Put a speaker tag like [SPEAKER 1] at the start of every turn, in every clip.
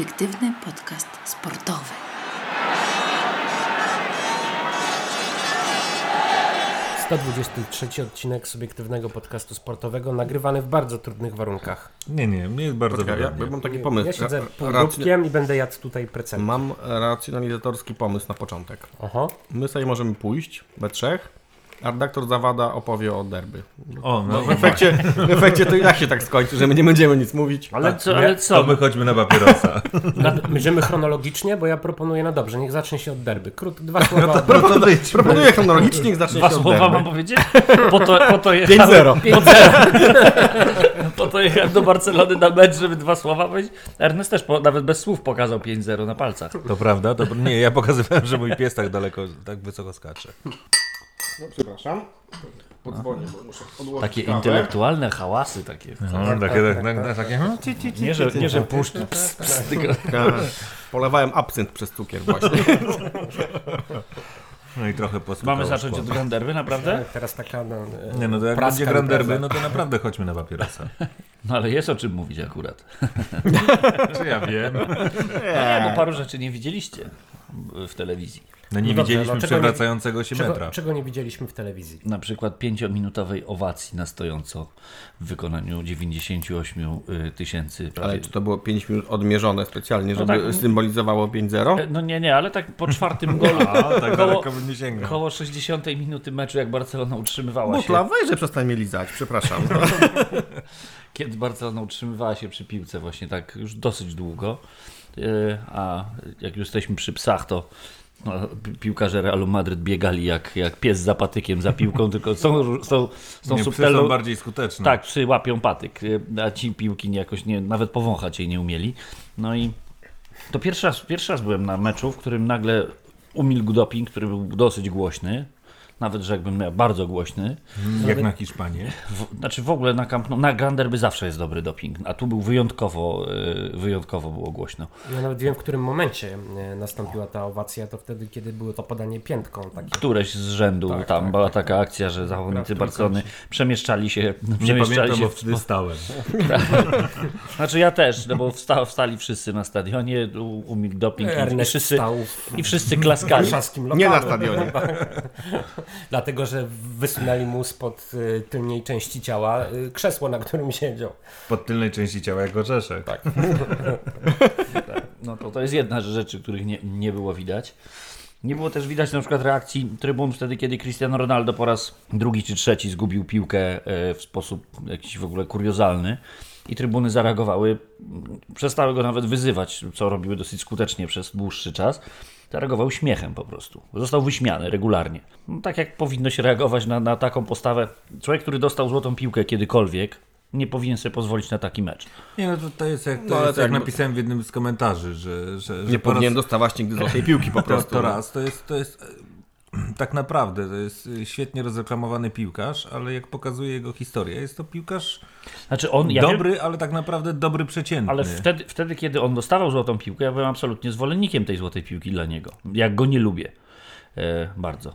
[SPEAKER 1] Subiektywny podcast sportowy.
[SPEAKER 2] To 23 odcinek subiektywnego podcastu sportowego, nagrywany w bardzo trudnych warunkach.
[SPEAKER 3] Nie, nie, mnie jest bardzo
[SPEAKER 4] Poczekaj, ja,
[SPEAKER 3] wygodnie.
[SPEAKER 4] ja mam taki pomysł.
[SPEAKER 2] Ja siedzę półgłupkiem i będę jadł tutaj precent.
[SPEAKER 4] Mam racjonalizatorski pomysł na początek.
[SPEAKER 2] Oho.
[SPEAKER 4] My sobie możemy pójść we trzech, a redaktor Zawada opowie o derby.
[SPEAKER 3] O, no,
[SPEAKER 4] W efekcie, w efekcie to i tak się tak skończy, że my nie będziemy nic mówić.
[SPEAKER 5] Ale co,
[SPEAKER 2] nie?
[SPEAKER 5] ale
[SPEAKER 3] to
[SPEAKER 5] co?
[SPEAKER 3] my chodźmy na papierosa.
[SPEAKER 2] Na, będziemy chronologicznie, bo ja proponuję, no dobrze, niech zacznie się od derby. Krót, dwa słowa o derby.
[SPEAKER 4] Proponuję, proponuję chronologicznie, niech zacznie
[SPEAKER 5] Dwa
[SPEAKER 4] się od
[SPEAKER 5] słowa
[SPEAKER 4] derby.
[SPEAKER 5] mam powiedzieć? Po to, po to jechałem,
[SPEAKER 4] 5-0.
[SPEAKER 5] 5-0. po to jechałem do Barcelony na mecz, żeby dwa słowa powiedzieć. Ernest też po, nawet bez słów pokazał 5-0 na palcach.
[SPEAKER 3] To prawda? To, nie, ja pokazywałem, że mój pies tak daleko, tak wysoko skacze.
[SPEAKER 4] No, przepraszam. Podzwonię, bo muszę odłożyć
[SPEAKER 5] Takie
[SPEAKER 4] kawę.
[SPEAKER 5] intelektualne hałasy takie.
[SPEAKER 3] No, takie, tak, tak, takie, no, ci, ci, ci,
[SPEAKER 5] Nie, że, nie, puszki. Ps, ps, tylko...
[SPEAKER 4] Tak. Polewałem absynt przez cukier właśnie.
[SPEAKER 3] No i trochę
[SPEAKER 5] Mamy zacząć od Granderby, naprawdę?
[SPEAKER 2] Teraz taka, no, e,
[SPEAKER 3] Nie, no to jak będzie Grand
[SPEAKER 2] impreza.
[SPEAKER 3] Derby, no to naprawdę chodźmy na papierosa.
[SPEAKER 5] No ale jest o czym mówić akurat.
[SPEAKER 3] Czy ja wiem?
[SPEAKER 5] No nie, bo paru rzeczy nie widzieliście w telewizji.
[SPEAKER 3] No nie
[SPEAKER 2] No dobrze,
[SPEAKER 3] widzieliśmy
[SPEAKER 2] no czego nie-
[SPEAKER 3] przewracającego się
[SPEAKER 2] Czego,
[SPEAKER 3] metra.
[SPEAKER 2] czego nie widzieliśmy w telewizji?
[SPEAKER 5] Na przykład pięciominutowej owacji na stojąco w wykonaniu 98 y, tysięcy. prawie-
[SPEAKER 4] Ale czy to było 5 minut odmierzone specjalnie, żeby
[SPEAKER 5] tak.
[SPEAKER 4] symbolizowało 5-0?
[SPEAKER 5] E, No nie, nie, ale tak po czwartym golu,
[SPEAKER 3] A, tak
[SPEAKER 5] koło,
[SPEAKER 3] nie sięgał.
[SPEAKER 5] koło 60 minuty meczu, jak Barcelona utrzymywała
[SPEAKER 4] Butla,
[SPEAKER 5] się,
[SPEAKER 4] weź, że przestań mnie lizać, przepraszam.
[SPEAKER 5] kiedy Barcelona utrzymywała się przy piłce właśnie tak już dosyć długo, a jak już jesteśmy przy psach, to no, pi- piłkarze Realu Madryt biegali jak, jak pies za patykiem za piłką, tylko są, są, są
[SPEAKER 3] Nie,
[SPEAKER 5] subtelną...
[SPEAKER 3] są bardziej skuteczne.
[SPEAKER 5] Tak, psy łapią patyk, y, a ci piłki nie- jakoś nie, nawet powąchać jej nie umieli. No i to pierwszy raz, pierwszy raz byłem na meczu, w którym nagle umilkł doping, który był dosyć głośny. Nawet rzekłbym miał bardzo głośny.
[SPEAKER 3] Jak na Hiszpanię.
[SPEAKER 5] W, znaczy w ogóle na Camp Nou, na Grand Derby zawsze jest dobry doping, a tu był wyjątkowo, y, wyjątkowo było głośno.
[SPEAKER 2] Ja nawet wiem, w którym momencie e, nastąpiła ta owacja, to wtedy, kiedy było to podanie piętką. Takie.
[SPEAKER 5] Któreś z rzędu
[SPEAKER 2] Tak,
[SPEAKER 5] tam
[SPEAKER 2] tak,
[SPEAKER 5] była
[SPEAKER 2] tak,
[SPEAKER 5] taka akcja, że zawodnicy Barcelony przemieszczali się,
[SPEAKER 3] Nie
[SPEAKER 5] przemieszczali
[SPEAKER 3] pamiętam,
[SPEAKER 5] się
[SPEAKER 3] bo
[SPEAKER 5] w
[SPEAKER 3] wtedy stałem.
[SPEAKER 5] Znaczy ja też, no bo wsta, wstali wszyscy na stadionie, u- umilkł doping i, wszyscy, i wszyscy klaskali.
[SPEAKER 4] Nie na stadionie.
[SPEAKER 2] Dlatego, że wysunęli mu spod y, tylnej części ciała y, krzesło, na którym siedział.
[SPEAKER 3] Pod tylnej części ciała jako Rzeszek.
[SPEAKER 4] Tak.
[SPEAKER 5] No to, to jest jedna z rzeczy, których nie, nie było widać. Nie było też widać na przykład reakcji trybun wtedy, kiedy Cristiano Ronaldo po raz drugi czy trzeci zgubił piłkę e, w sposób jakiś w ogóle kuriozalny. I trybuny zareagowały, przestały go nawet wyzywać, co robiły dosyć skutecznie przez dłuższy czas. Zareagował śmiechem po prostu. Został wyśmiany regularnie. No, tak jak powinno się reagować na, na taką postawę. Człowiek, który dostał złotą piłkę kiedykolwiek, nie powinien sobie pozwolić na taki mecz.
[SPEAKER 3] Nie, no to, to jest jak, to
[SPEAKER 4] No,
[SPEAKER 3] jest
[SPEAKER 4] to
[SPEAKER 3] jak
[SPEAKER 4] jakby-
[SPEAKER 3] napisałem w jednym z komentarzy, że, że, że
[SPEAKER 4] Nie
[SPEAKER 3] po raz-
[SPEAKER 4] powinien dostawać nigdy złotej piłki po
[SPEAKER 3] To,
[SPEAKER 4] prostu.
[SPEAKER 3] to raz, to jest, to jest tak naprawdę, to jest e, świetnie rozreklamowany piłkarz, ale jak pokazuje jego historia, jest to piłkarz
[SPEAKER 5] Znaczy on, ja wiem,
[SPEAKER 3] dobry, ale tak naprawdę dobry przeciętny.
[SPEAKER 5] Ale wtedy, wtedy, kiedy on dostawał złotą piłkę, ja byłem absolutnie zwolennikiem tej złotej piłki dla niego. Jak go nie lubię. E, bardzo.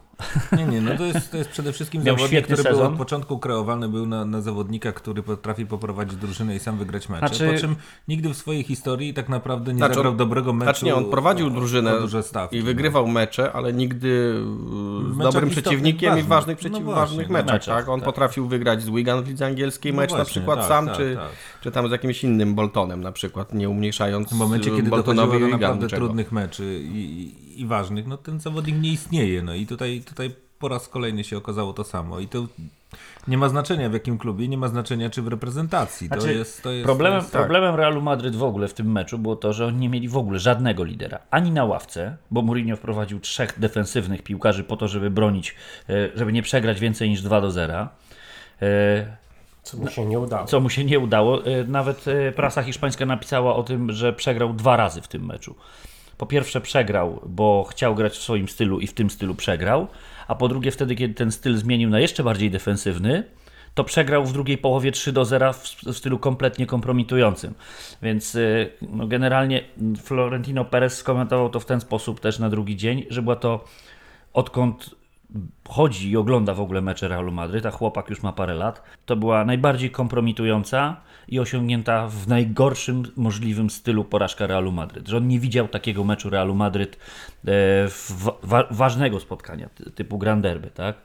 [SPEAKER 3] Nie, nie, no to jest, to jest przede wszystkim
[SPEAKER 5] Miał
[SPEAKER 3] zawodnik, który był od początku kreowany był na, na zawodnika, który potrafi poprowadzić drużynę i sam wygrać mecze,
[SPEAKER 5] Znaczy-
[SPEAKER 3] po czym nigdy w swojej historii tak naprawdę nie
[SPEAKER 4] Znaczy on-
[SPEAKER 3] dobrego meczu.
[SPEAKER 4] Znaczy nie, on prowadził drużynę
[SPEAKER 3] o duże stawki,
[SPEAKER 4] i
[SPEAKER 3] no.
[SPEAKER 4] wygrywał mecze, ale nigdy y, z dobrym przeciwnikiem i
[SPEAKER 3] ważnych.
[SPEAKER 4] w ważnych,
[SPEAKER 3] No
[SPEAKER 4] przeciw,
[SPEAKER 3] właśnie,
[SPEAKER 4] ważnych
[SPEAKER 3] no
[SPEAKER 4] meczach.
[SPEAKER 5] meczach,
[SPEAKER 4] tak? On
[SPEAKER 3] tak.
[SPEAKER 4] potrafił wygrać z Wigan w lidze angielskiej
[SPEAKER 3] No
[SPEAKER 4] mecz na
[SPEAKER 3] właśnie,
[SPEAKER 4] przykład
[SPEAKER 3] tak,
[SPEAKER 4] sam,
[SPEAKER 3] tak,
[SPEAKER 4] czy,
[SPEAKER 3] tak.
[SPEAKER 4] czy tam z jakimś innym Boltonem na przykład, nie umniejszając
[SPEAKER 3] W momencie,
[SPEAKER 4] y,
[SPEAKER 3] kiedy dochodziło
[SPEAKER 4] Boltonowi
[SPEAKER 3] do naprawdę trudnych meczy i, i, i ważnych, no ten zawodnik nie istnieje. No i tutaj, tutaj po raz kolejny się okazało to samo. I to nie ma znaczenia w jakim klubie, nie ma znaczenia czy w reprezentacji. To
[SPEAKER 5] Znaczy,
[SPEAKER 3] jest, to jest,
[SPEAKER 5] Problemem,
[SPEAKER 3] to jest,
[SPEAKER 5] problemem Realu Madryt w ogóle w tym meczu było to, że oni nie mieli w ogóle żadnego lidera. Ani na ławce, bo Mourinho wprowadził trzech defensywnych piłkarzy po to, żeby bronić, e, żeby nie przegrać więcej niż 2 do 0. E,
[SPEAKER 2] Co mu się nie udało.
[SPEAKER 5] co mu się nie udało. E, Nawet prasa hiszpańska napisała o tym, że przegrał dwa razy w tym meczu. Po pierwsze przegrał, bo chciał grać w swoim stylu i w tym stylu przegrał, a po drugie wtedy, kiedy ten styl zmienił na jeszcze bardziej defensywny, to przegrał w drugiej połowie 3 do 0 w, stylu kompletnie kompromitującym. Więc y, no, generalnie Florentino Perez skomentował to w ten sposób też na drugi dzień, że była to odkąd chodzi i ogląda w ogóle mecze Realu Madryt, a chłopak już ma parę lat, to była najbardziej kompromitująca i osiągnięta w najgorszym możliwym stylu porażka Realu Madryt. Że on nie widział takiego meczu Realu Madryt, e, wa, ważnego spotkania ty- typu Grand Derby, tak?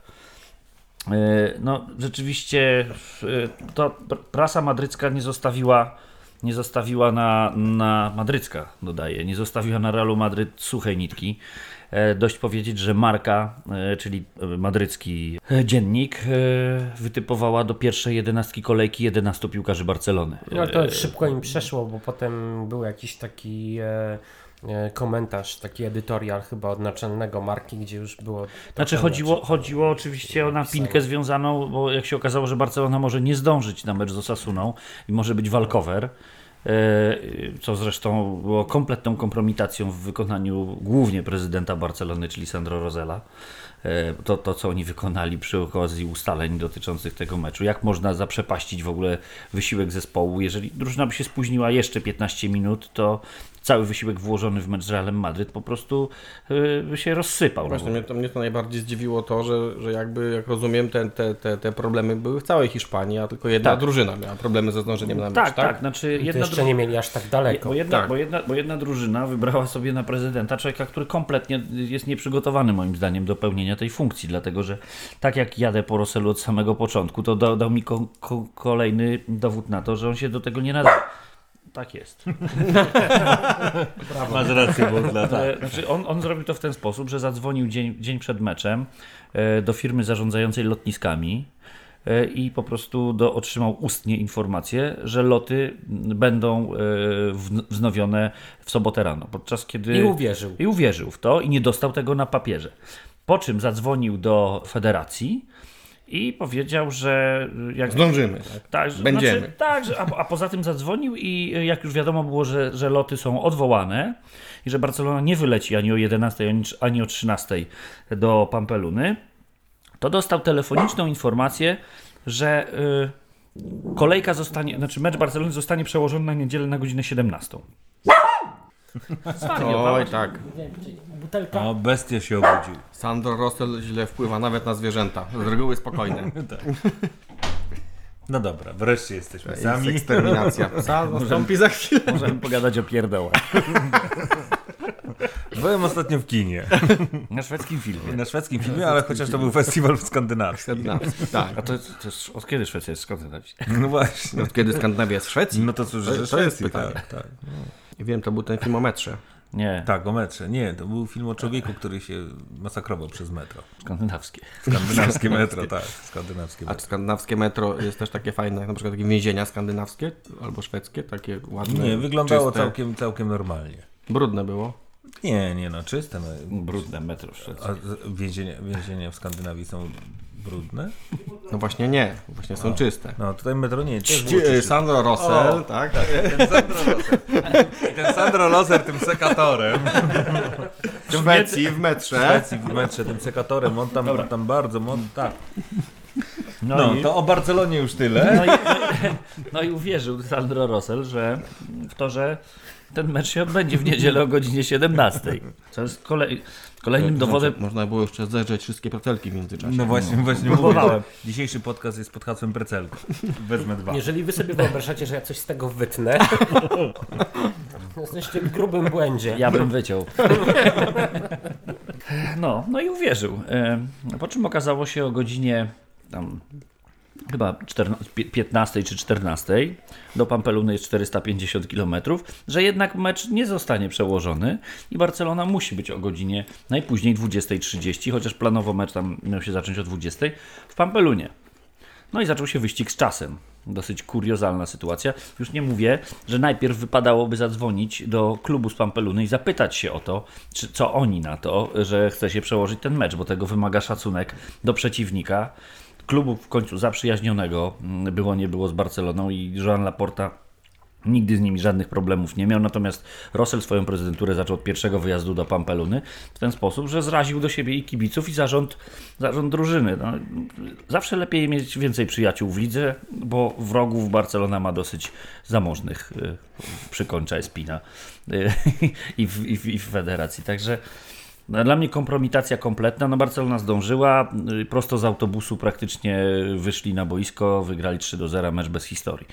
[SPEAKER 5] E, No, rzeczywiście e, to pr- prasa madrycka nie zostawiła, nie zostawiła na, na madrycka, dodaję, nie zostawiła na Realu Madryt suchej nitki. E, Dość powiedzieć, że Marka, e, czyli e, madrycki dziennik, wytypowała do pierwszej jedenastki kolejki 11 piłkarzy Barcelony.
[SPEAKER 2] No to szybko im przeszło, bo potem był jakiś taki komentarz, taki edytorial chyba od naczelnego marki, gdzie już było...
[SPEAKER 5] Znaczy chodziło, chodziło oczywiście o napinkę związaną, bo jak się okazało, że Barcelona może nie zdążyć na mecz z Osasuną i może być walkover, co zresztą było kompletną kompromitacją w wykonaniu głównie prezydenta Barcelony, czyli Sandro Rosella. E, To, to, co oni wykonali przy okazji ustaleń dotyczących tego meczu. Jak można zaprzepaścić w ogóle wysiłek zespołu? Jeżeli drużyna by się spóźniła jeszcze 15 minut, to cały wysiłek włożony w mecz z Realem Madryt po prostu by się rozsypał.
[SPEAKER 4] Właśnie
[SPEAKER 5] No,
[SPEAKER 4] mnie to, mnie to najbardziej zdziwiło to, że, że jakby, jak rozumiem, te, te, te, te problemy były w całej Hiszpanii, a tylko jedna
[SPEAKER 5] Tak.
[SPEAKER 4] drużyna miała problemy ze zdążeniem na mecz,
[SPEAKER 5] tak,
[SPEAKER 4] tak?
[SPEAKER 5] tak, znaczy
[SPEAKER 2] I
[SPEAKER 5] jedna,
[SPEAKER 2] jeszcze
[SPEAKER 5] dru-
[SPEAKER 2] nie mieli aż tak daleko.
[SPEAKER 5] bo, jedna,
[SPEAKER 4] Tak.
[SPEAKER 5] bo, jedna, bo jedna drużyna wybrała sobie na prezydenta człowieka, który kompletnie jest nieprzygotowany moim zdaniem do pełnienia tej funkcji, dlatego że tak jak jadę po Roselu od samego początku, to da, dał mi ko, ko, kolejny dowód na to, że on się do tego nie nadaje. Tak jest.
[SPEAKER 3] Masz rację, Butla, tak.
[SPEAKER 5] E, Znaczy on, on zrobił to w ten sposób, że zadzwonił dzień, dzień przed meczem e, do firmy zarządzającej lotniskami e, i po prostu do, otrzymał ustnie informację, że loty będą wz- wznowione w sobotę rano, podczas kiedy...
[SPEAKER 2] I uwierzył.
[SPEAKER 5] I uwierzył w to i nie dostał tego na papierze. Po czym zadzwonił do federacji i powiedział, że jak
[SPEAKER 4] Zdążymy, tak?
[SPEAKER 5] tak, że-
[SPEAKER 4] Będziemy.
[SPEAKER 5] Znaczy, tak, że, a, a poza tym zadzwonił i y, jak już wiadomo było, że, że loty są odwołane i że Barcelona nie wyleci ani o 11, ani, ani o 13 do Pampeluny, to dostał telefoniczną informację, że y, kolejka zostanie, znaczy mecz Barcelony zostanie przełożony na niedzielę na godzinę 17. Zwariował.
[SPEAKER 4] Oj, tak.
[SPEAKER 2] Butelka.
[SPEAKER 3] O, bestia się obudził.
[SPEAKER 4] Sandro Rossell źle wpływa nawet na zwierzęta. Z reguły spokojne.
[SPEAKER 3] No dobra, wreszcie jesteśmy
[SPEAKER 4] Jest
[SPEAKER 3] sami.
[SPEAKER 4] eksterminacja psa nastąpi za chwilę.
[SPEAKER 5] Możemy pogadać o pierdołach.
[SPEAKER 3] Byłem ostatnio w kinie.
[SPEAKER 5] Na szwedzkim filmie.
[SPEAKER 3] Na szwedzkim filmie, ale chociaż to był festiwal skandynawski.
[SPEAKER 4] Skandynawski, tak.
[SPEAKER 5] A to, to jest, od kiedy Szwecja jest skandynawska?
[SPEAKER 3] No właśnie.
[SPEAKER 4] Od kiedy Skandynawia jest w Szwecji?
[SPEAKER 3] No to cóż,
[SPEAKER 4] To-
[SPEAKER 3] że
[SPEAKER 4] to jest
[SPEAKER 3] Szwecji,
[SPEAKER 4] pytanie.
[SPEAKER 3] Tak, tak.
[SPEAKER 4] Wiem, to był ten film o metrze.
[SPEAKER 5] Nie,
[SPEAKER 3] tak, o metrze. Nie, to był film o człowieku, który się masakrował przez metro.
[SPEAKER 5] skandynawskie.
[SPEAKER 3] Skandynawskie metro, tak. Skandynawskie
[SPEAKER 4] A
[SPEAKER 3] metro.
[SPEAKER 4] czy skandynawskie metro jest też takie fajne, jak na przykład takie więzienia skandynawskie albo szwedzkie, takie ładne,
[SPEAKER 3] Nie, wyglądało
[SPEAKER 4] czyste.
[SPEAKER 3] całkiem, całkiem normalnie.
[SPEAKER 4] Brudne było.
[SPEAKER 3] Nie, nie no, czyste. me-
[SPEAKER 5] Brudne metro w Szwecji.
[SPEAKER 3] A więzienia, więzienia w Skandynawii są brudne?
[SPEAKER 4] No właśnie nie, właśnie są czyste.
[SPEAKER 3] No tutaj metro nie też było
[SPEAKER 4] Cie-
[SPEAKER 3] czyste.
[SPEAKER 4] Sandro Rossell, tak?
[SPEAKER 3] Ten Sandro. I ten Sandro Loser tym sekatorem.
[SPEAKER 4] W Szwecji, w
[SPEAKER 3] W
[SPEAKER 4] metrze.
[SPEAKER 3] Szwecji w metrze, tym sekatorem, on tam, on tam bardzo, on, tak.
[SPEAKER 5] No,
[SPEAKER 3] No,
[SPEAKER 5] i,
[SPEAKER 3] to o Barcelonie już tyle.
[SPEAKER 5] no, i, no i uwierzył Sandro Rossell, że w to, że ten mecz się odbędzie w niedzielę o godzinie 17. Co jest kolej, kolejnym dowodem.
[SPEAKER 4] Można było jeszcze zerżeć wszystkie protelki w międzyczasie.
[SPEAKER 3] No właśnie, właśnie
[SPEAKER 5] Próbowałem.
[SPEAKER 3] Dzisiejszy podcast jest pod hasłem Precelko. Wezmę dwa.
[SPEAKER 2] Jeżeli wy sobie wyobrażacie, że ja coś z tego wytnę, to jesteście w grubym błędzie.
[SPEAKER 5] Ja bym wyciął. No, no i uwierzył. E, Po czym okazało się o godzinie tam chyba 14, pi- 15 czy 14 do Pampeluny jest 450 km, że jednak mecz nie zostanie przełożony i Barcelona musi być o godzinie najpóźniej 20.30, chociaż planowo mecz tam miał się zacząć o 20.00 w Pampelunie. No i zaczął się wyścig z czasem. Dosyć kuriozalna sytuacja. Już nie mówię, że najpierw wypadałoby zadzwonić do klubu z Pampeluny i zapytać się o to, czy, co oni na to, że chce się przełożyć ten mecz, bo tego wymaga szacunek do przeciwnika. Klubu w końcu zaprzyjaźnionego mm, było nie było z Barceloną i Joan Laporta Nigdy z nimi żadnych problemów nie miał, natomiast Russell swoją prezydenturę zaczął od pierwszego wyjazdu do Pampeluny w ten sposób, że zraził do siebie i kibiców, i zarząd, zarząd drużyny. No, zawsze lepiej mieć więcej przyjaciół w lidze, bo wrogów Barcelona ma dosyć zamożnych y, przy kończa Espina y, i, w, i, w, i w federacji. Także Dla mnie kompromitacja kompletna. No Barcelona zdążyła, y, prosto z autobusu praktycznie wyszli na boisko, wygrali 3 do 0, mecz bez historii.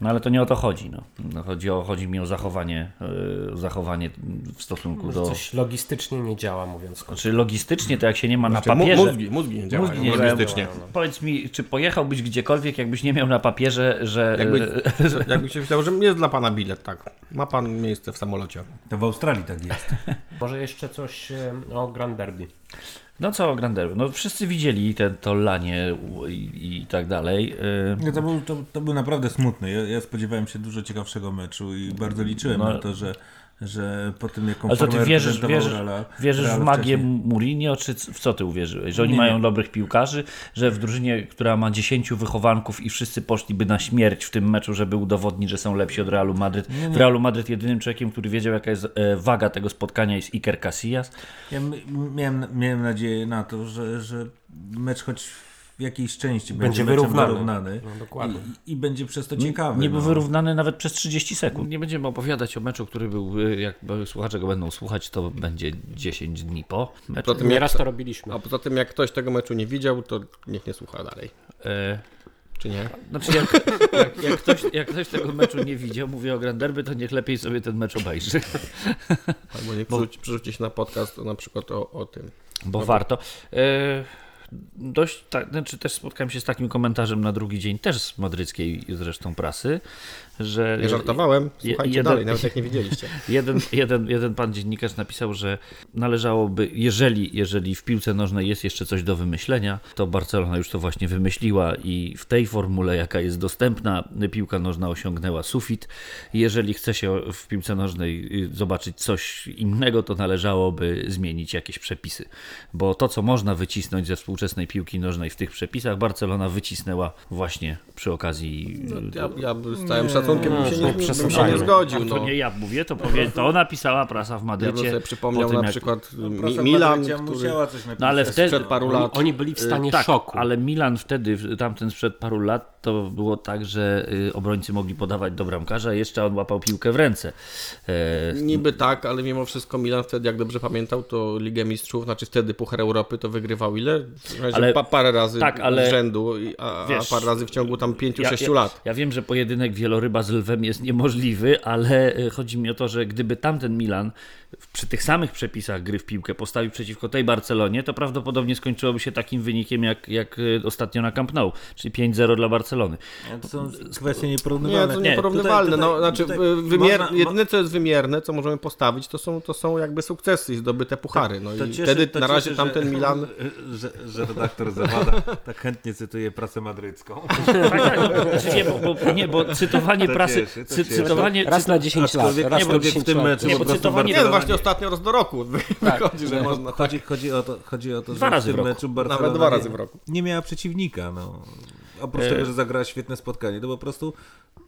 [SPEAKER 5] No ale to nie o to chodzi. No. No, chodzi, o, chodzi mi o zachowanie, y, zachowanie w stosunku
[SPEAKER 2] Może
[SPEAKER 5] do...
[SPEAKER 2] coś logistycznie nie działa, mówiąc krótko.
[SPEAKER 5] Znaczy logistycznie to jak się nie ma na
[SPEAKER 4] Znaczy,
[SPEAKER 5] papierze...
[SPEAKER 4] Mózgi, mózgi nie działają
[SPEAKER 5] Mózgi nie
[SPEAKER 4] logistycznie.
[SPEAKER 5] działają. Powiedz mi, czy pojechałbyś gdziekolwiek, jakbyś nie miał na papierze, że...
[SPEAKER 4] Jakby, jakby się myślał, że jest dla pana bilet, tak. Ma pan miejsce w samolocie.
[SPEAKER 3] To w Australii tak jest.
[SPEAKER 2] Może jeszcze coś e, o Grand Derby.
[SPEAKER 5] No co o Grand Derby? No wszyscy widzieli te, to lanie i, i tak dalej. Y,
[SPEAKER 3] Nie, to, był, to, to był naprawdę smutny. Ja, ja spodziewałem się dużo ciekawszego meczu i bardzo liczyłem
[SPEAKER 5] No.
[SPEAKER 3] na to, że, że po tym jaką
[SPEAKER 5] Ale to ty wierzysz, wierzysz,
[SPEAKER 3] Real-
[SPEAKER 5] wierzysz w magię
[SPEAKER 3] wcześniej.
[SPEAKER 5] Mourinho, czy w co ty uwierzyłeś? Że oni
[SPEAKER 3] Nie,
[SPEAKER 5] mają
[SPEAKER 3] nie.
[SPEAKER 5] dobrych piłkarzy, że w drużynie, która ma 10 wychowanków i wszyscy poszliby na śmierć w tym meczu, żeby udowodnić, że są lepsi od Realu Madryt. W Realu Madryt jedynym człowiekiem, który wiedział jaka jest e, waga tego spotkania jest Iker Casillas.
[SPEAKER 3] Ja miałem, miałem nadzieję na to, że, że mecz choć w jakiejś części
[SPEAKER 2] Będzie
[SPEAKER 3] będzie,
[SPEAKER 2] wyrównany.
[SPEAKER 3] wyrównany
[SPEAKER 2] No, dokładnie.
[SPEAKER 3] I, i będzie przez to ciekawy.
[SPEAKER 5] Nie był
[SPEAKER 3] no.
[SPEAKER 5] wyrównany nawet przez 30 sekund. Nie będziemy opowiadać o meczu, który był, y, jak słuchacze go będą słuchać, to będzie 10 dni po meczu.
[SPEAKER 4] Poza tym, jak,
[SPEAKER 2] Nieraz to robiliśmy.
[SPEAKER 4] a poza tym, jak ktoś tego meczu nie widział, to niech nie słucha dalej.
[SPEAKER 5] E,
[SPEAKER 4] Czy nie?
[SPEAKER 5] Znaczy, jak, jak, jak, ktoś, jak ktoś tego meczu nie widział, mówię o Grand Derby, to niech lepiej sobie ten mecz obejrzy,
[SPEAKER 4] Albo niech przerzuci, przerzuci się na podcast na przykład o, o tym.
[SPEAKER 5] bo warto. E, dość, tak, znaczy też spotkałem się z takim komentarzem na drugi dzień, też z madryckiej zresztą prasy, że...
[SPEAKER 4] Nie żartowałem, słuchajcie
[SPEAKER 5] jeden-
[SPEAKER 4] dalej, nawet jak nie widzieliście.
[SPEAKER 5] Jeden, jeden, jeden pan dziennikarz napisał, że należałoby, jeżeli, jeżeli w piłce nożnej jest jeszcze coś do wymyślenia, to Barcelona już to właśnie wymyśliła i w tej formule, jaka jest dostępna, piłka nożna osiągnęła sufit. Jeżeli chce się w piłce nożnej y, zobaczyć coś innego, to należałoby zmienić jakieś przepisy. Bo to, co można wycisnąć ze współczesnej piłki nożnej w tych przepisach, Barcelona wycisnęła właśnie przy okazji. y,
[SPEAKER 4] Ja, ja z całym szacunkiem bym się nie, bym się nie zgodził.
[SPEAKER 5] to
[SPEAKER 4] No.
[SPEAKER 5] nie ja mówię, to, powie, to napisała prasa w
[SPEAKER 4] Ja
[SPEAKER 5] Madrycie.
[SPEAKER 4] bym sobie przypomniał
[SPEAKER 5] po tym,
[SPEAKER 4] na przykład
[SPEAKER 3] Prasa
[SPEAKER 4] Milan, który
[SPEAKER 3] musiała coś napisać.
[SPEAKER 5] No ale wtedy.
[SPEAKER 4] sprzed paru
[SPEAKER 2] Oni,
[SPEAKER 4] lat.
[SPEAKER 2] oni byli w stanie
[SPEAKER 5] Y, tak,
[SPEAKER 2] szoku.
[SPEAKER 5] ale Milan wtedy, tamten sprzed paru lat, to było tak, że y, obrońcy mogli podawać do bramkarza, jeszcze on łapał piłkę w ręce. E,
[SPEAKER 4] Niby tak, ale mimo wszystko Milan wtedy, jak dobrze pamiętał, to Ligę Mistrzów, znaczy wtedy Puchar Europy to wygrywał ile? W razie
[SPEAKER 5] Ale-
[SPEAKER 4] pa, parę razy
[SPEAKER 5] tak, ale-
[SPEAKER 4] z rzędu, a,
[SPEAKER 5] Wiesz,
[SPEAKER 4] a parę razy w ciągu tam 5-6
[SPEAKER 5] ja,
[SPEAKER 4] lat.
[SPEAKER 5] Ja wiem, że pojedynek wieloryba z lwem jest niemożliwy, ale y, chodzi mi o to, że gdyby tamten Milan przy tych samych przepisach gry w piłkę postawił przeciwko tej Barcelonie, to prawdopodobnie skończyłoby się takim wynikiem jak, jak y, ostatnio na Camp Nou, czyli 5-0 dla Barcelony.
[SPEAKER 3] To są kwestie
[SPEAKER 4] Nie,
[SPEAKER 3] nieporównywalne.
[SPEAKER 4] to
[SPEAKER 5] Nie,
[SPEAKER 4] nieporównywalne.
[SPEAKER 3] tutaj-
[SPEAKER 4] no, znaczy,
[SPEAKER 3] tutaj
[SPEAKER 4] wymier...
[SPEAKER 3] można-
[SPEAKER 4] jedyne co jest wymierne, co możemy postawić, to są, to są jakby sukcesy i zdobyte puchary. No
[SPEAKER 3] To
[SPEAKER 4] i
[SPEAKER 3] cieszy-
[SPEAKER 4] wtedy
[SPEAKER 3] to
[SPEAKER 4] na razie
[SPEAKER 3] cieszy,
[SPEAKER 4] tamten
[SPEAKER 3] że,
[SPEAKER 4] Milan...
[SPEAKER 3] Że, że redaktor Zawada tak chętnie cytuje prasę madrycką.
[SPEAKER 5] Tak, tak, nie, bo, bo, nie, bo cytowanie
[SPEAKER 3] To
[SPEAKER 5] prasy,
[SPEAKER 3] cieszy, to
[SPEAKER 5] cy, cytowanie,
[SPEAKER 2] Raz na 10 lat. Raz na
[SPEAKER 3] aczkolwiek
[SPEAKER 2] 10
[SPEAKER 3] w tym meczu
[SPEAKER 5] Nie, bo cytowanie-
[SPEAKER 4] Nie, no właśnie ostatnio raz do roku wychodzi, że można tak
[SPEAKER 3] Chodzi, chodzi, o to, chodzi o to, że
[SPEAKER 5] Dwa razy
[SPEAKER 3] w tym meczu Barcelona
[SPEAKER 4] nawet dwa
[SPEAKER 3] nie-
[SPEAKER 4] razy w roku.
[SPEAKER 3] nie miała przeciwnika. No. Oprócz
[SPEAKER 5] E.
[SPEAKER 3] tego, że zagrała świetne spotkanie, to po prostu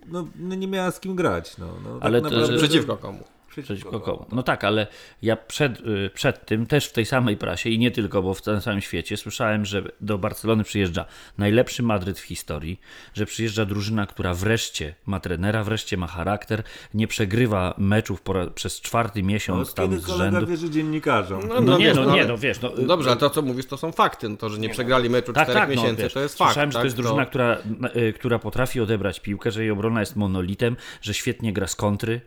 [SPEAKER 3] no, no nie miała z kim grać. No, no, tak
[SPEAKER 5] Ale to,
[SPEAKER 3] naprawdę-
[SPEAKER 5] że-
[SPEAKER 4] Przeciwko komu?
[SPEAKER 5] Przeciwko komu? No tak, ale ja przed, y, przed tym też w tej samej prasie i nie tylko, bo w całym samym świecie słyszałem, że do Barcelony przyjeżdża najlepszy Madryt w historii, że przyjeżdża drużyna, która wreszcie ma trenera, wreszcie ma charakter, nie przegrywa meczów po, przez czwarty
[SPEAKER 3] No,
[SPEAKER 5] miesiąc
[SPEAKER 3] od
[SPEAKER 5] tam z
[SPEAKER 3] kolega
[SPEAKER 5] rzędu.
[SPEAKER 3] wierzy dziennikarzom?
[SPEAKER 5] No, nie,
[SPEAKER 4] wiesz,
[SPEAKER 5] no nie,
[SPEAKER 4] ale-
[SPEAKER 5] no wiesz. No,
[SPEAKER 4] Dobrze, ale to co mówisz to są fakty. No, to, że nie przegrali meczu
[SPEAKER 5] tak,
[SPEAKER 4] czterech
[SPEAKER 5] tak, no,
[SPEAKER 4] miesięcy,
[SPEAKER 5] wiesz,
[SPEAKER 4] to jest fakt.
[SPEAKER 5] Słyszałem, że
[SPEAKER 4] tak?
[SPEAKER 5] to jest drużyna, która, y, która potrafi odebrać piłkę, że jej obrona jest monolitem, że świetnie gra z kontry.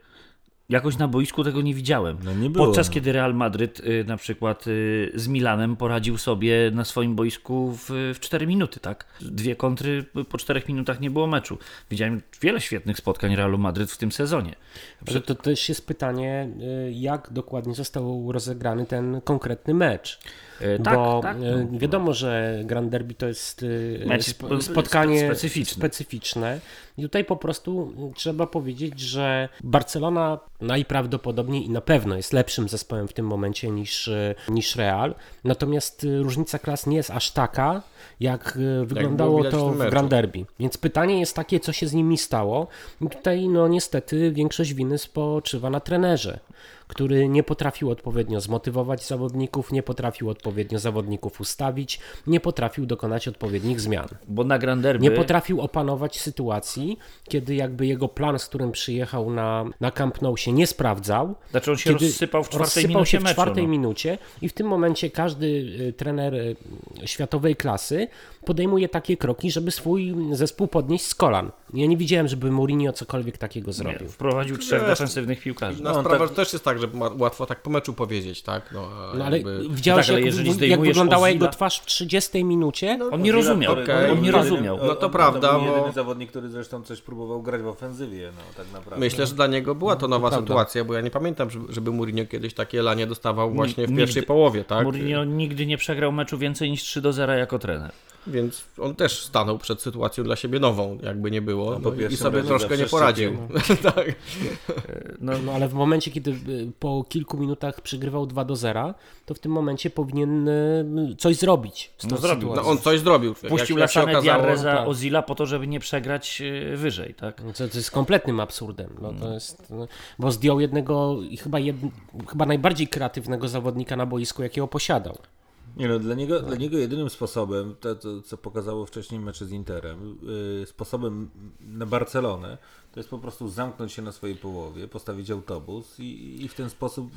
[SPEAKER 5] Jakoś na boisku tego nie widziałem.
[SPEAKER 3] No nie było,
[SPEAKER 5] Podczas kiedy Real Madryt y, na przykład y, z Milanem poradził sobie na swoim boisku w, w 4 minuty, tak? Dwie kontry po 4 minutach nie było meczu. Widziałem wiele świetnych spotkań Realu Madryt w tym sezonie.
[SPEAKER 2] Że to też jest pytanie, y, jak dokładnie został rozegrany ten konkretny mecz.
[SPEAKER 5] E, tak,
[SPEAKER 2] Bo
[SPEAKER 5] tak,
[SPEAKER 2] y,
[SPEAKER 5] no.
[SPEAKER 2] wiadomo, że Grand Derby to jest sp-
[SPEAKER 5] spe-
[SPEAKER 2] spotkanie
[SPEAKER 5] specyficzne.
[SPEAKER 2] specyficzne. I tutaj po prostu trzeba powiedzieć, że Barcelona najprawdopodobniej i na pewno jest lepszym zespołem w tym momencie niż, niż Real. Natomiast różnica klas nie jest aż taka, jak wyglądało
[SPEAKER 4] w
[SPEAKER 2] to w
[SPEAKER 4] meczu.
[SPEAKER 2] Grand Derby. Więc pytanie jest takie, co się z nimi stało. I tutaj no niestety większość winy spoczywa na trenerze, który nie potrafił odpowiednio zmotywować zawodników, nie potrafił odpowiednio zawodników ustawić, nie potrafił dokonać odpowiednich zmian.
[SPEAKER 5] Bo na Grand Derby...
[SPEAKER 2] Nie potrafił opanować sytuacji, kiedy jakby jego plan, z którym przyjechał na, na Camp Nou się nie sprawdzał.
[SPEAKER 5] Znaczy on się
[SPEAKER 2] kiedy
[SPEAKER 5] rozsypał w czwartej
[SPEAKER 2] rozsypał
[SPEAKER 5] minucie
[SPEAKER 2] się w
[SPEAKER 5] meczu,
[SPEAKER 2] czwartej
[SPEAKER 5] no.
[SPEAKER 2] minucie i w tym momencie każdy y, trener y, światowej klasy podejmuje takie kroki, żeby swój zespół podnieść z kolan. Ja nie widziałem, żeby Mourinho cokolwiek takiego zrobił.
[SPEAKER 5] Nie, wprowadził trzech
[SPEAKER 4] Wiesz,
[SPEAKER 5] defensywnych piłkarzy.
[SPEAKER 4] Na
[SPEAKER 3] No,
[SPEAKER 4] sprawa
[SPEAKER 3] tak-
[SPEAKER 4] też jest tak, że łatwo tak po meczu powiedzieć, tak? No,
[SPEAKER 2] No ale
[SPEAKER 4] jakby-
[SPEAKER 2] widziałeś,
[SPEAKER 5] tak, ale
[SPEAKER 2] jak,
[SPEAKER 5] jeżeli
[SPEAKER 2] jak wyglądała
[SPEAKER 5] Ozila-
[SPEAKER 2] jego twarz w 30 minucie?
[SPEAKER 5] On nie rozumiał,
[SPEAKER 4] okej.
[SPEAKER 5] on nie rozumiał.
[SPEAKER 4] No to
[SPEAKER 3] On-
[SPEAKER 4] prawda,
[SPEAKER 3] To był
[SPEAKER 4] bo-
[SPEAKER 3] jedyny zawodnik, który zresztą coś próbował grać w ofensywie, no tak naprawdę.
[SPEAKER 4] Myślę, że dla niego była to nowa
[SPEAKER 2] prawda.
[SPEAKER 4] sytuacja, bo ja nie pamiętam, żeby- Mourinho kiedyś takie lanie dostawał właśnie w
[SPEAKER 5] nigdy.
[SPEAKER 4] pierwszej połowie, tak?
[SPEAKER 5] Mourinho nigdy nie przegrał meczu więcej niż 3 do 0 jako trener.
[SPEAKER 4] Więc on też stanął przed sytuacją dla siebie nową, jakby nie było,
[SPEAKER 3] po
[SPEAKER 4] no, i sobie
[SPEAKER 3] razie
[SPEAKER 4] troszkę nie poradził. tak.
[SPEAKER 2] No, no ale w momencie, kiedy y, po kilku minutach przegrywał 2 do 0, to w tym momencie powinien y, coś zrobić z tą
[SPEAKER 5] No zrobił.
[SPEAKER 4] No on coś zrobił.
[SPEAKER 5] Puścił
[SPEAKER 4] jak,
[SPEAKER 5] Lasanę Diarre za
[SPEAKER 2] tak.
[SPEAKER 5] Ozila po to, żeby nie przegrać e, wyżej, tak?
[SPEAKER 2] Co, to jest kompletnym absurdem. No, to jest, no, bo zdjął jednego, i chyba, jed, chyba najbardziej kreatywnego zawodnika na boisku, jakiego posiadał.
[SPEAKER 3] Nie no, dla niego, dla niego jedynym sposobem, to, to co pokazało wcześniej mecze z Interem, yy, sposobem na Barcelonę, to jest po prostu zamknąć się na swojej połowie, postawić autobus i, i w ten sposób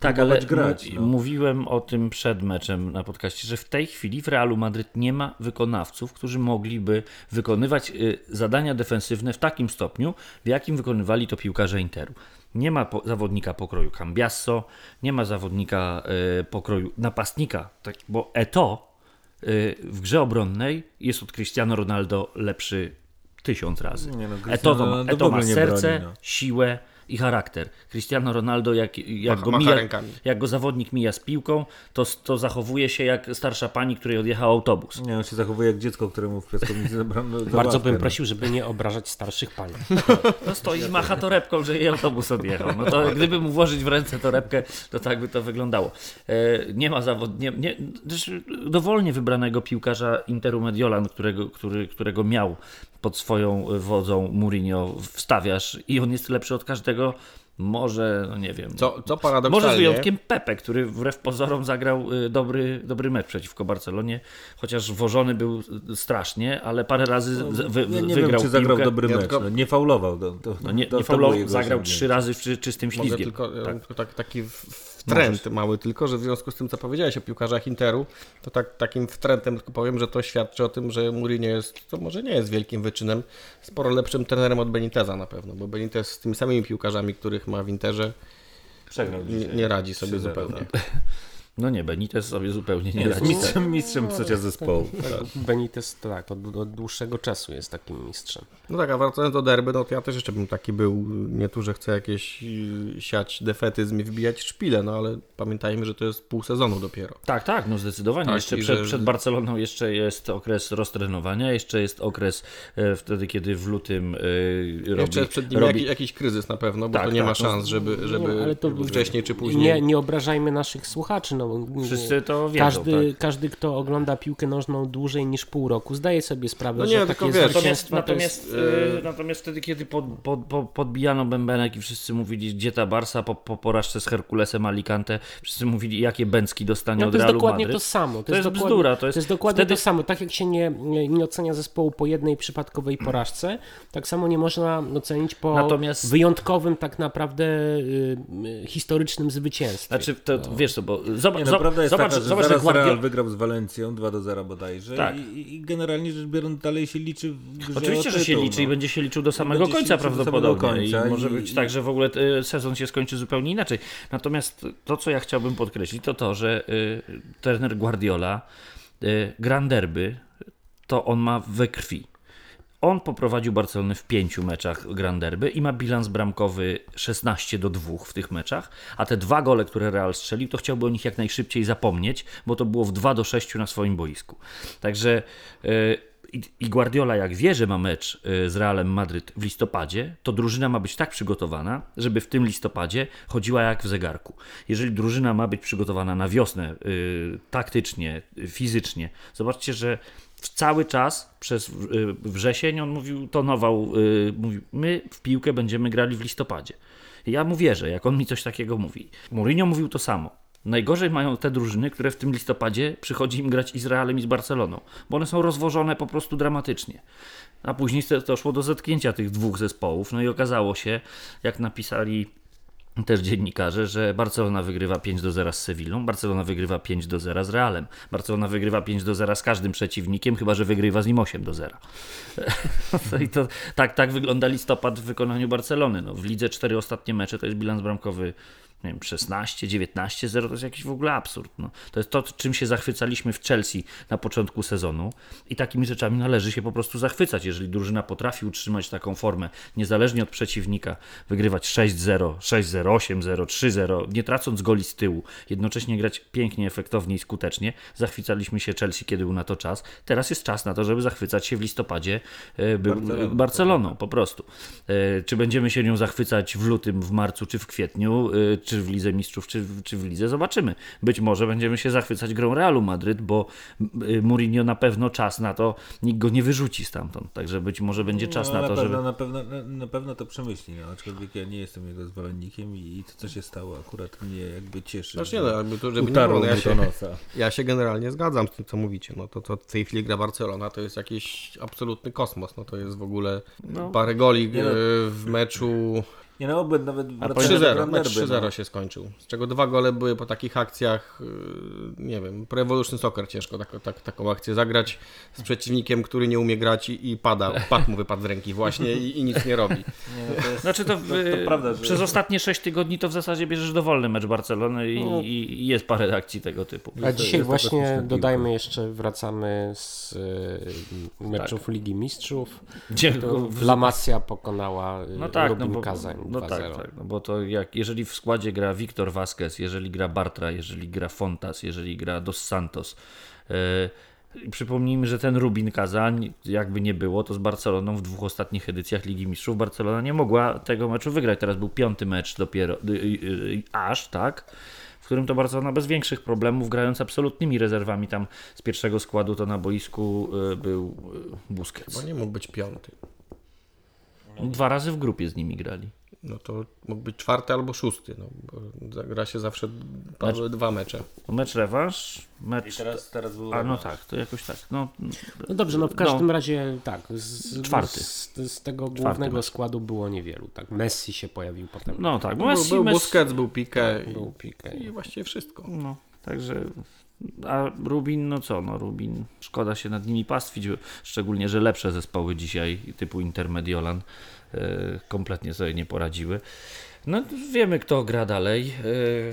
[SPEAKER 5] Tak, ale
[SPEAKER 3] grać. No.
[SPEAKER 5] mówiłem o tym przed meczem na podcaście, że w tej chwili w Realu Madryt nie ma wykonawców, którzy mogliby wykonywać y, zadania defensywne w takim stopniu, w jakim wykonywali to piłkarze Interu. Nie ma po, zawodnika pokroju Cambiasso, nie ma zawodnika y, pokroju napastnika, tak, bo Eto y, w grze obronnej jest od Cristiano Ronaldo lepszy tysiąc razy.
[SPEAKER 3] Nie no,
[SPEAKER 5] Eto, ma, Eto ma serce,
[SPEAKER 3] broni, no.
[SPEAKER 5] siłę i charakter. Cristiano Ronaldo, jak, jak,
[SPEAKER 4] Macha-
[SPEAKER 5] go, mija, jak go zawodnik mija z piłką, to, to zachowuje się jak starsza pani, której odjechał autobus.
[SPEAKER 3] Nie, on się zachowuje jak dziecko, któremu w piaskownicy zabrano
[SPEAKER 2] Bardzo bym
[SPEAKER 3] no.
[SPEAKER 2] prosił, żeby nie obrażać starszych pań.
[SPEAKER 5] No stoi i macha torebką, że jej autobus odjechał. No to gdyby mu włożyć w ręce torebkę, to tak by to wyglądało. E, nie ma zawod... Nie, nie, też dowolnie wybranego piłkarza Interu Mediolan, którego, który, którego miał pod swoją wodzą Mourinho, wstawiasz i on jest lepszy od każdego. Może, no nie wiem.
[SPEAKER 4] Co, co
[SPEAKER 5] Może
[SPEAKER 4] paradoksalnie...
[SPEAKER 5] z wyjątkiem Pepe, który wbrew pozorom zagrał y, dobry, dobry mecz przeciwko Barcelonie, chociaż wożony był strasznie, ale parę razy wy,
[SPEAKER 3] Ja nie
[SPEAKER 5] wygrał
[SPEAKER 3] wiem, czy zagrał
[SPEAKER 5] piłkę.
[SPEAKER 3] dobry
[SPEAKER 4] Ja
[SPEAKER 3] mecz.
[SPEAKER 4] tylko-
[SPEAKER 3] No, nie faulował. To, to,
[SPEAKER 5] No nie,
[SPEAKER 3] to,
[SPEAKER 5] nie faulował, zagrał trzy razy w czy, czystym
[SPEAKER 4] Mogę
[SPEAKER 5] ślizgiem.
[SPEAKER 4] tylko,
[SPEAKER 5] Tak.
[SPEAKER 4] tak. taki wtręt mały tylko, że w związku z tym, co powiedziałeś o piłkarzach Interu, to tak, takim wtrętem tylko powiem, że to świadczy o tym, że Mourinho jest, to może nie jest wielkim wyczynem, sporo lepszym trenerem od Beniteza na pewno, bo Benitez z tymi samymi piłkarzami, których ma w Interze,
[SPEAKER 3] Przegrał
[SPEAKER 4] nie, nie radzi sobie
[SPEAKER 3] 3-0,
[SPEAKER 4] zupełnie.
[SPEAKER 5] No nie, Benitez sobie zupełnie nie
[SPEAKER 3] Jest
[SPEAKER 5] radzi.
[SPEAKER 3] mistrzem, mistrzem trzecia zespołu. Tak.
[SPEAKER 2] Benitez tak, od, od dłuższego czasu jest takim mistrzem.
[SPEAKER 4] No tak, a wracając do derby, no to ja też jeszcze bym taki był, nie tu, że chcę jakieś y, siać defetyzm i wbijać szpile, no ale pamiętajmy, że to jest pół sezonu dopiero.
[SPEAKER 5] Tak, tak, no zdecydowanie.
[SPEAKER 4] Tak,
[SPEAKER 5] jeszcze przed,
[SPEAKER 4] że-
[SPEAKER 5] przed Barceloną jeszcze jest okres roztrenowania, jeszcze jest okres e, wtedy, kiedy w lutym e, robi...
[SPEAKER 4] Jeszcze jest przed nim
[SPEAKER 5] robi
[SPEAKER 4] jakiś, jakiś kryzys na pewno, bo
[SPEAKER 5] Tak,
[SPEAKER 4] to nie
[SPEAKER 5] tak,
[SPEAKER 4] ma
[SPEAKER 5] no,
[SPEAKER 4] szans, żeby, żeby
[SPEAKER 2] Nie, ale to
[SPEAKER 4] wcześniej czy później.
[SPEAKER 2] Nie, nie obrażajmy naszych słuchaczy. No,
[SPEAKER 5] Wszyscy to wiedzą,
[SPEAKER 2] każdy,
[SPEAKER 5] tak.
[SPEAKER 2] każdy, kto ogląda piłkę nożną dłużej niż pół roku, zdaje sobie sprawę,
[SPEAKER 4] No
[SPEAKER 2] że
[SPEAKER 4] nie,
[SPEAKER 2] takie
[SPEAKER 4] tylko wiesz,
[SPEAKER 5] Natomiast,
[SPEAKER 2] zwycięstwa to jest...
[SPEAKER 5] natomiast, e, natomiast wtedy, kiedy pod, pod, pod, podbijano bębenek i wszyscy mówili, gdzie ta Barsa po, po porażce z Herkulesem Alicante, wszyscy mówili, jakie bęcki dostanie
[SPEAKER 2] No,
[SPEAKER 5] od
[SPEAKER 2] to jest
[SPEAKER 5] Realu
[SPEAKER 2] dokładnie
[SPEAKER 5] Madryt.
[SPEAKER 2] to samo.
[SPEAKER 5] To jest
[SPEAKER 2] dokładnie,
[SPEAKER 5] bzdura, to jest-
[SPEAKER 2] dokładnie
[SPEAKER 5] wtedy-
[SPEAKER 2] to samo. Tak jak się nie, nie ocenia zespołu po jednej przypadkowej porażce, tak samo nie można ocenić po
[SPEAKER 5] Natomiast-
[SPEAKER 2] wyjątkowym, tak naprawdę y, y, historycznym zwycięstwie.
[SPEAKER 5] Znaczy, to, wiesz co, bo zobacz,
[SPEAKER 3] no,
[SPEAKER 5] zobacz,
[SPEAKER 3] prawda jest
[SPEAKER 5] zobacz,
[SPEAKER 3] taka, że
[SPEAKER 5] zobacz,
[SPEAKER 3] zaraz Real
[SPEAKER 5] Guardiola...
[SPEAKER 3] wygrał z Walencją 2 do 0 bodajże
[SPEAKER 5] Tak.
[SPEAKER 3] i, i generalnie rzecz biorąc dalej się liczy
[SPEAKER 5] Oczywiście,
[SPEAKER 3] o
[SPEAKER 5] że się
[SPEAKER 3] tytuł,
[SPEAKER 5] liczy
[SPEAKER 3] no.
[SPEAKER 5] i będzie się liczył do samego
[SPEAKER 3] będzie
[SPEAKER 5] końca prawdopodobnie.
[SPEAKER 3] końca
[SPEAKER 5] I może
[SPEAKER 3] i-
[SPEAKER 5] być
[SPEAKER 3] i-
[SPEAKER 5] tak, że w ogóle e, sezon się skończy zupełnie inaczej. Natomiast to, co ja chciałbym podkreślić, to to, że y, trener Guardiola y, Grand Derby to on ma we krwi. On poprowadził Barcelonę w pięciu meczach Grand Derby i ma bilans bramkowy 16 do 2 w tych meczach, a te dwa gole, które Real strzelił, to chciałby o nich jak najszybciej zapomnieć, bo to było w 2 do 6 na swoim boisku. Także y, i- Guardiola jak wie, że ma mecz y, z Realem Madryt w listopadzie, to drużyna ma być tak przygotowana, żeby w tym listopadzie chodziła jak w zegarku. Jeżeli drużyna ma być przygotowana na wiosnę y, taktycznie, fizycznie, zobaczcie, że cały czas przez y, wrzesień on mówił, tonował, y, mówił, my w piłkę będziemy grali w listopadzie. Ja mu wierzę, jak on mi coś takiego mówi. Mourinho mówił to samo. Najgorzej mają te drużyny, które w tym listopadzie przychodzi im grać Izraelem i z Barceloną, bo one są rozwożone po prostu dramatycznie. A później doszło do zetknięcia tych dwóch zespołów, no i okazało się, jak napisali też dziennikarze, że Barcelona wygrywa 5 do 0 z Sewillą, Barcelona wygrywa 5 do 0 z Realem, Barcelona wygrywa 5 do 0 z każdym przeciwnikiem, chyba że wygrywa z nim 8 do 0. I to, tak, tak wygląda listopad w wykonaniu Barcelony. No, w lidze cztery ostatnie mecze to jest bilans bramkowy nie wiem, 16, 19, 0 to jest jakiś w ogóle absurd. No. To jest to, czym się zachwycaliśmy w Chelsea na początku sezonu i takimi rzeczami należy się po prostu zachwycać. Jeżeli drużyna potrafi utrzymać taką formę, niezależnie od przeciwnika, wygrywać 6-0, 6-0, 8-0, 3-0, nie tracąc goli z tyłu, jednocześnie grać pięknie, efektownie i skutecznie, zachwycaliśmy się Chelsea, kiedy był na to czas. Teraz jest czas na to, żeby zachwycać się w listopadzie e, był, Barceloną, Barceloną po prostu. E, czy będziemy się nią zachwycać w lutym, w marcu czy w kwietniu, e, czy w Lidze Mistrzów, czy, czy w Lidze, zobaczymy. Być może będziemy się zachwycać grą Realu Madryt, bo y, Mourinho na pewno czas na to, nikt go nie wyrzuci stamtąd, także być może będzie czas
[SPEAKER 3] no,
[SPEAKER 5] na,
[SPEAKER 3] na,
[SPEAKER 5] to,
[SPEAKER 3] pewno,
[SPEAKER 5] żeby...
[SPEAKER 3] Na pewno, na, na pewno to przemyśli, no, aczkolwiek ja nie jestem jego zwolennikiem i, i to, co się stało, akurat mnie jakby cieszy.
[SPEAKER 4] Znaczy nie, no, jakby to, żeby nie
[SPEAKER 3] Utarło
[SPEAKER 4] było, no, ja, się,
[SPEAKER 3] nosa.
[SPEAKER 4] ja się generalnie zgadzam z tym, co mówicie. No to, to w tej chwili gra Barcelona to jest jakiś absolutny kosmos. No to jest w ogóle parę goli
[SPEAKER 3] Nie no.
[SPEAKER 4] e, w meczu
[SPEAKER 3] Nie no, oby nawet
[SPEAKER 5] A
[SPEAKER 3] wracając do
[SPEAKER 4] 3-0,
[SPEAKER 3] Grand
[SPEAKER 4] mecz
[SPEAKER 3] Derby,
[SPEAKER 4] 3-0
[SPEAKER 3] no.
[SPEAKER 4] się skończył. Z czego dwa gole były po takich akcjach, yy, nie wiem, Pro Evolution Soccer ciężko tak, tak, taką akcję zagrać z przeciwnikiem, który nie umie grać i, i pada, pad mu wypadł z ręki właśnie i, i nic nie robi.
[SPEAKER 3] Nie, no to jest,
[SPEAKER 5] Znaczy to,
[SPEAKER 3] to, to
[SPEAKER 5] y,
[SPEAKER 3] prawda, że...
[SPEAKER 5] przez ostatnie 6 tygodni to w zasadzie bierzesz dowolny mecz Barcelony i, i, i jest parę akcji tego typu.
[SPEAKER 2] A dzisiaj właśnie dodajmy jeszcze, wracamy z y, meczów Ligi Mistrzów.
[SPEAKER 5] Gdzie,
[SPEAKER 2] To La Masia pokonała y,
[SPEAKER 5] No tak, no bo,
[SPEAKER 2] Kazań
[SPEAKER 5] no
[SPEAKER 2] 2-0.
[SPEAKER 5] tak, tak, no bo to jak, jeżeli w składzie gra Wiktor Vasquez, jeżeli gra Bartra, jeżeli gra Fontas, jeżeli gra Dos Santos, yy, przypomnijmy, że ten Rubin Kazań, jakby nie było, to z Barceloną w dwóch ostatnich edycjach Ligi Mistrzów Barcelona nie mogła tego meczu wygrać. Teraz był piąty mecz dopiero, yy, yy, aż, tak? w którym to Barcelona bez większych problemów, grając absolutnymi rezerwami tam z pierwszego składu, to na boisku był Busquets.
[SPEAKER 4] Bo nie mógł być piąty.
[SPEAKER 5] Dwa razy w grupie z nimi grali.
[SPEAKER 4] No to mógł być czwarty albo szósty, no, bo gra się zawsze
[SPEAKER 5] Mecz-
[SPEAKER 4] dwa mecze.
[SPEAKER 5] Mecz rewanż, mecz...
[SPEAKER 3] I teraz, teraz był
[SPEAKER 5] A no tak, to jakoś tak. No,
[SPEAKER 2] No dobrze, no w każdym
[SPEAKER 5] No.
[SPEAKER 2] razie tak. Z,
[SPEAKER 5] Czwarty.
[SPEAKER 2] Z, z tego
[SPEAKER 5] Czwarty
[SPEAKER 2] głównego
[SPEAKER 5] mecz.
[SPEAKER 2] składu było niewielu. Tak, Messi się pojawił potem.
[SPEAKER 5] no tak, bo
[SPEAKER 4] Był,
[SPEAKER 5] Messi,
[SPEAKER 4] był
[SPEAKER 5] Messi,
[SPEAKER 4] Busquets, był Piqué i,
[SPEAKER 2] Był Piqué.
[SPEAKER 4] i właściwie wszystko.
[SPEAKER 5] No, także... A Rubin, no co, no Rubin, szkoda się nad nimi pastwić, szczególnie, że lepsze zespoły dzisiaj, typu Intermediolan, kompletnie sobie nie poradziły. No wiemy, kto gra dalej e,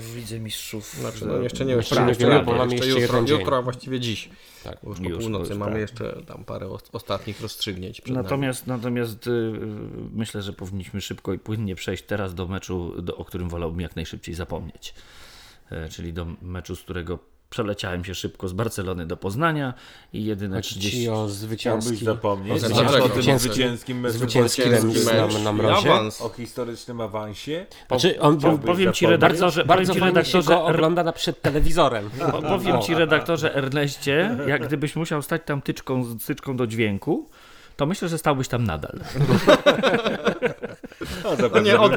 [SPEAKER 5] w Lidze Mistrzów.
[SPEAKER 4] Znaczy, no jeszcze nie
[SPEAKER 2] Jeszcze nie wiemy, bo mamy
[SPEAKER 4] jeszcze
[SPEAKER 2] jeszcze
[SPEAKER 4] jutro,
[SPEAKER 2] dzień.
[SPEAKER 4] jutro, a właściwie dziś.
[SPEAKER 2] Tak.
[SPEAKER 4] Bo już
[SPEAKER 5] Już,
[SPEAKER 4] po północy
[SPEAKER 5] już
[SPEAKER 4] mamy
[SPEAKER 5] tak.
[SPEAKER 4] jeszcze tam parę os- ostatnich rozstrzygnięć przed nami.
[SPEAKER 5] Natomiast, natomiast y, myślę, że powinniśmy szybko i płynnie przejść teraz do meczu, do, o którym wolałbym jak najszybciej zapomnieć. E, czyli do meczu, z którego przeleciałem się szybko z Barcelony do Poznania i jedyne
[SPEAKER 2] Chodzi
[SPEAKER 5] 30...
[SPEAKER 2] ci o
[SPEAKER 3] Chciałbyś
[SPEAKER 2] zwycięski,
[SPEAKER 3] zapomnieć o tym
[SPEAKER 2] Zwycięski-
[SPEAKER 3] zwycięskim meczu
[SPEAKER 2] zwycięski remis na, na mrozie.
[SPEAKER 4] Awans.
[SPEAKER 3] o historycznym awansie.
[SPEAKER 2] Znaczy, on,
[SPEAKER 5] Powiem ci redaktorze,
[SPEAKER 2] bardzo
[SPEAKER 5] powiem ci redaktorze,
[SPEAKER 2] go ogląda na przed telewizorem.
[SPEAKER 5] Po- Powiem ci redaktorze Erneście, jak gdybyś musiał stać tam tyczką, tyczką do dźwięku, to myślę, że stałbyś tam nadal.
[SPEAKER 3] No,
[SPEAKER 4] No nie, od,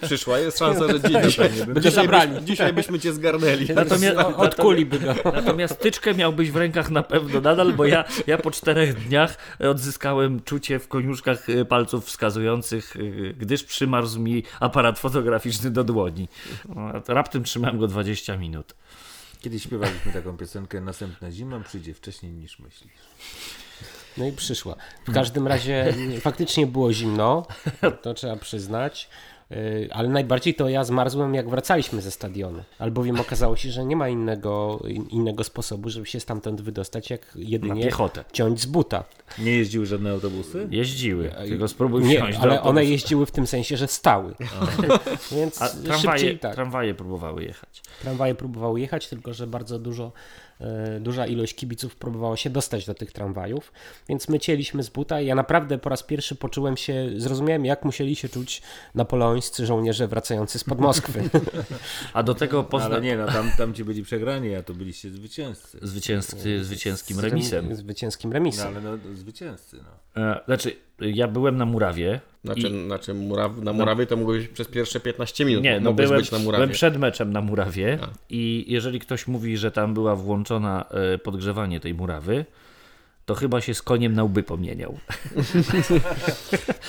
[SPEAKER 4] przyszła, jest szansa, że dzisiaj, dzisiaj,
[SPEAKER 2] zabrali.
[SPEAKER 4] byś, dzisiaj byśmy cię zgarnęli.
[SPEAKER 5] Natomiast,
[SPEAKER 2] Odkuliby go.
[SPEAKER 5] Natomiast tyczkę miałbyś w rękach na pewno nadal, bo ja, ja po czterech dniach odzyskałem czucie w koniuszkach y, palców wskazujących, y, gdyż przymarzł mi aparat fotograficzny do dłoni. No, Raptem trzymałem go 20 minut.
[SPEAKER 3] Kiedyś śpiewaliśmy taką piosenkę Następna zima przyjdzie wcześniej niż myślisz.
[SPEAKER 2] No i przyszła. W każdym razie faktycznie było zimno, to trzeba przyznać. Yy, Ale najbardziej to ja zmarzłem, jak wracaliśmy ze stadionu. Albowiem okazało się, że nie ma innego, in- innego sposobu, żeby się stamtąd wydostać, jak
[SPEAKER 5] Na
[SPEAKER 2] jedynie
[SPEAKER 5] piechotę.
[SPEAKER 2] ciąć z buta.
[SPEAKER 3] Nie jeździły żadne autobusy?
[SPEAKER 5] Jeździły, tylko spróbuj
[SPEAKER 2] Nie,
[SPEAKER 5] wsiąść
[SPEAKER 2] ale one jeździły w tym sensie, że stały. Więc
[SPEAKER 5] A
[SPEAKER 2] szybciej
[SPEAKER 5] tramwaje,
[SPEAKER 2] tak.
[SPEAKER 5] tramwaje próbowały jechać.
[SPEAKER 2] Tramwaje próbowały jechać, tylko że bardzo dużo e, duża ilość kibiców próbowała się dostać do tych tramwajów, więc my cięliśmy z buta i ja naprawdę po raz pierwszy poczułem się, zrozumiałem jak musieli się czuć napoleońscy żołnierze wracający spod Moskwy.
[SPEAKER 5] A do tego Poznań...
[SPEAKER 3] Ale nie, no tam, tam ci byli przegrani, a to byliście zwycięzcy.
[SPEAKER 5] Zwycięzcy, zwycięskim remisem.
[SPEAKER 2] Zwycięskim
[SPEAKER 3] No
[SPEAKER 2] remisem.
[SPEAKER 3] ale no, zwycięzcy, no.
[SPEAKER 5] E, Znaczy, ja byłem na Murawie.
[SPEAKER 4] Znaczy,
[SPEAKER 5] I-
[SPEAKER 4] znaczy muraw, na murawie to mogłeś przez pierwsze 15 minut
[SPEAKER 5] Nie, no byłem,
[SPEAKER 4] być na murawie.
[SPEAKER 5] byłem przed meczem na murawie
[SPEAKER 4] A.
[SPEAKER 5] i jeżeli ktoś mówi, że tam była włączona e, podgrzewanie tej murawy, to chyba się z koniem na łby pomieniał.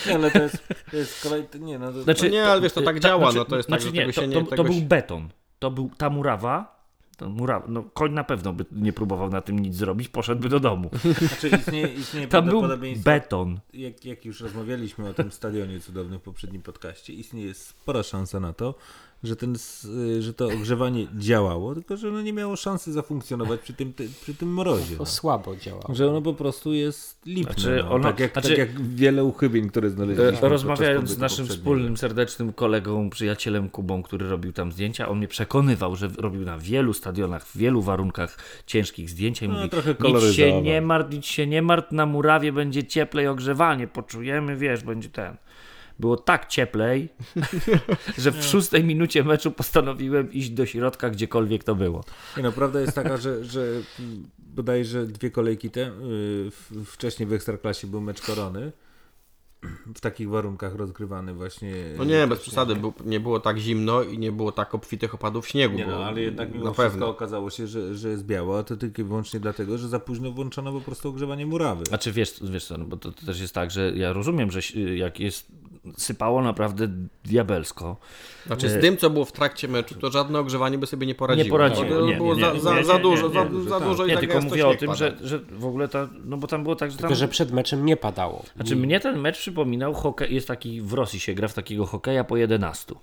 [SPEAKER 3] Nie, ale to jest, to jest kolej... Nie, no, to,
[SPEAKER 5] Znaczy,
[SPEAKER 4] nie, ale wiesz, to tak działa, no to jest tak,
[SPEAKER 5] znaczy nie, to,
[SPEAKER 4] się nie-
[SPEAKER 5] to, to
[SPEAKER 4] tego
[SPEAKER 5] był beton. To był ta murawa. To murawa no, koń na pewno by nie próbował na tym nic zrobić, poszedłby do domu.
[SPEAKER 3] znaczy istnieje, istnieje
[SPEAKER 5] Tam był beton.
[SPEAKER 3] jak, jak już rozmawialiśmy o tym stadionie cudownym w poprzednim podcaście, istnieje spora szansa na to, że, ten, s- że to ogrzewanie działało, tylko że ono nie miało szansy zafunkcjonować przy tym, ty, przy tym mrozie.
[SPEAKER 2] To
[SPEAKER 3] No.
[SPEAKER 2] słabo działało.
[SPEAKER 3] Że ono po prostu jest lipne.
[SPEAKER 5] Znaczy,
[SPEAKER 3] no.
[SPEAKER 5] ono-
[SPEAKER 3] tak, jak,
[SPEAKER 5] znaczy-
[SPEAKER 3] tak jak wiele uchybień, które znaleźliśmy. podczas
[SPEAKER 5] Rozmawiając z naszym wspólnym, serdecznym kolegą, przyjacielem Kubą, który robił tam zdjęcia, on mnie przekonywał, że robił na wielu stadionach, w wielu warunkach ciężkich zdjęcia i
[SPEAKER 3] No,
[SPEAKER 5] mówi,
[SPEAKER 3] trochę
[SPEAKER 5] nic się nie martw, nic się nie martw, na murawie będzie cieplej ogrzewanie, poczujemy, wiesz, będzie ten. Było tak cieplej, że w szóstej minucie meczu postanowiłem iść do środka, gdziekolwiek to było.
[SPEAKER 3] Nie no, prawda jest taka, że, że bodajże dwie kolejki te, y, w- wcześniej w Ekstraklasie był mecz Korony, w takich warunkach rozgrywany właśnie.
[SPEAKER 4] No nie, bez przesady, nie było tak zimno i nie było tak obfitych opadów śniegu.
[SPEAKER 3] Nie no, ale jednak mimo
[SPEAKER 4] na
[SPEAKER 3] wszystko
[SPEAKER 4] pewno.
[SPEAKER 3] okazało się, że, że jest biało, a to tylko i wyłącznie dlatego, że za późno włączono po prostu ogrzewanie murawy.
[SPEAKER 5] Znaczy wiesz, wiesz co, no bo to, to też jest tak, że ja rozumiem, że jak jest sypało naprawdę diabelsko.
[SPEAKER 4] Znaczy z tym, co było w trakcie meczu, to żadne ogrzewanie by sobie nie poradziło.
[SPEAKER 5] Nie poradziło, nie,
[SPEAKER 4] było
[SPEAKER 5] nie,
[SPEAKER 4] za,
[SPEAKER 5] nie,
[SPEAKER 4] za,
[SPEAKER 5] nie,
[SPEAKER 4] za
[SPEAKER 5] nie,
[SPEAKER 4] dużo,
[SPEAKER 5] nie,
[SPEAKER 4] za,
[SPEAKER 3] nie,
[SPEAKER 4] za dużo i
[SPEAKER 5] Nie,
[SPEAKER 4] tak
[SPEAKER 5] tylko mówię o tym, że, że w ogóle ta, no bo tam było tak, że tam...
[SPEAKER 2] Tylko, że przed meczem nie padało.
[SPEAKER 5] Znaczy mnie ten mecz przypominał, hokej, jest taki, w Rosji się gra w takiego hokeja po 11.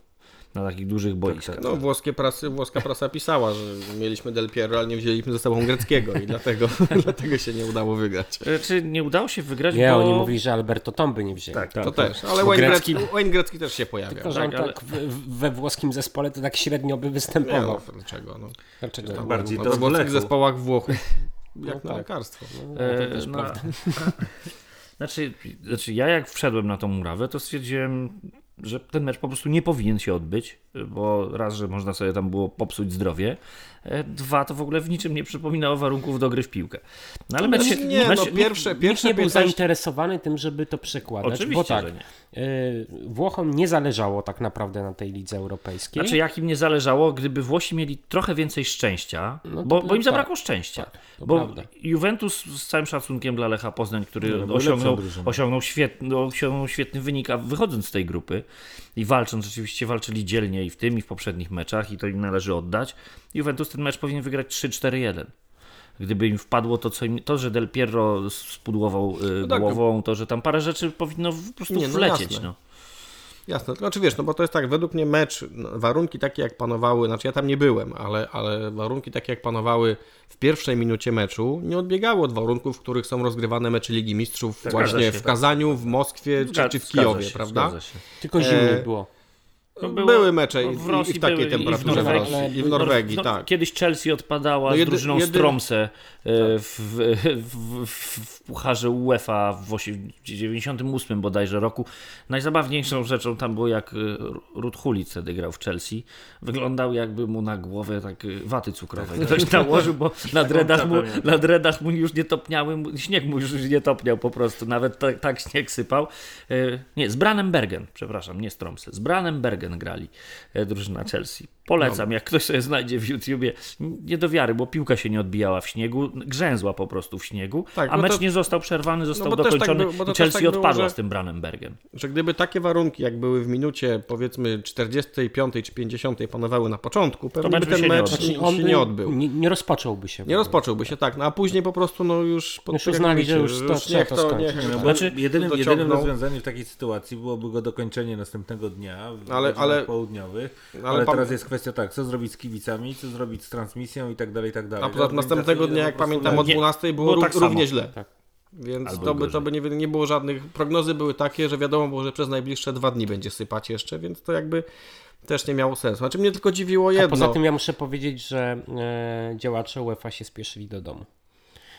[SPEAKER 5] Na takich dużych boiskach.
[SPEAKER 4] No, włoskie prasy, włoska prasa pisała, że mieliśmy Del Piero, ale nie wzięliśmy ze sobą greckiego i dlatego, dlatego się nie udało wygrać.
[SPEAKER 5] E, Czy nie udało się wygrać,
[SPEAKER 2] Nie,
[SPEAKER 5] bo...
[SPEAKER 2] oni mówili, że Alberto Tomby nie wzięli.
[SPEAKER 3] Tak, tak.
[SPEAKER 4] To też, ale Wayne
[SPEAKER 2] grecki-
[SPEAKER 4] Grecki, Wayne Grecki też się pojawia.
[SPEAKER 2] Tylko, że on
[SPEAKER 5] Tak, ale-
[SPEAKER 2] tak we włoskim zespole to tak średnio by
[SPEAKER 4] Nie,
[SPEAKER 2] występował.
[SPEAKER 4] no, dlaczego? No.
[SPEAKER 2] Dlaczego?
[SPEAKER 3] Tak bardziej
[SPEAKER 4] No,
[SPEAKER 3] to w
[SPEAKER 4] włoskich zespołach Włochów jak
[SPEAKER 2] No
[SPEAKER 4] na
[SPEAKER 2] tak.
[SPEAKER 4] lekarstwo.
[SPEAKER 2] No,
[SPEAKER 5] E,
[SPEAKER 2] to też
[SPEAKER 5] no,
[SPEAKER 2] prawda.
[SPEAKER 5] Znaczy, znaczy, ja jak wszedłem na tą murawę, to stwierdziłem, że ten mecz po prostu nie powinien się odbyć, bo raz, że można sobie tam było popsuć zdrowie, dwa, to w ogóle w niczym nie przypominało warunków do gry w piłkę. No ale mecz się...
[SPEAKER 4] nie,
[SPEAKER 5] mecz,
[SPEAKER 4] no pierwsze,
[SPEAKER 2] Nikt
[SPEAKER 4] pierwsze
[SPEAKER 2] nie był
[SPEAKER 4] 15
[SPEAKER 2] zainteresowany tym, żeby to przekładać,
[SPEAKER 5] Oczywiście,
[SPEAKER 2] bo tak,
[SPEAKER 5] nie.
[SPEAKER 2] y, Włochom nie zależało tak naprawdę na tej lidze europejskiej.
[SPEAKER 5] Znaczy, jak im nie zależało, gdyby Włosi mieli trochę więcej szczęścia,
[SPEAKER 2] No
[SPEAKER 5] bo, bo im
[SPEAKER 2] tak,
[SPEAKER 5] zabrakło szczęścia.
[SPEAKER 2] to
[SPEAKER 5] bo
[SPEAKER 2] prawda.
[SPEAKER 5] Juventus z całym szacunkiem dla Lecha Poznań, który
[SPEAKER 3] No,
[SPEAKER 5] osiągnął, osiągnął, świetny, osiągnął świetny wynik, a wychodząc z tej grupy i walcząc, rzeczywiście walczyli dzielnie i w tym, i w poprzednich meczach, i to im należy oddać. Juventus ten mecz powinien wygrać 3-4-1. Gdyby im wpadło to, co im, to że Del Piero spudłował y,
[SPEAKER 4] tak,
[SPEAKER 5] głową, to, że tam parę rzeczy powinno po prostu
[SPEAKER 4] Nie, no
[SPEAKER 5] wlecieć.
[SPEAKER 4] jasne.
[SPEAKER 5] No.
[SPEAKER 4] Jasne, znaczy wiesz, no bo to jest tak, według mnie mecz, no, warunki takie jak panowały, znaczy ja tam nie byłem, ale, ale warunki takie jak panowały w pierwszej minucie meczu nie odbiegały od warunków, w których są rozgrywane mecze Ligi Mistrzów
[SPEAKER 5] Zgadza
[SPEAKER 4] właśnie
[SPEAKER 5] się,
[SPEAKER 4] w
[SPEAKER 5] tak.
[SPEAKER 4] Kazaniu, w Moskwie czy, czy w Kijowie,
[SPEAKER 5] się,
[SPEAKER 4] prawda?
[SPEAKER 5] zgadza się.
[SPEAKER 2] Tylko zimniej
[SPEAKER 4] E,
[SPEAKER 2] było.
[SPEAKER 5] Było-
[SPEAKER 4] były mecze i,
[SPEAKER 5] w
[SPEAKER 4] i
[SPEAKER 5] Rosji
[SPEAKER 4] w takiej
[SPEAKER 5] były, i w
[SPEAKER 4] temperaturze w
[SPEAKER 5] Norwegii.
[SPEAKER 4] Rosji, i w Norwegii,
[SPEAKER 5] no,
[SPEAKER 4] tak.
[SPEAKER 5] Kiedyś Chelsea odpadała
[SPEAKER 4] No
[SPEAKER 5] z
[SPEAKER 4] jedy-
[SPEAKER 5] drużyną
[SPEAKER 4] jedy-
[SPEAKER 5] w, w, w, w pucharze UEFA w osie- 98 bodajże roku. Najzabawniejszą rzeczą tam było jak e, Ruth Hulit wtedy grał w Chelsea. Wyglądał jakby mu na głowę tak e, waty cukrowej ktoś nałożył, bo na dreadach mu, na dreadach mu już nie topniały, śnieg mu już nie topniał po prostu, nawet tak, tak śnieg sypał. E, Nie, z Brandenbergen, przepraszam, nie Stromsę, z Brandenbergen grali e, drużyna Chelsea. Polecam,
[SPEAKER 4] No.
[SPEAKER 5] jak ktoś sobie znajdzie w YouTubie, nie do wiary, bo piłka się nie odbijała w śniegu, grzęzła po prostu w śniegu,
[SPEAKER 4] Tak,
[SPEAKER 5] a mecz
[SPEAKER 4] to-
[SPEAKER 5] nie został przerwany, został
[SPEAKER 4] bo też tak
[SPEAKER 5] dokończony
[SPEAKER 4] to
[SPEAKER 5] i Chelsea
[SPEAKER 4] tak było,
[SPEAKER 5] odpadła
[SPEAKER 4] że-
[SPEAKER 5] z tym Brandenbergen.
[SPEAKER 4] Że gdyby takie warunki, jak były w minucie powiedzmy 45 czy 50 panowały na początku, pewnie
[SPEAKER 5] mecz
[SPEAKER 4] by ten mecz nie,
[SPEAKER 2] on
[SPEAKER 4] się nie odbył.
[SPEAKER 2] Nie, nie rozpocząłby się.
[SPEAKER 4] Nie rozpocząłby się tak, no a później po prostu no już... pod-
[SPEAKER 2] Już uznali, że już to trzeba
[SPEAKER 4] niech
[SPEAKER 2] to
[SPEAKER 4] to, niech,
[SPEAKER 3] No,
[SPEAKER 5] Znaczy,
[SPEAKER 3] jedynym, rozwiązaniem w takiej sytuacji byłoby go dokończenie następnego dnia w
[SPEAKER 4] Ale-
[SPEAKER 3] ale,
[SPEAKER 4] ale-
[SPEAKER 3] południowych.
[SPEAKER 4] ale
[SPEAKER 3] teraz jest kwestia tak, co zrobić z kibicami, co zrobić z transmisją i tak dalej, i tak dalej.
[SPEAKER 4] A poza tym następnego dnia, jak pamiętam, o
[SPEAKER 5] nie-
[SPEAKER 4] 12 było,
[SPEAKER 5] było tak samo.
[SPEAKER 4] równie źle.
[SPEAKER 2] Tak.
[SPEAKER 4] Więc
[SPEAKER 5] Albo
[SPEAKER 4] to by, to by nie, nie było żadnych. Prognozy były takie, że wiadomo było, że przez najbliższe dwa dni będzie sypać jeszcze, więc to jakby też nie miało sensu. Znaczy mnie tylko dziwiło jedno.
[SPEAKER 2] A poza tym ja muszę powiedzieć, że e, działacze UEFA się spieszyli do domu.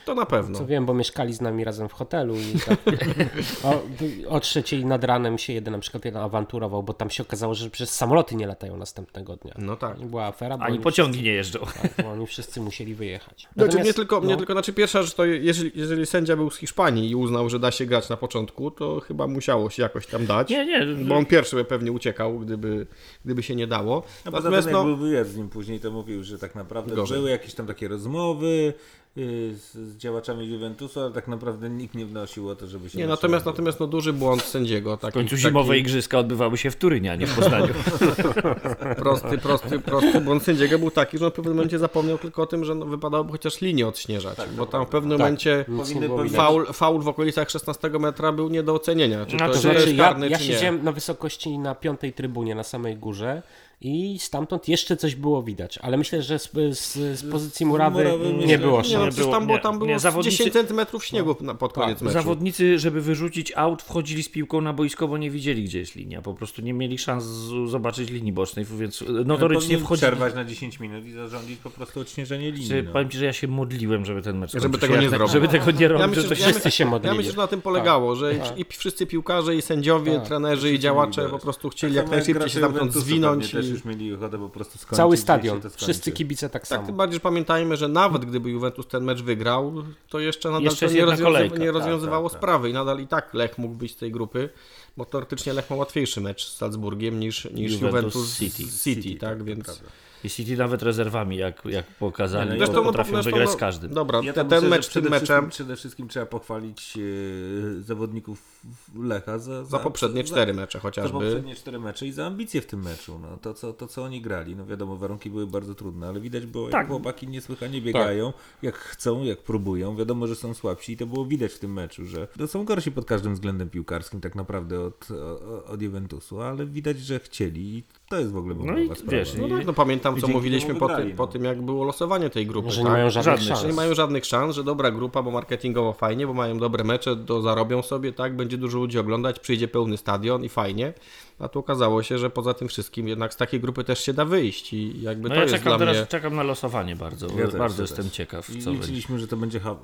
[SPEAKER 4] To na pewno.
[SPEAKER 2] Co wiem, bo mieszkali z nami razem w hotelu i tak, o, o trzeciej nad ranem się jeden na przykład jeden awanturował, bo tam się okazało, że przez samoloty nie latają następnego dnia.
[SPEAKER 4] No tak.
[SPEAKER 2] I była afera, bo
[SPEAKER 5] Ani pociągi nie jeżdżą.
[SPEAKER 2] wszyscy, bo oni wszyscy musieli wyjechać.
[SPEAKER 4] Znaczy,
[SPEAKER 2] Natomiast,
[SPEAKER 4] mnie tylko, mnie
[SPEAKER 2] no,
[SPEAKER 4] tylko, znaczy pierwsza rzecz to jeżeli, jeżeli sędzia był z Hiszpanii i uznał, że da się grać na początku, to chyba musiało się jakoś tam dać.
[SPEAKER 5] Nie, nie.
[SPEAKER 4] Bo on pierwszy by pewnie uciekał, gdyby, gdyby się nie dało.
[SPEAKER 3] No poza tym, jak
[SPEAKER 4] no,
[SPEAKER 3] był wywiad z nim później, to mówił, że tak naprawdę
[SPEAKER 4] Gorzej.
[SPEAKER 3] były jakieś tam takie rozmowy z, z działaczami Juventusu, ale tak naprawdę nikt nie wnosił o to, żeby się...
[SPEAKER 4] nie, natomiast, natomiast no, duży błąd sędziego. Taki,
[SPEAKER 5] W końcu
[SPEAKER 4] taki
[SPEAKER 5] zimowe igrzyska odbywały się w Turynie, a nie w Poznaniu.
[SPEAKER 4] Prosty, prosty, prosty błąd sędziego był taki, że on w pewnym momencie zapomniał tylko o tym, że no, wypadałoby chociaż linię odśnieżać. bo tam w pewnym momencie
[SPEAKER 3] Powinny- powinny-
[SPEAKER 2] widać.
[SPEAKER 4] faul, faul w okolicach 16 metra był nie do ocenienia. Czy
[SPEAKER 5] No
[SPEAKER 4] to,
[SPEAKER 5] to
[SPEAKER 4] czy
[SPEAKER 2] To
[SPEAKER 4] jest
[SPEAKER 2] znaczy, ja,
[SPEAKER 4] karny,
[SPEAKER 2] ja
[SPEAKER 4] czy nie.
[SPEAKER 2] siedziałem na wysokości na piątej trybunie, na samej górze i stamtąd jeszcze coś było widać, ale myślę, że z, z, z pozycji murawy
[SPEAKER 3] murawy
[SPEAKER 2] nie
[SPEAKER 3] myślę,
[SPEAKER 2] było
[SPEAKER 3] że
[SPEAKER 4] Nie, no,
[SPEAKER 2] szans.
[SPEAKER 4] przecież
[SPEAKER 5] było-
[SPEAKER 4] tam było,
[SPEAKER 5] nie,
[SPEAKER 4] tam było
[SPEAKER 5] nie, zawodnicy-
[SPEAKER 4] 10 centymetrów śniegu na, pod koniec meczu.
[SPEAKER 5] Zawodnicy, żeby wyrzucić aut, wchodzili z piłką na boisko, bo nie widzieli, gdzie jest linia. Po prostu nie mieli szans zobaczyć linii bocznej, więc notorycznie
[SPEAKER 3] Powinien
[SPEAKER 5] wchodzili.
[SPEAKER 3] przerwać na 10 minut i zarządzić po prostu odśnieżenie linii.
[SPEAKER 5] Czy,
[SPEAKER 3] No.
[SPEAKER 5] Powiem Ci, że ja się modliłem, żeby ten mecz
[SPEAKER 4] Żeby tego nie
[SPEAKER 5] jak
[SPEAKER 4] zrobił.
[SPEAKER 5] Żeby tego nie robić.
[SPEAKER 4] Ja myślę,
[SPEAKER 5] że się...
[SPEAKER 2] Wszyscy się
[SPEAKER 4] Ja
[SPEAKER 2] modlili.
[SPEAKER 4] myślę, że na tym polegało, że i, i wszyscy piłkarze, i sędziowie,
[SPEAKER 2] Tak.
[SPEAKER 4] trenerzy, i działacze po prostu chcieli
[SPEAKER 3] Tak
[SPEAKER 4] jak
[SPEAKER 3] samo
[SPEAKER 4] najszybciej się stamtąd zwinąć.
[SPEAKER 3] Już mieli ochotę po prostu skończyć.
[SPEAKER 2] Cały stadion, wszyscy kibice tak
[SPEAKER 4] Tak,
[SPEAKER 2] samo.
[SPEAKER 4] tym bardziej że pamiętajmy, że nawet gdyby Juventus ten mecz wygrał, to jeszcze nadal
[SPEAKER 5] Jeszcze
[SPEAKER 4] to nie, rozwiązy-
[SPEAKER 5] kolejka.
[SPEAKER 4] nie
[SPEAKER 5] Tak,
[SPEAKER 4] rozwiązywało
[SPEAKER 3] tak, tak.
[SPEAKER 4] sprawy i nadal i tak Lech mógł być z tej grupy, bo teoretycznie Lech ma łatwiejszy mecz z Salzburgiem niż, niż
[SPEAKER 5] Juventus
[SPEAKER 4] Juventus
[SPEAKER 5] City.
[SPEAKER 4] City, tak, więc...
[SPEAKER 3] prawda.
[SPEAKER 5] I City nawet rezerwami, jak, jak pokazali,
[SPEAKER 3] Nie, no, zresztą, no,
[SPEAKER 5] potrafią
[SPEAKER 4] zresztą,
[SPEAKER 5] wygrać
[SPEAKER 4] no,
[SPEAKER 5] z każdym.
[SPEAKER 4] Dobra,
[SPEAKER 3] Ja
[SPEAKER 4] ten
[SPEAKER 3] myślę,
[SPEAKER 4] mecz tym
[SPEAKER 3] przede
[SPEAKER 4] meczem
[SPEAKER 3] wszystkim- Przede wszystkim trzeba pochwalić e, zawodników Lecha za,
[SPEAKER 4] za poprzednie cztery mecze
[SPEAKER 3] Za
[SPEAKER 4] chociażby.
[SPEAKER 3] poprzednie cztery mecze i za ambicje w tym meczu. No, to, co, to, co oni grali, no wiadomo, warunki były bardzo trudne, ale widać było, jak
[SPEAKER 5] Tak.
[SPEAKER 3] chłopaki niesłychanie biegają, jak chcą, jak próbują. Wiadomo, że są słabsi i to było widać w tym meczu, że to są gorsi pod każdym względem piłkarskim tak naprawdę od, o- od Juventusu, ale widać, że chcieli i to jest w ogóle
[SPEAKER 5] No i
[SPEAKER 3] sprawa.
[SPEAKER 5] wiesz,
[SPEAKER 4] No tak, no pamiętam co mówiliśmy po,
[SPEAKER 3] wygrali,
[SPEAKER 4] tym, po
[SPEAKER 3] no.
[SPEAKER 4] tym, jak było losowanie tej grupy.
[SPEAKER 2] Że nie
[SPEAKER 4] tak?
[SPEAKER 2] mają żadnych
[SPEAKER 5] Żadnych,
[SPEAKER 2] szans.
[SPEAKER 4] Że nie mają żadnych szans, że dobra grupa, bo marketingowo fajnie, bo mają dobre mecze, to zarobią sobie, tak, będzie dużo ludzi oglądać, przyjdzie pełny stadion i fajnie. A tu okazało się, że poza tym wszystkim jednak z takiej grupy też się da wyjść i jakby
[SPEAKER 5] No
[SPEAKER 4] to
[SPEAKER 5] ja
[SPEAKER 4] jest
[SPEAKER 5] czekam
[SPEAKER 4] dla
[SPEAKER 5] teraz,
[SPEAKER 4] mnie...
[SPEAKER 5] czekam na losowanie bardzo.
[SPEAKER 3] Ja
[SPEAKER 5] bardzo jestem
[SPEAKER 3] też.
[SPEAKER 5] ciekaw, co
[SPEAKER 3] liczyliśmy, że to będzie ha,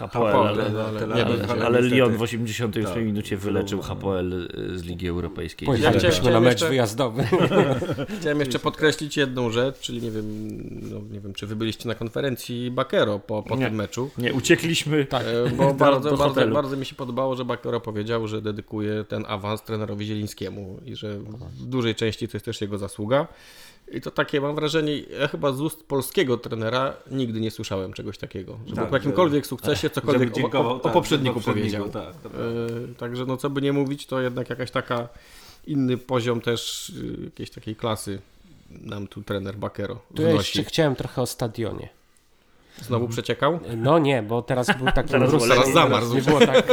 [SPEAKER 3] e,
[SPEAKER 5] ale- Lyon w 88
[SPEAKER 3] Tak.
[SPEAKER 5] minucie wyleczył Hapoel y, z Ligi Europejskiej.
[SPEAKER 2] Pojechaliśmy
[SPEAKER 4] chciałem
[SPEAKER 2] na mecz
[SPEAKER 4] jeszcze-
[SPEAKER 2] wyjazdowy.
[SPEAKER 4] Chciałem jeszcze podkreślić jedną rzecz, czyli nie wiem, no, nie wiem czy wy byliście na konferencji Bakero po, po
[SPEAKER 5] Nie.
[SPEAKER 4] tym meczu.
[SPEAKER 5] Nie, uciekliśmy.
[SPEAKER 2] Tak.
[SPEAKER 4] E, Bo
[SPEAKER 5] Do-
[SPEAKER 4] bardzo,
[SPEAKER 5] do
[SPEAKER 4] bardzo, bardzo mi się podobało, że Bakero powiedział, że dedykuje ten awans trenerowi Zielińskiemu i że w dużej części to jest też jego zasługa. I to takie mam wrażenie, ja chyba z ust polskiego trenera nigdy nie słyszałem czegoś takiego. Żeby
[SPEAKER 3] Tak,
[SPEAKER 4] po jakimkolwiek sukcesie cokolwiek
[SPEAKER 3] dziękował,
[SPEAKER 4] o, o, o
[SPEAKER 3] tak,
[SPEAKER 4] poprzedniku
[SPEAKER 3] poprzedniku,
[SPEAKER 4] powiedział.
[SPEAKER 3] tak,
[SPEAKER 4] E. Także no co by nie mówić, to jednak jakaś taka inny poziom też y, jakiejś takiej klasy nam tu trener Bakero
[SPEAKER 2] Tu ja jeszcze chciałem trochę o stadionie.
[SPEAKER 4] Znowu przeciekał?
[SPEAKER 2] No nie, bo teraz był taki
[SPEAKER 5] Teraz
[SPEAKER 2] mróz,
[SPEAKER 5] teraz
[SPEAKER 4] zamarzł.
[SPEAKER 2] Nie było tak.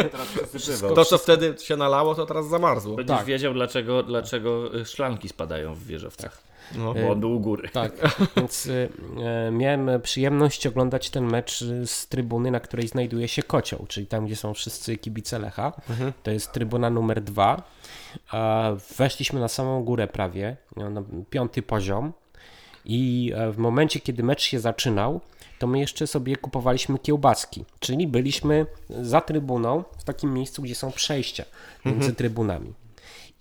[SPEAKER 4] To, co wtedy się nalało, to teraz zamarzło.
[SPEAKER 5] Będziesz
[SPEAKER 2] Tak.
[SPEAKER 5] wiedział, dlaczego, dlaczego y, szklanki spadają w wieżowcach.
[SPEAKER 4] No.
[SPEAKER 5] Bo on był u góry.
[SPEAKER 2] Tak, więc y, e, miałem przyjemność oglądać ten mecz y, z trybuny, na której znajduje się kocioł, czyli tam, gdzie są wszyscy kibice Lecha. To jest trybuna numer dwa. A Weszliśmy na samą górę prawie, na piąty poziom i e, w momencie, kiedy mecz się zaczynał, to my jeszcze sobie kupowaliśmy kiełbaski, czyli byliśmy za trybuną w takim miejscu, gdzie są przejścia między trybunami.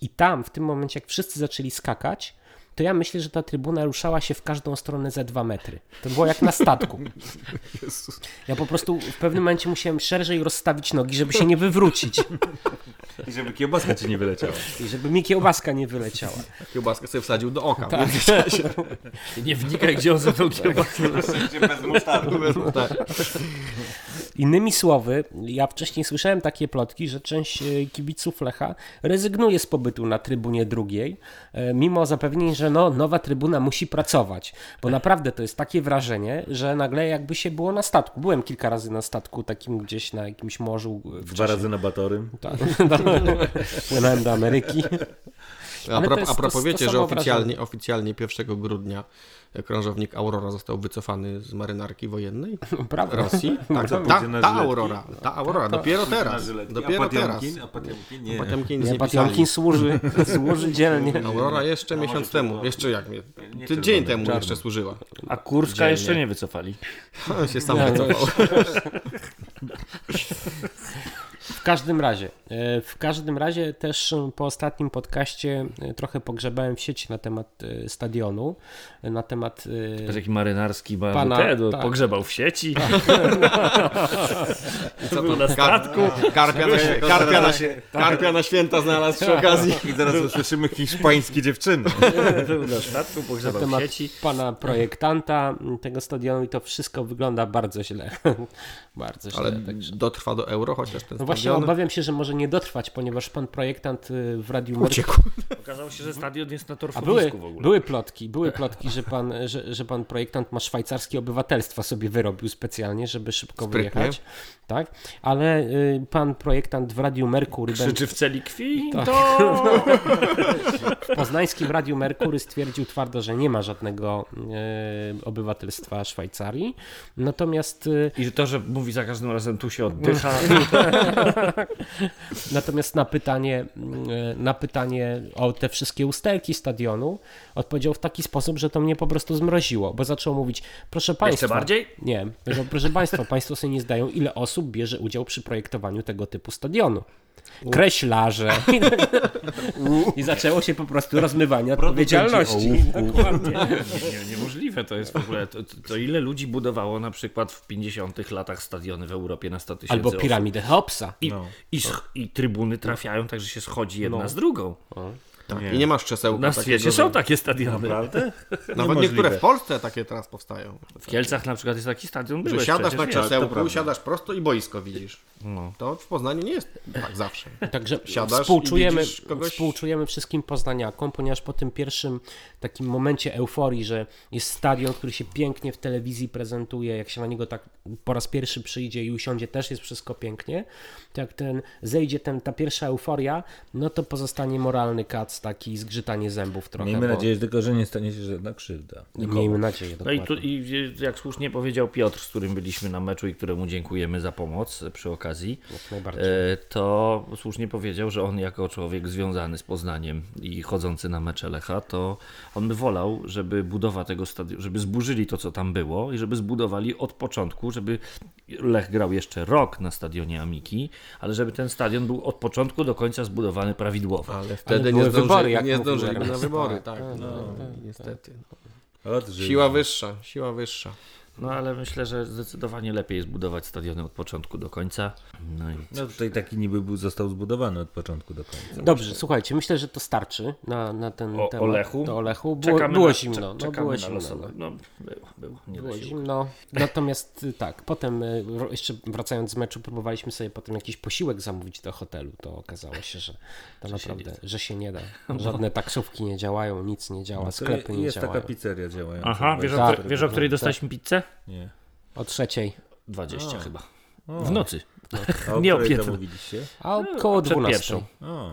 [SPEAKER 2] I tam, w tym momencie, jak wszyscy zaczęli skakać, to ja myślę, że ta trybuna ruszała się w każdą stronę ze dwa metry. To było jak na statku. Ja po prostu w pewnym momencie musiałem szerzej rozstawić nogi, żeby się nie wywrócić
[SPEAKER 3] I żeby kiełbaska ci nie wyleciała.
[SPEAKER 2] i żeby mi kiełbaska nie wyleciała.
[SPEAKER 4] Kiełbaskę sobie wsadził do oka.
[SPEAKER 2] Tak.
[SPEAKER 5] Nie wnikaj, gdzie on ze tą kiełbasą.
[SPEAKER 3] bez musztardu.
[SPEAKER 2] Innymi słowy, ja wcześniej słyszałem takie plotki, że część e, kibiców Lecha rezygnuje z pobytu na trybunie drugiej, e, mimo zapewnień, że no, nowa trybuna musi pracować. Bo naprawdę to jest takie wrażenie, że nagle jakby się było na statku. Byłem kilka razy na statku takim gdzieś na jakimś morzu. e,
[SPEAKER 3] Dwa
[SPEAKER 2] wcześniej.
[SPEAKER 3] razy na batorym.
[SPEAKER 2] Tak. Płynąłem do Ameryki.
[SPEAKER 4] A, pro,
[SPEAKER 2] to jest
[SPEAKER 4] a propos
[SPEAKER 2] to- to
[SPEAKER 4] wiecie, że oficjalnie,
[SPEAKER 2] wrażenie.
[SPEAKER 4] oficjalnie 1 grudnia krążownik Aurora został wycofany z marynarki wojennej
[SPEAKER 2] Prawda?
[SPEAKER 4] Rosji. Tak, ta, ta? Aurora, ta Aurora, dopiero teraz,
[SPEAKER 3] A
[SPEAKER 4] dopiero teraz.
[SPEAKER 3] A Patiomkin? Nie.
[SPEAKER 2] Służy, służy dzielnie.
[SPEAKER 4] Aurora jeszcze miesiąc temu, jeszcze jak, nie, tydzień temu jeszcze służyła.
[SPEAKER 5] A Kurska jeszcze nie wycofali.
[SPEAKER 4] On się sam wycofał.
[SPEAKER 2] W każdym razie, e, w każdym razie też po ostatnim podcaście e, trochę pogrzebałem w sieci na temat e, stadionu, na temat
[SPEAKER 5] jaki marynarski ma
[SPEAKER 2] Pana-
[SPEAKER 5] te, no,
[SPEAKER 2] tak.
[SPEAKER 5] pogrzebał w sieci.
[SPEAKER 4] Co
[SPEAKER 5] Był na statku.
[SPEAKER 4] Karpia na, karpia, na, karpia na święta znalazł przy okazji.
[SPEAKER 3] I zaraz usłyszymy hiszpańskie dziewczyny.
[SPEAKER 5] Był na statku,
[SPEAKER 2] na
[SPEAKER 5] pogrzebał w
[SPEAKER 2] temat
[SPEAKER 5] sieci.
[SPEAKER 2] pana projektanta tego stadionu i to wszystko wygląda bardzo źle. bardzo źle.
[SPEAKER 4] Ale
[SPEAKER 2] także.
[SPEAKER 4] dotrwa do euro, chociaż ten
[SPEAKER 2] No właśnie obawiam się, że może nie dotrwać, ponieważ pan projektant y, w Radiu
[SPEAKER 4] uciekł.
[SPEAKER 5] Okazało się, że stadion jest na torfowisku
[SPEAKER 2] były,
[SPEAKER 5] w ogóle.
[SPEAKER 2] były plotki, były plotki, że pan, że, że pan projektant ma szwajcarskie obywatelstwo sobie wyrobił specjalnie, żeby szybko
[SPEAKER 4] Sprytnie.
[SPEAKER 2] wyjechać. Tak? Ale y, pan projektant w Radiu Merkury,
[SPEAKER 5] Krzyczy w celi krwi,
[SPEAKER 2] Tak. w poznańskim Radiu Merkury stwierdził twardo, że nie ma żadnego y, obywatelstwa Szwajcarii. Natomiast y,
[SPEAKER 5] I to, że mówi za każdym razem tu się oddycha.
[SPEAKER 2] Natomiast na pytanie, mm, na pytanie o te wszystkie usterki stadionu odpowiedział w taki sposób, że to mnie po prostu zmroziło, bo zaczął mówić, proszę państwa.
[SPEAKER 5] bardziej?
[SPEAKER 2] Nie, proszę państwa, państwo sobie nie zdają, ile osób bierze udział przy projektowaniu tego typu stadionu. Kreślarze. I zaczęło się po prostu rozmywanie odpowiedzialności. Dokładnie.
[SPEAKER 5] Nie, niemożliwe to jest w ogóle. To, to, to ile ludzi budowało na przykład w 50 latach stadiony w Europie na 100 tysięcy
[SPEAKER 2] Albo
[SPEAKER 5] osób?
[SPEAKER 2] piramidę Cheopsa.
[SPEAKER 5] I, i, sch- I trybuny trafiają tak, że się schodzi jedna z drugą.
[SPEAKER 4] Tak, I nie masz krzesełka
[SPEAKER 5] Na świecie są takie stadiony.
[SPEAKER 3] Prawda?
[SPEAKER 4] Nawet niektóre w Polsce takie teraz powstają.
[SPEAKER 5] W Kielcach na przykład jest taki stadion.
[SPEAKER 4] Że
[SPEAKER 5] byłeś
[SPEAKER 4] siadasz na krzesełku, siadasz prosto i boisko widzisz.
[SPEAKER 5] No.
[SPEAKER 4] To w Poznaniu nie jest tak zawsze.
[SPEAKER 2] Także
[SPEAKER 4] Siadasz
[SPEAKER 2] współczujemy,
[SPEAKER 4] kogoś-
[SPEAKER 2] współczujemy wszystkim poznaniakom, ponieważ po tym pierwszym takim momencie euforii, że jest stadion, który się pięknie w telewizji prezentuje, jak się na niego tak po raz pierwszy przyjdzie i usiądzie, też jest wszystko pięknie, to jak ten zejdzie ten, ta pierwsza euforia, no to pozostanie moralny kac, taki zgrzytanie zębów trochę.
[SPEAKER 3] Miejmy
[SPEAKER 2] bo-
[SPEAKER 3] nadzieję tylko, że nie stanie się żadna krzywda.
[SPEAKER 2] Miejmy nadzieję,
[SPEAKER 5] No i, tu, i jak słusznie powiedział Piotr, z którym byliśmy na meczu i któremu dziękujemy za pomoc przy okazji, e, to słusznie powiedział, że on jako człowiek związany z Poznaniem i chodzący na mecze Lecha, to on by wolał, żeby budowa tego stadionu, żeby zburzyli to, co tam było i żeby zbudowali od początku, żeby Lech grał jeszcze rok na stadionie Amiki, ale żeby ten stadion był od początku do końca zbudowany prawidłowo.
[SPEAKER 4] Ale wtedy
[SPEAKER 2] były
[SPEAKER 4] nie, zdąży,
[SPEAKER 2] wybory, jak
[SPEAKER 4] nie
[SPEAKER 2] mówił
[SPEAKER 4] zdążyliby na wybory.
[SPEAKER 2] Tak,
[SPEAKER 4] Tak, no, niestety.
[SPEAKER 3] Odżył.
[SPEAKER 4] Siła wyższa, siła wyższa.
[SPEAKER 5] No ale myślę, że zdecydowanie lepiej jest budować stadiony od początku do końca. No i
[SPEAKER 3] No tutaj taki niby był, został zbudowany od początku do końca.
[SPEAKER 2] Dobrze, słuchajcie, myślę, że to starczy na, na ten
[SPEAKER 5] O-
[SPEAKER 2] temat.
[SPEAKER 5] Olechu?
[SPEAKER 2] To Olechu. Było,
[SPEAKER 5] Czekamy
[SPEAKER 2] było
[SPEAKER 5] na,
[SPEAKER 2] zimno. no,
[SPEAKER 5] czekamy
[SPEAKER 2] było
[SPEAKER 5] na
[SPEAKER 2] zimno. No.
[SPEAKER 5] No, było, było. Nie
[SPEAKER 2] Było
[SPEAKER 5] się
[SPEAKER 2] zimno. Natomiast y, tak, potem y, jeszcze wracając z meczu, próbowaliśmy sobie potem jakiś posiłek zamówić do hotelu. To okazało się, że to naprawdę, że się nie da. Żadne taksówki nie działają, nic nie działa,
[SPEAKER 3] To
[SPEAKER 2] sklepy nie
[SPEAKER 3] jest
[SPEAKER 2] działają.
[SPEAKER 3] taka pizzeria działająca.
[SPEAKER 5] Aha, wiesz, o,
[SPEAKER 2] Tak,
[SPEAKER 5] której- wiesz o której dostaliśmy pizzę?
[SPEAKER 3] Nie.
[SPEAKER 2] O trzeciej,
[SPEAKER 5] 20 chyba. W nocy.
[SPEAKER 3] A o
[SPEAKER 5] Nie o
[SPEAKER 3] której
[SPEAKER 5] piętno.
[SPEAKER 3] zamówiliście?
[SPEAKER 2] a około
[SPEAKER 5] Przed
[SPEAKER 2] 12.
[SPEAKER 5] pierwszą.
[SPEAKER 3] O,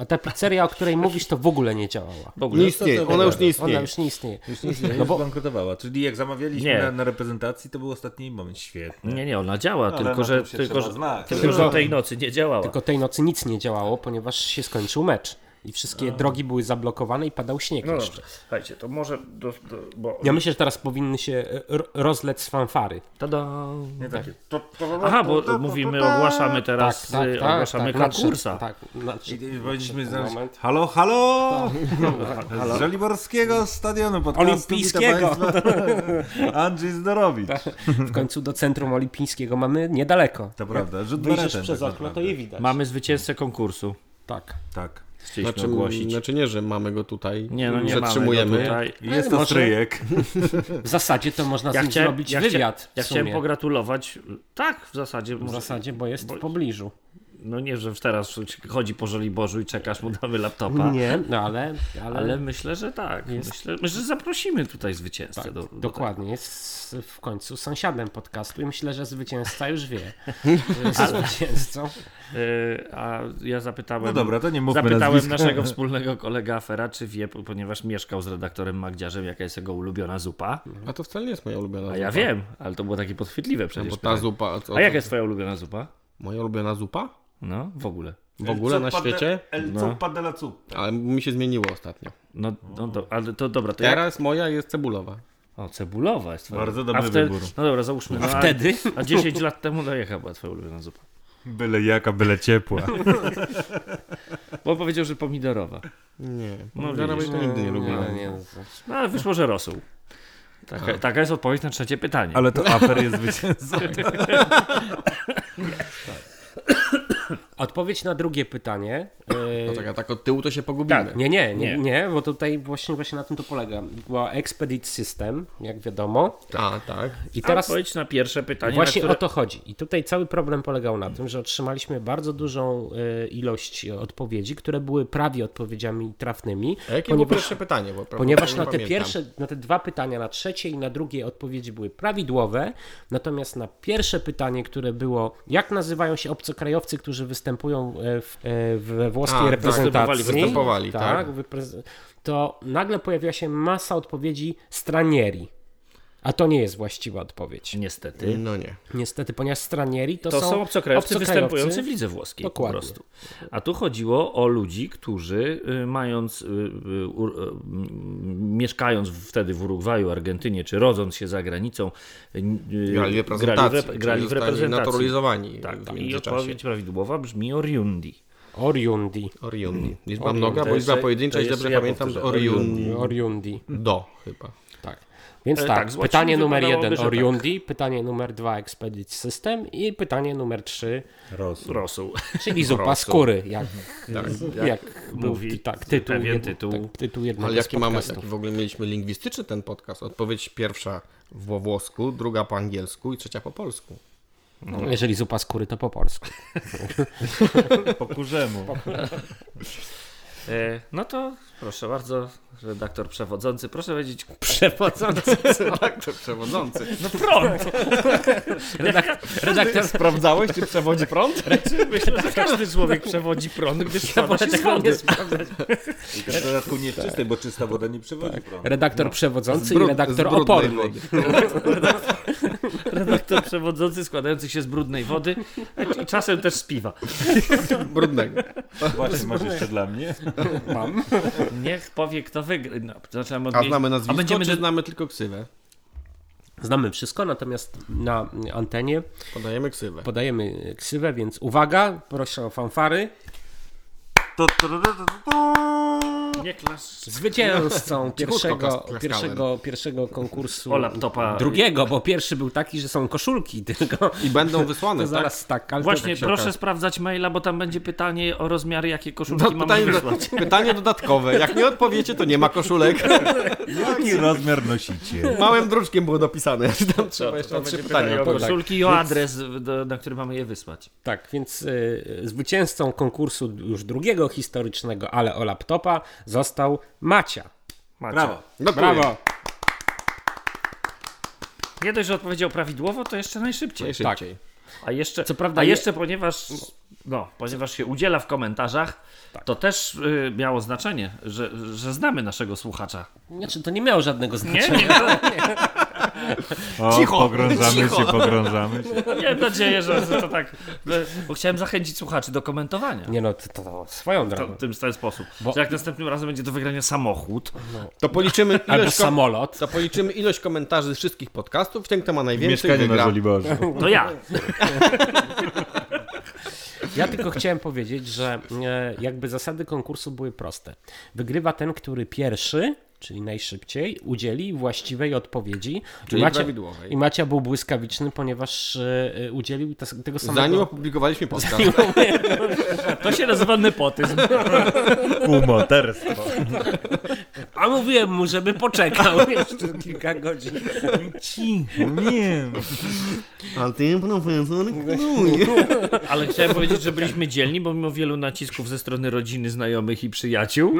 [SPEAKER 2] A ta pizzeria, o której mówisz, to w ogóle nie działała.
[SPEAKER 5] W ogóle.
[SPEAKER 4] Nie istnieje, ona już nie
[SPEAKER 2] Ona
[SPEAKER 4] istnieje.
[SPEAKER 2] już nie istnieje.
[SPEAKER 3] już nie
[SPEAKER 2] No bo-
[SPEAKER 3] zbankrutowała. Czyli jak zamawialiśmy
[SPEAKER 5] Nie.
[SPEAKER 3] na, na reprezentacji, to był ostatni moment. Świetny.
[SPEAKER 5] Nie, nie, ona działa,
[SPEAKER 3] Ale
[SPEAKER 5] tylko że, tylko, że, tylko, że tej nocy nie działała.
[SPEAKER 2] Tylko tej nocy nic nie działało, ponieważ się skończył mecz. I wszystkie drogi były zablokowane i padał śnieg
[SPEAKER 5] No
[SPEAKER 2] jeszcze.
[SPEAKER 5] dobrze, słuchajcie, to może, do, do, bo...
[SPEAKER 2] Ja myślę, że teraz powinny się e, ro- rozlec fanfary.
[SPEAKER 5] Tada.
[SPEAKER 3] Nie takie.
[SPEAKER 5] Aha, bo mówimy, ogłaszamy teraz, y, ogłaszamy konkursa.
[SPEAKER 2] Tak, znaczy,
[SPEAKER 3] I powinniśmy znaleźć.
[SPEAKER 2] moment.
[SPEAKER 3] Halo, halo! Z Żoliborskiego Stadionu podcastu
[SPEAKER 2] Olimpijskiego.
[SPEAKER 3] Andrzej Zdorowicz.
[SPEAKER 2] w końcu do centrum olimpijskiego mamy niedaleko.
[SPEAKER 3] To prawda, rzut
[SPEAKER 2] przez
[SPEAKER 3] tak
[SPEAKER 2] okno, to je widać.
[SPEAKER 5] Mamy zwycięzcę konkursu.
[SPEAKER 2] Tak.
[SPEAKER 3] Tak.
[SPEAKER 5] Chcieliśmy
[SPEAKER 4] Znaczy,
[SPEAKER 5] ogłosić.
[SPEAKER 4] znaczy nie, że mamy go tutaj,
[SPEAKER 5] Nie, no nie
[SPEAKER 4] przetrzymujemy.
[SPEAKER 5] mamy go tutaj.
[SPEAKER 3] Jest to
[SPEAKER 2] może-
[SPEAKER 3] stryjek.
[SPEAKER 2] W zasadzie to można z
[SPEAKER 5] Ja
[SPEAKER 2] nim
[SPEAKER 5] chciałem,
[SPEAKER 2] zrobić
[SPEAKER 5] ja,
[SPEAKER 2] wywiad
[SPEAKER 5] chcia, ja chciałem pogratulować. Tak, w zasadzie.
[SPEAKER 2] W zasadzie, bo jest
[SPEAKER 5] bo-
[SPEAKER 2] w pobliżu.
[SPEAKER 5] No nie, że teraz chodzi po Żoliborzu i czekasz, mu damy laptopa.
[SPEAKER 2] Nie, no ale, ale,
[SPEAKER 5] Ale myślę, że tak. Myślę, myślę, że zaprosimy tutaj zwycięzcę.
[SPEAKER 2] tak,
[SPEAKER 5] do, do
[SPEAKER 2] dokładnie. Jest w końcu sąsiadem podcastu i myślę, że zwycięzca już wie. że zwycięzcą.
[SPEAKER 5] Yy, a ja zapytałem.
[SPEAKER 3] No dobra, to nie mówmy
[SPEAKER 5] Zapytałem
[SPEAKER 3] nazwiska.
[SPEAKER 5] naszego wspólnego kolegę Afera, czy wie, ponieważ mieszkał z redaktorem Magdziarzem, jaka jest jego ulubiona zupa.
[SPEAKER 4] A to wcale nie jest moja ulubiona zupa.
[SPEAKER 5] A ja wiem, ale to było takie podchwytliwe
[SPEAKER 4] No
[SPEAKER 5] przecież.
[SPEAKER 4] bo ta zupa... O,
[SPEAKER 5] A jaka jest twoja ulubiona zupa?
[SPEAKER 4] Moja ulubiona zupa?
[SPEAKER 5] No, w ogóle.
[SPEAKER 4] W ogóle na świecie?
[SPEAKER 3] El
[SPEAKER 5] No.
[SPEAKER 3] zuppa.
[SPEAKER 4] Ale mi się zmieniło ostatnio.
[SPEAKER 5] No, no do, ale to dobra, to jak...
[SPEAKER 4] Teraz moja jest cebulowa.
[SPEAKER 5] O, cebulowa jest twoja.
[SPEAKER 3] Bardzo dobry
[SPEAKER 5] wtedy,
[SPEAKER 3] wybór.
[SPEAKER 5] No dobra, załóżmy. No, a
[SPEAKER 2] wtedy?
[SPEAKER 5] A 10 lat temu, no jaka była twoja ulubiona zupa?
[SPEAKER 3] Byle jaka, byle ciepła.
[SPEAKER 5] Bo powiedział, że pomidorowa.
[SPEAKER 4] Nie.
[SPEAKER 5] No
[SPEAKER 4] No, Pomidorowej
[SPEAKER 5] widzisz.
[SPEAKER 4] to nigdy nie lubiłem.
[SPEAKER 2] Nie, nie,
[SPEAKER 5] No ale wyszło, że rosół. Taka, taka jest odpowiedź na trzecie pytanie.
[SPEAKER 3] Ale to Afer jest zwycięzcą.
[SPEAKER 2] Odpowiedź na drugie pytanie. e,
[SPEAKER 4] No tak, a tak od tyłu to się pogubimy.
[SPEAKER 2] Tak, nie, nie, nie,
[SPEAKER 5] Nie.
[SPEAKER 2] nie, bo tutaj właśnie, właśnie na tym to polega. Była Expedit System, jak wiadomo.
[SPEAKER 4] A, tak.
[SPEAKER 2] I teraz
[SPEAKER 5] Odpowiedź na pierwsze pytanie.
[SPEAKER 2] właśnie
[SPEAKER 5] które...
[SPEAKER 2] o to chodzi. I tutaj cały problem polegał na tym, że otrzymaliśmy bardzo dużą e, ilość odpowiedzi, które były prawie odpowiedziami trafnymi.
[SPEAKER 4] A jakie było
[SPEAKER 2] ponieważ,
[SPEAKER 4] pierwsze pytanie? Bo
[SPEAKER 2] ponieważ
[SPEAKER 4] nie
[SPEAKER 2] na te
[SPEAKER 4] pamiętam.
[SPEAKER 2] pierwsze, na te dwa pytania, na trzecie i na drugie odpowiedzi były prawidłowe, natomiast na pierwsze pytanie, które było, jak nazywają się obcokrajowcy, którzy występują e, w, e, we włoskiej
[SPEAKER 4] A, tak,
[SPEAKER 2] reprezentacji,
[SPEAKER 4] występowali, tak.
[SPEAKER 2] wyprez- to nagle pojawiła się masa odpowiedzi stranieri. A to nie jest właściwa odpowiedź.
[SPEAKER 5] Niestety.
[SPEAKER 4] No nie.
[SPEAKER 2] Niestety, ponieważ stranieri to,
[SPEAKER 5] To są obcokrajowcy występujący w lidze włoskiej
[SPEAKER 2] Dokładnie.
[SPEAKER 5] po prostu. A tu chodziło o ludzi, którzy y, mając, y, y, mieszkając wtedy w Urugwaju, Argentynie, czy rodząc się za granicą,
[SPEAKER 4] Grali w reprezentacji.
[SPEAKER 5] grali w, rep- grali w
[SPEAKER 4] czyli zostali
[SPEAKER 5] reprezentacji.
[SPEAKER 4] naturalizowani
[SPEAKER 5] Tak,
[SPEAKER 4] w
[SPEAKER 5] tak. I odpowiedź prawidłowa brzmi Oriundi.
[SPEAKER 2] Oriundi.
[SPEAKER 4] Oriundi. Liczba
[SPEAKER 2] Oriundi.
[SPEAKER 4] mnoga, bo liczba
[SPEAKER 5] jeszcze-
[SPEAKER 4] pojedyncza, dobrze
[SPEAKER 5] ja
[SPEAKER 4] pamiętam,
[SPEAKER 5] powtórzę.
[SPEAKER 4] to Oriundi.
[SPEAKER 2] Oriundi.
[SPEAKER 4] Do chyba.
[SPEAKER 2] Tak. Więc
[SPEAKER 5] E,
[SPEAKER 2] tak,
[SPEAKER 5] tak,
[SPEAKER 2] pytanie numer jeden
[SPEAKER 5] tak.
[SPEAKER 2] Oriundi, pytanie numer dwa Expedit System i pytanie numer trzy,
[SPEAKER 3] Rosół.
[SPEAKER 5] Rosół.
[SPEAKER 2] czyli zupa
[SPEAKER 4] Rosół.
[SPEAKER 2] skóry, jak,
[SPEAKER 5] jak
[SPEAKER 2] jak był
[SPEAKER 5] mówi
[SPEAKER 2] tak, tytuł,
[SPEAKER 5] pewien tytuł.
[SPEAKER 2] Tak, tytuł jednego
[SPEAKER 4] Ale jaki mamy, jaki w ogóle mieliśmy lingwistyczny ten podcast? Odpowiedź pierwsza po włosku, druga po angielsku i trzecia po polsku.
[SPEAKER 2] Jeżeli zupa skóry, to po polsku.
[SPEAKER 3] Po kurzemu.
[SPEAKER 5] E, no to proszę bardzo, redaktor przewodzący, proszę powiedzieć,
[SPEAKER 2] Przewodzący.
[SPEAKER 4] Redaktor przewodzący.
[SPEAKER 5] no prąd!
[SPEAKER 2] Redaktor
[SPEAKER 4] Sprawdzałeś, czy przewodzi prąd?
[SPEAKER 5] Myślę, że każdy człowiek przewodzi prąd, gdyż się z
[SPEAKER 2] tego nie
[SPEAKER 5] wody.
[SPEAKER 2] sprawdzać.
[SPEAKER 3] I to w dodatku nie w czystej, bo czysta woda nie przewodzi prądu.
[SPEAKER 2] Redaktor przewodzący
[SPEAKER 4] brud-
[SPEAKER 2] i redaktor oporny.
[SPEAKER 4] wody.
[SPEAKER 5] Redaktor przewodzący składający się z brudnej wody i czasem też z piwa.
[SPEAKER 4] Brudnego.
[SPEAKER 3] Właśnie masz jeszcze dla mnie.
[SPEAKER 2] Mam.
[SPEAKER 5] Niech powie, kto wygra. No, zaczynamy od
[SPEAKER 4] A znamy nazwisko,
[SPEAKER 5] A będziemy
[SPEAKER 4] czy znamy tylko ksywę?
[SPEAKER 2] Znamy wszystko, natomiast na antenie
[SPEAKER 4] Podajemy ksywę.
[SPEAKER 2] podajemy ksywę, więc uwaga, proszę o fanfary.
[SPEAKER 3] Tu, tu, tu, tu, tu, tu.
[SPEAKER 5] Nie klasz.
[SPEAKER 2] Zwycięzcą pierwszego, pierwszego, pierwszego konkursu.
[SPEAKER 5] O laptopa.
[SPEAKER 2] Drugiego, bo pierwszy był taki, że są koszulki tylko.
[SPEAKER 4] I będą wysłane,
[SPEAKER 2] To
[SPEAKER 4] tak?
[SPEAKER 2] zaraz tak, ale
[SPEAKER 5] Właśnie,
[SPEAKER 4] się
[SPEAKER 5] proszę
[SPEAKER 4] okaże.
[SPEAKER 5] sprawdzać maila, bo tam będzie pytanie o rozmiary, jakie koszulki
[SPEAKER 4] No,
[SPEAKER 5] mamy
[SPEAKER 4] pytanie,
[SPEAKER 5] wysłać.
[SPEAKER 4] pytanie dodatkowe. Jak nie odpowiecie, to nie ma koszulek.
[SPEAKER 3] Jaki rozmiar nosicie?
[SPEAKER 4] Małym druczkiem było napisane. Tam trzeba
[SPEAKER 5] To
[SPEAKER 4] jeszcze trzy pytania.
[SPEAKER 5] o koszulki i o adres, do, na który mamy je wysłać.
[SPEAKER 2] tak, więc y, zwycięzcą konkursu już drugiego historycznego, ale o laptopa został Macia.
[SPEAKER 5] Macie.
[SPEAKER 3] Brawo.
[SPEAKER 4] Gratuluję.
[SPEAKER 2] Brawo!
[SPEAKER 5] Nie dość, że odpowiedział prawidłowo, to jeszcze najszybciej.
[SPEAKER 4] Najszybciej.
[SPEAKER 5] A jeszcze,
[SPEAKER 2] Co prawda
[SPEAKER 5] a
[SPEAKER 2] nie-
[SPEAKER 5] jeszcze ponieważ, no, ponieważ się udziela w komentarzach, to też y, miało znaczenie, że, że znamy naszego słuchacza.
[SPEAKER 2] Znaczy, to nie miało żadnego
[SPEAKER 5] Nie,
[SPEAKER 2] znaczenia.
[SPEAKER 5] nie,
[SPEAKER 3] O,
[SPEAKER 4] Cicho,
[SPEAKER 3] pogrążamy
[SPEAKER 4] cicho.
[SPEAKER 3] się, pogrążamy się.
[SPEAKER 5] miałem nadzieję, że, to tak, bo chciałem zachęcić słuchaczy do komentowania.
[SPEAKER 2] Nie no, to, to swoją drogą.
[SPEAKER 5] tym w ten sposób.
[SPEAKER 2] Bo-
[SPEAKER 5] Że jak następnym razem będzie do wygrania samochód,
[SPEAKER 4] To policzymy
[SPEAKER 2] Albo
[SPEAKER 4] ilość, kom-
[SPEAKER 2] samolot.
[SPEAKER 4] to policzymy ilość komentarzy z wszystkich podcastów. Ten, kto ma najwięcej,
[SPEAKER 3] Mieszkanie na
[SPEAKER 4] wygra.
[SPEAKER 3] Żoliborzu.
[SPEAKER 5] to ja.
[SPEAKER 2] Ja tylko chciałem powiedzieć, że e, jakby zasady konkursu były proste. Wygrywa ten, który pierwszy czyli najszybciej, udzieli właściwej odpowiedzi.
[SPEAKER 4] Czyli
[SPEAKER 2] I Macia,
[SPEAKER 4] prawidłowej.
[SPEAKER 2] I Macia był błyskawiczny, ponieważ e, e, udzielił te, tego samego...
[SPEAKER 4] Zanim opublikowaliśmy podcast.
[SPEAKER 5] To się nazywa nepotyzm.
[SPEAKER 3] Półmoterstwo.
[SPEAKER 2] A mówiłem mu, żeby poczekał jeszcze kilka godzin.
[SPEAKER 3] Cicho, nie.
[SPEAKER 4] A ty, profesor, knuj.
[SPEAKER 5] Ale chciałem powiedzieć, że byliśmy dzielni, bo mimo wielu nacisków ze strony rodziny, znajomych i przyjaciół,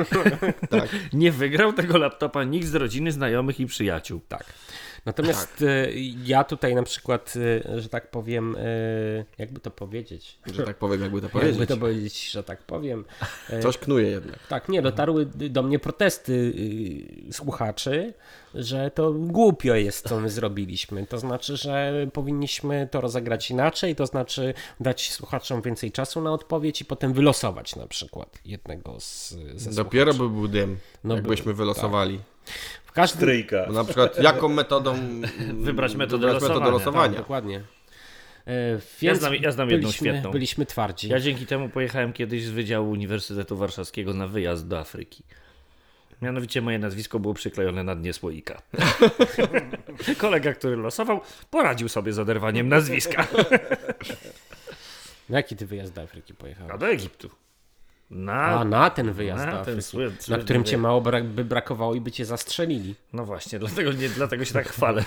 [SPEAKER 4] Tak.
[SPEAKER 5] nie wygrał tego laptopa nikt z rodziny, znajomych i przyjaciół.
[SPEAKER 2] Tak. Natomiast e, ja tutaj na przykład, e, że tak powiem, e, jakby to powiedzieć,
[SPEAKER 4] Że tak powiem, jakby to
[SPEAKER 2] jakby
[SPEAKER 4] powiedzieć.
[SPEAKER 2] to powiedzieć, że tak powiem,
[SPEAKER 4] Coś knuje jednak.
[SPEAKER 2] tak, nie, dotarły do mnie protesty y, słuchaczy, że to głupio jest, co my zrobiliśmy. To znaczy, że powinniśmy to rozegrać inaczej, to znaczy dać słuchaczom więcej czasu na odpowiedź i potem wylosować na przykład jednego z, ze
[SPEAKER 4] Dopiero
[SPEAKER 2] słuchaczy.
[SPEAKER 4] by był dym,
[SPEAKER 2] No
[SPEAKER 4] jakbyśmy wylosowali.
[SPEAKER 2] W każdym...
[SPEAKER 3] Tryjka.
[SPEAKER 4] Bo na przykład jaką metodą
[SPEAKER 5] Wybrać metodę
[SPEAKER 4] wybrać
[SPEAKER 5] losowania.
[SPEAKER 4] metodę losowania.
[SPEAKER 2] Dokładnie. E,
[SPEAKER 5] Ja znam- ja znam jedną
[SPEAKER 2] byliśmy,
[SPEAKER 5] świetną.
[SPEAKER 2] byliśmy twardzi.
[SPEAKER 5] Ja dzięki temu pojechałem kiedyś z Wydziału Uniwersytetu Warszawskiego na wyjazd do Afryki. Mianowicie moje nazwisko było przyklejone na dnie słoika. Kolega, który losował, poradził sobie z oderwaniem nazwiska.
[SPEAKER 2] Na jaki ty wyjazd do Afryki
[SPEAKER 5] A
[SPEAKER 2] pojechałeś?
[SPEAKER 5] do Egiptu. Na...
[SPEAKER 2] A na ten wyjazd
[SPEAKER 5] Na ten
[SPEAKER 2] na którym cię mało brak, by brakowało i by cię zastrzelili.
[SPEAKER 5] No właśnie, dlatego, nie, dlatego się tak chwalę.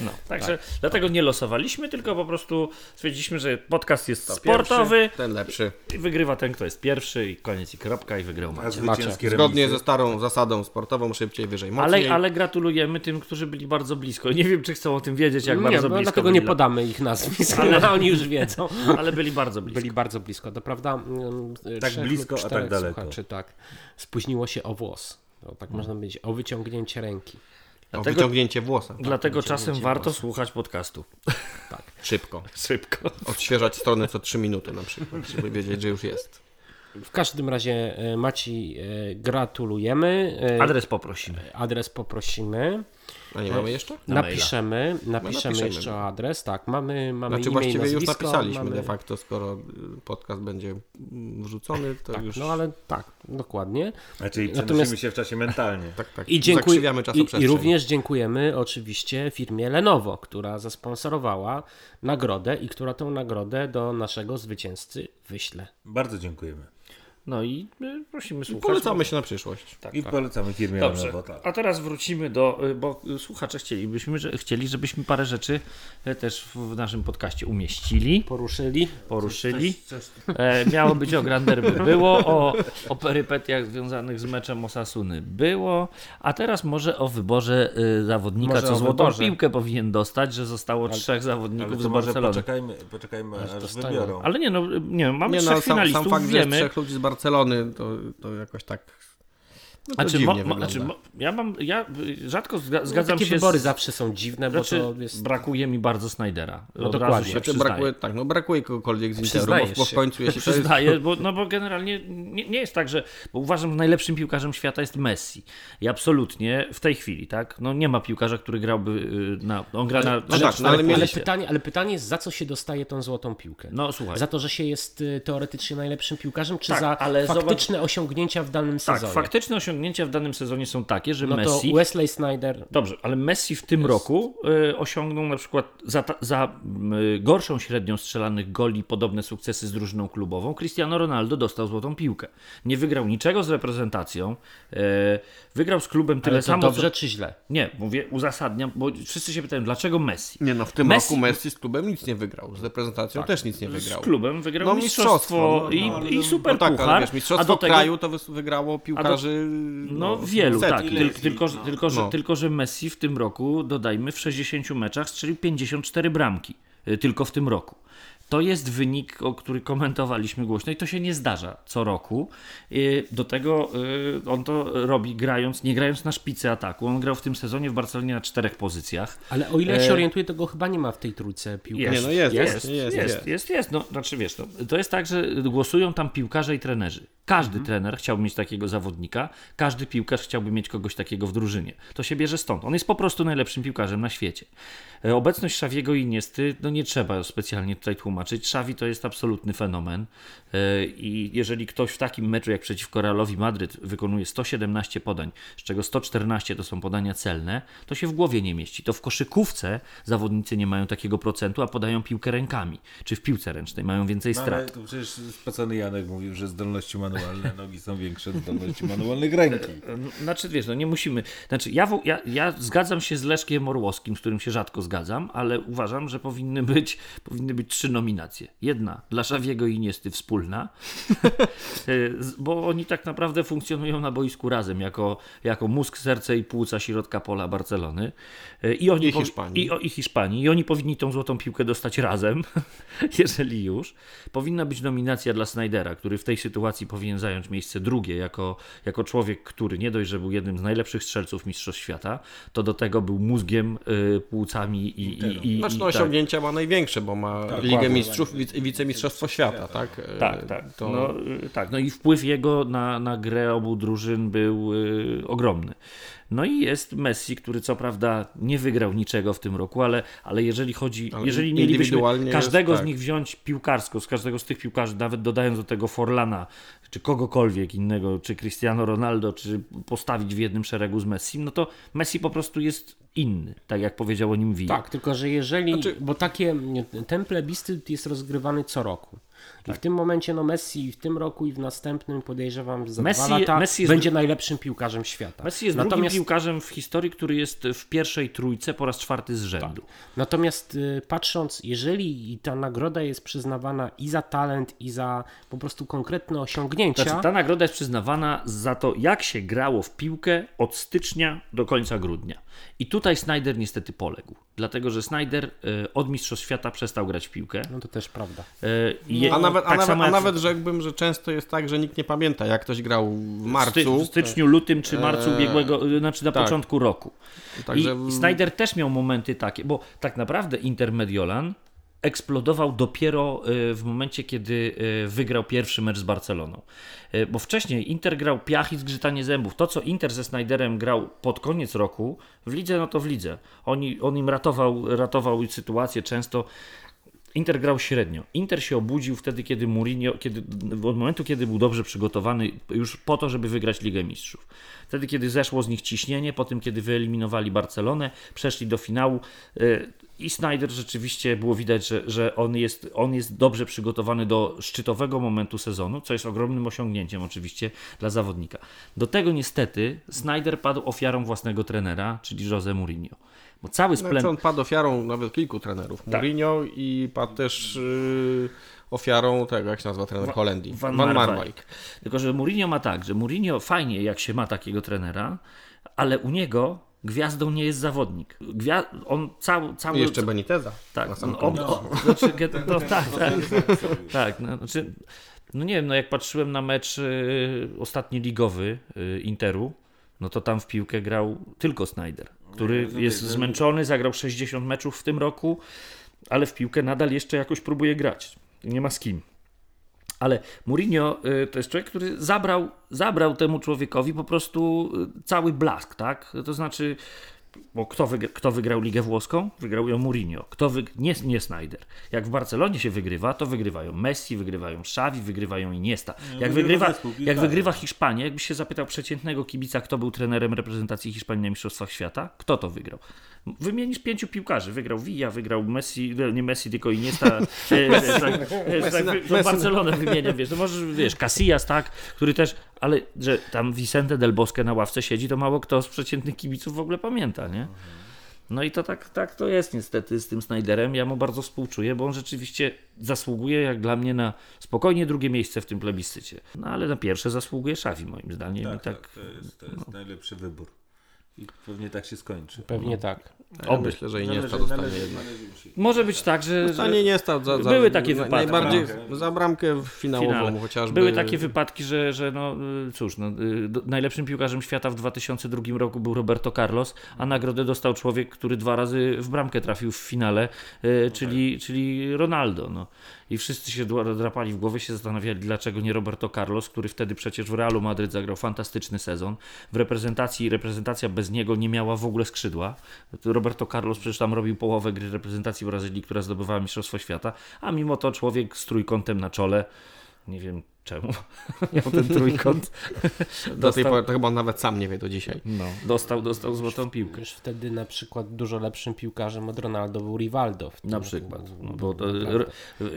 [SPEAKER 5] No, także dlatego nie losowaliśmy, tylko po prostu stwierdziliśmy, że podcast jest sportowy
[SPEAKER 4] Pierwszy, ten lepszy.
[SPEAKER 5] i wygrywa ten, kto jest pierwszy i koniec i kropka i wygrał Maciek.
[SPEAKER 3] zwycięskie
[SPEAKER 4] Zgodnie ze starą zasadą sportową, szybciej, wyżej, mocniej.
[SPEAKER 5] Ale, ale gratulujemy tym, którzy byli bardzo blisko. Nie wiem, czy chcą o tym wiedzieć, jak
[SPEAKER 2] nie,
[SPEAKER 5] bardzo
[SPEAKER 2] no,
[SPEAKER 5] blisko
[SPEAKER 2] dlatego
[SPEAKER 5] byli,
[SPEAKER 2] nie podamy ich nazwisk,
[SPEAKER 5] Ale-
[SPEAKER 2] ale oni już wiedzą.
[SPEAKER 5] ale byli bardzo blisko.
[SPEAKER 2] Byli bardzo blisko, to prawda?
[SPEAKER 3] Tak blisko, a tak
[SPEAKER 2] czterech
[SPEAKER 3] daleko.
[SPEAKER 2] Słuchaczy, tak. Spóźniło się o włos. To tak można powiedzieć, o wyciągnięcie ręki.
[SPEAKER 4] O
[SPEAKER 5] Dlatego-
[SPEAKER 4] wyciągnięcie włosa.
[SPEAKER 5] Dlatego czasem
[SPEAKER 2] wyciągnięcie
[SPEAKER 5] warto
[SPEAKER 2] włosa.
[SPEAKER 5] słuchać podcastu.
[SPEAKER 4] Szybko.
[SPEAKER 5] Szybko.
[SPEAKER 4] Odświeżać stronę co 3 minuty na przykład, żeby wiedzieć, że już jest.
[SPEAKER 2] W każdym razie e, Maci e, gratulujemy. E,
[SPEAKER 5] Adres poprosimy.
[SPEAKER 2] adres poprosimy.
[SPEAKER 4] A nie mamy jeszcze?
[SPEAKER 5] Na
[SPEAKER 2] napiszemy, napiszemy
[SPEAKER 4] napiszemy.
[SPEAKER 2] jeszcze o adres. Tak, mamy, mamy
[SPEAKER 4] Znaczy właściwie już
[SPEAKER 2] nazwisko,
[SPEAKER 4] napisaliśmy
[SPEAKER 2] mamy...
[SPEAKER 4] de facto, skoro y, podcast będzie wrzucony, to
[SPEAKER 2] Tak,
[SPEAKER 4] już...
[SPEAKER 2] no ale tak, dokładnie.
[SPEAKER 3] A czyli
[SPEAKER 2] Natomiast-
[SPEAKER 3] przenosimy się w czasie mentalnie.
[SPEAKER 4] Tak, tak.
[SPEAKER 2] I, dziękuj... I. I również dziękujemy oczywiście firmie Lenovo, która zasponsorowała nagrodę i która tą nagrodę do naszego zwycięzcy wyśle.
[SPEAKER 3] Bardzo dziękujemy.
[SPEAKER 5] No i y, prosimy słuchać.
[SPEAKER 4] Polecamy się na przyszłość.
[SPEAKER 5] Tak,
[SPEAKER 3] I
[SPEAKER 5] tak.
[SPEAKER 3] polecamy firmie
[SPEAKER 5] Dobrze,
[SPEAKER 3] Lenovo, tak.
[SPEAKER 5] a teraz wrócimy do, y, bo y, słuchacze chcielibyśmy, że, chcieli, żebyśmy parę rzeczy też w naszym podcaście umieścili,
[SPEAKER 2] Poruszyli.
[SPEAKER 5] poruszyli. E, miało być o Granderby, było, o, o perypetiach związanych z meczem Osasuny było, a teraz może o wyborze zawodnika,
[SPEAKER 2] Może
[SPEAKER 5] co złotą
[SPEAKER 2] wyborze.
[SPEAKER 5] piłkę powinien dostać, że zostało trzech zawodników
[SPEAKER 3] Ale
[SPEAKER 5] z Barcelony.
[SPEAKER 3] poczekajmy, poczekajmy aż
[SPEAKER 2] dostaną.
[SPEAKER 3] wybiorą.
[SPEAKER 5] Ale nie, no, nie mamy
[SPEAKER 4] Nie, no,
[SPEAKER 5] trzech
[SPEAKER 4] sam,
[SPEAKER 5] finalistów,
[SPEAKER 4] sam fakt,
[SPEAKER 5] wiemy.
[SPEAKER 4] trzech ludzi z Barcelony, to, to jakoś tak no to
[SPEAKER 5] A czy,
[SPEAKER 4] dziwnie
[SPEAKER 5] mo, znaczy, mo, ja mam, ja rzadko zga,
[SPEAKER 2] No,
[SPEAKER 5] zgadzam
[SPEAKER 2] takie
[SPEAKER 5] się
[SPEAKER 2] wybory
[SPEAKER 5] z,
[SPEAKER 2] zawsze są dziwne, bo
[SPEAKER 5] Znaczy,
[SPEAKER 2] to jest...
[SPEAKER 5] brakuje mi bardzo Snydera.
[SPEAKER 2] No
[SPEAKER 5] Od
[SPEAKER 2] dokładnie.
[SPEAKER 5] razu się
[SPEAKER 4] Znaczy,
[SPEAKER 5] przyznaję.
[SPEAKER 4] brakuje, tak, no brakuje kogokolwiek z Interu, bo, w końcu jeśli to jest...
[SPEAKER 5] Przyznaję, bo, no bo generalnie nie, nie jest tak, że. Bo uważam, że najlepszym piłkarzem świata jest Messi. I absolutnie w tej chwili, tak? No nie ma piłkarza, który grałby y, na. On gra na.
[SPEAKER 4] no tak, no ale mieli
[SPEAKER 2] Ale
[SPEAKER 5] pozycjach.
[SPEAKER 2] pytanie, ale pytanie jest, za co się dostaje tą złotą piłkę?
[SPEAKER 5] No słuchaj.
[SPEAKER 2] Za to, że się jest y, teoretycznie najlepszym piłkarzem, czy
[SPEAKER 5] Tak,
[SPEAKER 2] za
[SPEAKER 5] ale
[SPEAKER 2] faktyczne osiągnięcia w danym
[SPEAKER 5] Tak,
[SPEAKER 2] sezonie?
[SPEAKER 5] faktyczne osiągnięcia w danym sezonie są takie, że
[SPEAKER 2] No to
[SPEAKER 5] Messi.
[SPEAKER 2] Wesley Snyder
[SPEAKER 5] Dobrze, ale Messi w tym roku y, osiągnął na przykład za, za y, gorszą średnią strzelanych goli podobne sukcesy z drużyną klubową. Cristiano Ronaldo dostał złotą piłkę. Nie wygrał niczego z reprezentacją. Y, wygrał z klubem tyle
[SPEAKER 2] Ale to
[SPEAKER 5] samo.
[SPEAKER 2] dobrze
[SPEAKER 5] co...
[SPEAKER 2] czy źle?
[SPEAKER 5] Nie, mówię, uzasadniam, bo wszyscy się pytają, dlaczego Messi?
[SPEAKER 4] Nie no, w tym
[SPEAKER 5] Messi-
[SPEAKER 4] roku Messi z klubem nic nie wygrał, z reprezentacją też nic nie
[SPEAKER 5] Z
[SPEAKER 4] wygrał.
[SPEAKER 5] klubem wygrał
[SPEAKER 4] No,
[SPEAKER 5] mistrzostwo,
[SPEAKER 4] mistrzostwo, no,
[SPEAKER 5] i,
[SPEAKER 4] no,
[SPEAKER 5] i super
[SPEAKER 4] No tak,
[SPEAKER 5] puchar,
[SPEAKER 4] ale wiesz,
[SPEAKER 5] a
[SPEAKER 4] mistrzostwo
[SPEAKER 5] do tego
[SPEAKER 4] kraju to wygrało piłkarzy...
[SPEAKER 5] No, wielu,
[SPEAKER 4] setki.
[SPEAKER 5] tak. Tyl, tylko, że- tylko, że,
[SPEAKER 4] No.
[SPEAKER 5] tylko, że Messi w tym roku, dodajmy, w 60 meczach strzelił 54 bramki. y, Tylko w tym roku. To jest wynik, o który komentowaliśmy głośno i to się nie zdarza co roku. Y, Do tego y, on to robi grając, nie grając na szpicy ataku. On grał w tym sezonie w Barcelonie na czterech pozycjach.
[SPEAKER 2] Ale o ile
[SPEAKER 5] E,
[SPEAKER 2] się orientuję, to go chyba nie ma w tej trójce piłkarzy.
[SPEAKER 4] Nie, no jest,
[SPEAKER 5] jest,
[SPEAKER 4] jest,
[SPEAKER 5] jest,
[SPEAKER 4] jest,
[SPEAKER 5] jest, jest, jest. No, znaczy wiesz, no, to jest tak, że głosują tam piłkarze i trenerzy. Każdy trener chciałby mieć takiego zawodnika, każdy piłkarz chciałby mieć kogoś takiego w drużynie. To się bierze stąd. On jest po prostu najlepszym piłkarzem na świecie. E, Obecność Szawiego i Iniesty, no nie trzeba specjalnie tutaj tłumaczyć. Wytłumaczyć. Xavi to jest absolutny fenomen e, i jeżeli ktoś w takim meczu jak przeciwko Realowi Madryt wykonuje 117 podań, z czego 114 to są podania celne, to się w głowie nie mieści. To w koszykówce zawodnicy nie mają takiego procentu, a podają piłkę rękami, czy w piłce ręcznej mają więcej
[SPEAKER 3] No, ale
[SPEAKER 5] strat.
[SPEAKER 3] to przecież spacony Janek mówił, że zdolności manualne nogi są większe od zdolności manualnych ręki.
[SPEAKER 5] Znaczy, wiesz, no nie musimy. Znaczy, ja, ja, ja zgadzam się z Leszkiem Orłowskim, z którym się rzadko zgadzam, ale uważam, że powinny być, powinny być trzy nominacje. Jedna dla Szawiego i Niesty wspólna, E, bo oni tak naprawdę funkcjonują na boisku razem, jako, jako mózg, serce i płuca środka pola Barcelony. E, I, oni
[SPEAKER 4] I Hiszpanii.
[SPEAKER 5] I, o, I Hiszpanii. I oni powinni tą złotą piłkę dostać razem, jeżeli już. Powinna być nominacja dla Snydera, który w tej sytuacji powinien zająć miejsce drugie, jako, jako człowiek, który nie dość, że był jednym z najlepszych strzelców Mistrzostw Świata, to do tego był mózgiem, y, płucami i, i, i,
[SPEAKER 4] Znaczy
[SPEAKER 5] i
[SPEAKER 4] no,
[SPEAKER 5] tak.
[SPEAKER 4] osiągnięcia ma największe, bo ma Ligę Mistrzów i wicemistrzostwo świata, tak? E,
[SPEAKER 5] Tak, tak.
[SPEAKER 4] To...
[SPEAKER 5] No, tak. no i wpływ jego na, na grę obu drużyn był y, ogromny. No i jest Messi, który co prawda nie wygrał niczego w tym roku, ale, ale jeżeli chodzi,
[SPEAKER 4] Ale
[SPEAKER 5] jeżeli mielibyśmy
[SPEAKER 4] indywidualnie
[SPEAKER 5] każdego
[SPEAKER 4] jest,
[SPEAKER 5] z
[SPEAKER 4] tak.
[SPEAKER 5] nich wziąć piłkarsko, z każdego z tych piłkarzy, nawet dodając do tego Forlana, czy kogokolwiek innego, czy Cristiano Ronaldo, czy postawić w jednym szeregu z Messi, no to Messi po prostu jest inny, tak jak powiedział o nim Villa.
[SPEAKER 2] Tak, tylko że jeżeli,
[SPEAKER 4] Znaczy-
[SPEAKER 2] bo takie, ten plebiscyt jest rozgrywany co roku. I w tym momencie no Messi w tym roku i w następnym podejrzewam za
[SPEAKER 5] Messi-
[SPEAKER 2] dwa lata
[SPEAKER 5] Messi
[SPEAKER 2] będzie najlepszym piłkarzem świata.
[SPEAKER 5] Messi jest drugim
[SPEAKER 2] natomiast,
[SPEAKER 5] piłkarzem w historii, który jest w pierwszej trójce po raz czwarty z rzędu.
[SPEAKER 2] natomiast y, patrząc, jeżeli ta nagroda jest przyznawana i za talent, i za po prostu konkretne osiągnięcia,
[SPEAKER 5] Znaczy, ta nagroda jest przyznawana za to, jak się grało w piłkę od stycznia do końca grudnia. I tutaj Snyder niestety poległ. Dlatego, że Snyder e, od Mistrzostw Świata przestał grać w piłkę.
[SPEAKER 2] no to też prawda.
[SPEAKER 5] E, je-
[SPEAKER 4] A nawet, a,
[SPEAKER 5] tak
[SPEAKER 4] nawet,
[SPEAKER 5] samo
[SPEAKER 4] a nawet rzekłbym, że często jest tak, że nikt nie pamięta, jak ktoś grał w marcu.
[SPEAKER 5] w, sty- w styczniu, lutym czy marcu
[SPEAKER 4] Eee,
[SPEAKER 5] ubiegłego, y, znaczy na
[SPEAKER 4] tak.
[SPEAKER 5] początku roku.
[SPEAKER 4] Także-
[SPEAKER 5] I Snyder też miał momenty takie, bo tak naprawdę Inter Mediolan eksplodował dopiero y, w momencie, kiedy y, wygrał pierwszy mecz z Barceloną. Y, Bo wcześniej Inter grał piach i zgrzytanie zębów. To, co Inter ze Snyderem grał pod koniec roku, w lidze, no to w lidze. Oni, on im ratował, ratował sytuację często. Inter grał średnio. Inter się obudził wtedy, kiedy Mourinho, kiedy, od momentu, kiedy był dobrze przygotowany już po to, żeby wygrać Ligę Mistrzów. Wtedy, kiedy zeszło z nich ciśnienie, po tym, kiedy wyeliminowali Barcelonę, przeszli do finału i Snyder rzeczywiście było widać, że, że on, jest, on jest dobrze przygotowany do szczytowego momentu sezonu, co jest ogromnym osiągnięciem oczywiście dla zawodnika. Do tego niestety Snyder padł ofiarą własnego trenera, czyli Jose Mourinho. Bo cały
[SPEAKER 4] Znaczy
[SPEAKER 5] splendor...
[SPEAKER 4] on padł ofiarą nawet kilku trenerów.
[SPEAKER 5] Tak.
[SPEAKER 4] Mourinho i padł też yy, ofiarą tego, jak się nazywa trener Holandii.
[SPEAKER 5] Van,
[SPEAKER 4] Van
[SPEAKER 5] Marwijk.
[SPEAKER 4] Marwijk.
[SPEAKER 5] Tylko, że Mourinho ma tak, że Mourinho fajnie jak się ma takiego trenera, ale u niego gwiazdą nie jest zawodnik. Gwia- on cały, cały
[SPEAKER 4] I jeszcze Beniteza.
[SPEAKER 5] tak,
[SPEAKER 4] na sam
[SPEAKER 5] no, on, znaczy, no, tak, tak, tak, no, znaczy, no nie wiem, no jak patrzyłem na mecz y, ostatni ligowy y, Interu, no to tam w piłkę grał tylko Snyder, który jest zmęczony, zagrał 60 meczów w tym roku, ale w piłkę nadal jeszcze jakoś próbuje grać. Nie ma z kim. Ale Mourinho y, to jest człowiek, który zabrał, zabrał temu człowiekowi po prostu y, cały blask, tak? To znaczy, bo kto, wygra, kto wygrał Ligę Włoską? Wygrał ją Mourinho. Kto wyg... nie, nie Snyder. Jak w Barcelonie się wygrywa, to wygrywają Messi, wygrywają Xavi, wygrywają Iniesta. Jak
[SPEAKER 3] wygrywa
[SPEAKER 5] jak wygrywa Hiszpania, jakbyś się zapytał przeciętnego kibica, kto był trenerem reprezentacji Hiszpanii na Mistrzostwach Świata, kto to wygrał? Wymienisz pięciu piłkarzy. Wygrał Villa, wygrał Messi, nie Messi, tylko Iniesta. E, e, tak, e, tak, wy- to Barcelonę wymieniam, wiesz, to możesz, wiesz, Casillas, tak, który też, ale że tam Vicente del Bosque na ławce siedzi, to mało kto z przeciętnych kibiców w ogóle pamięta, nie? No i to tak, tak to jest niestety z tym Snyderem. Ja mu bardzo współczuję, bo on rzeczywiście zasługuje, jak dla mnie, na spokojnie drugie miejsce w tym plebiscycie. No ale na pierwsze zasługuje Szawi, moim zdaniem.
[SPEAKER 3] Tak,
[SPEAKER 5] I tak,
[SPEAKER 3] tak, to jest, to jest najlepszy wybór. I pewnie tak się skończy.
[SPEAKER 2] Pewnie tak.
[SPEAKER 4] Ja myślę, że Iniesta dostanie jednak.
[SPEAKER 5] Może być tak, że.
[SPEAKER 4] Dostanie Iniesta za, za,
[SPEAKER 5] Były takie wypadki.
[SPEAKER 4] Najbardziej
[SPEAKER 3] Bramkę.
[SPEAKER 4] za bramkę finałową
[SPEAKER 5] finale.
[SPEAKER 4] chociażby.
[SPEAKER 5] Były takie wypadki, że, że no y, cóż, no, y, do- najlepszym piłkarzem świata w 2002 roku był Roberto Carlos, a nagrodę dostał człowiek, który dwa razy w bramkę trafił w finale, y, czyli, czyli Ronaldo. No. I wszyscy się drapali w głowę, się zastanawiali, dlaczego nie Roberto Carlos, który wtedy przecież w Realu Madryt zagrał fantastyczny sezon. W reprezentacji, reprezentacja bez niego nie miała w ogóle skrzydła. Roberto Carlos przecież tam robił połowę gry reprezentacji Brazylii, która zdobywała Mistrzostwo Świata, a mimo to człowiek z trójkątem na czole, nie wiem czemu, miał ten trójkąt,
[SPEAKER 4] Do tej
[SPEAKER 5] dostał,
[SPEAKER 4] pory to chyba on nawet sam nie wie do dzisiaj.
[SPEAKER 5] no, dostał, dostał złotą piłkę.
[SPEAKER 2] Już wtedy na przykład dużo lepszym piłkarzem od Ronaldo był Rivaldo. w tym-
[SPEAKER 5] Na przykład. No, bo to,
[SPEAKER 2] Naprawdę.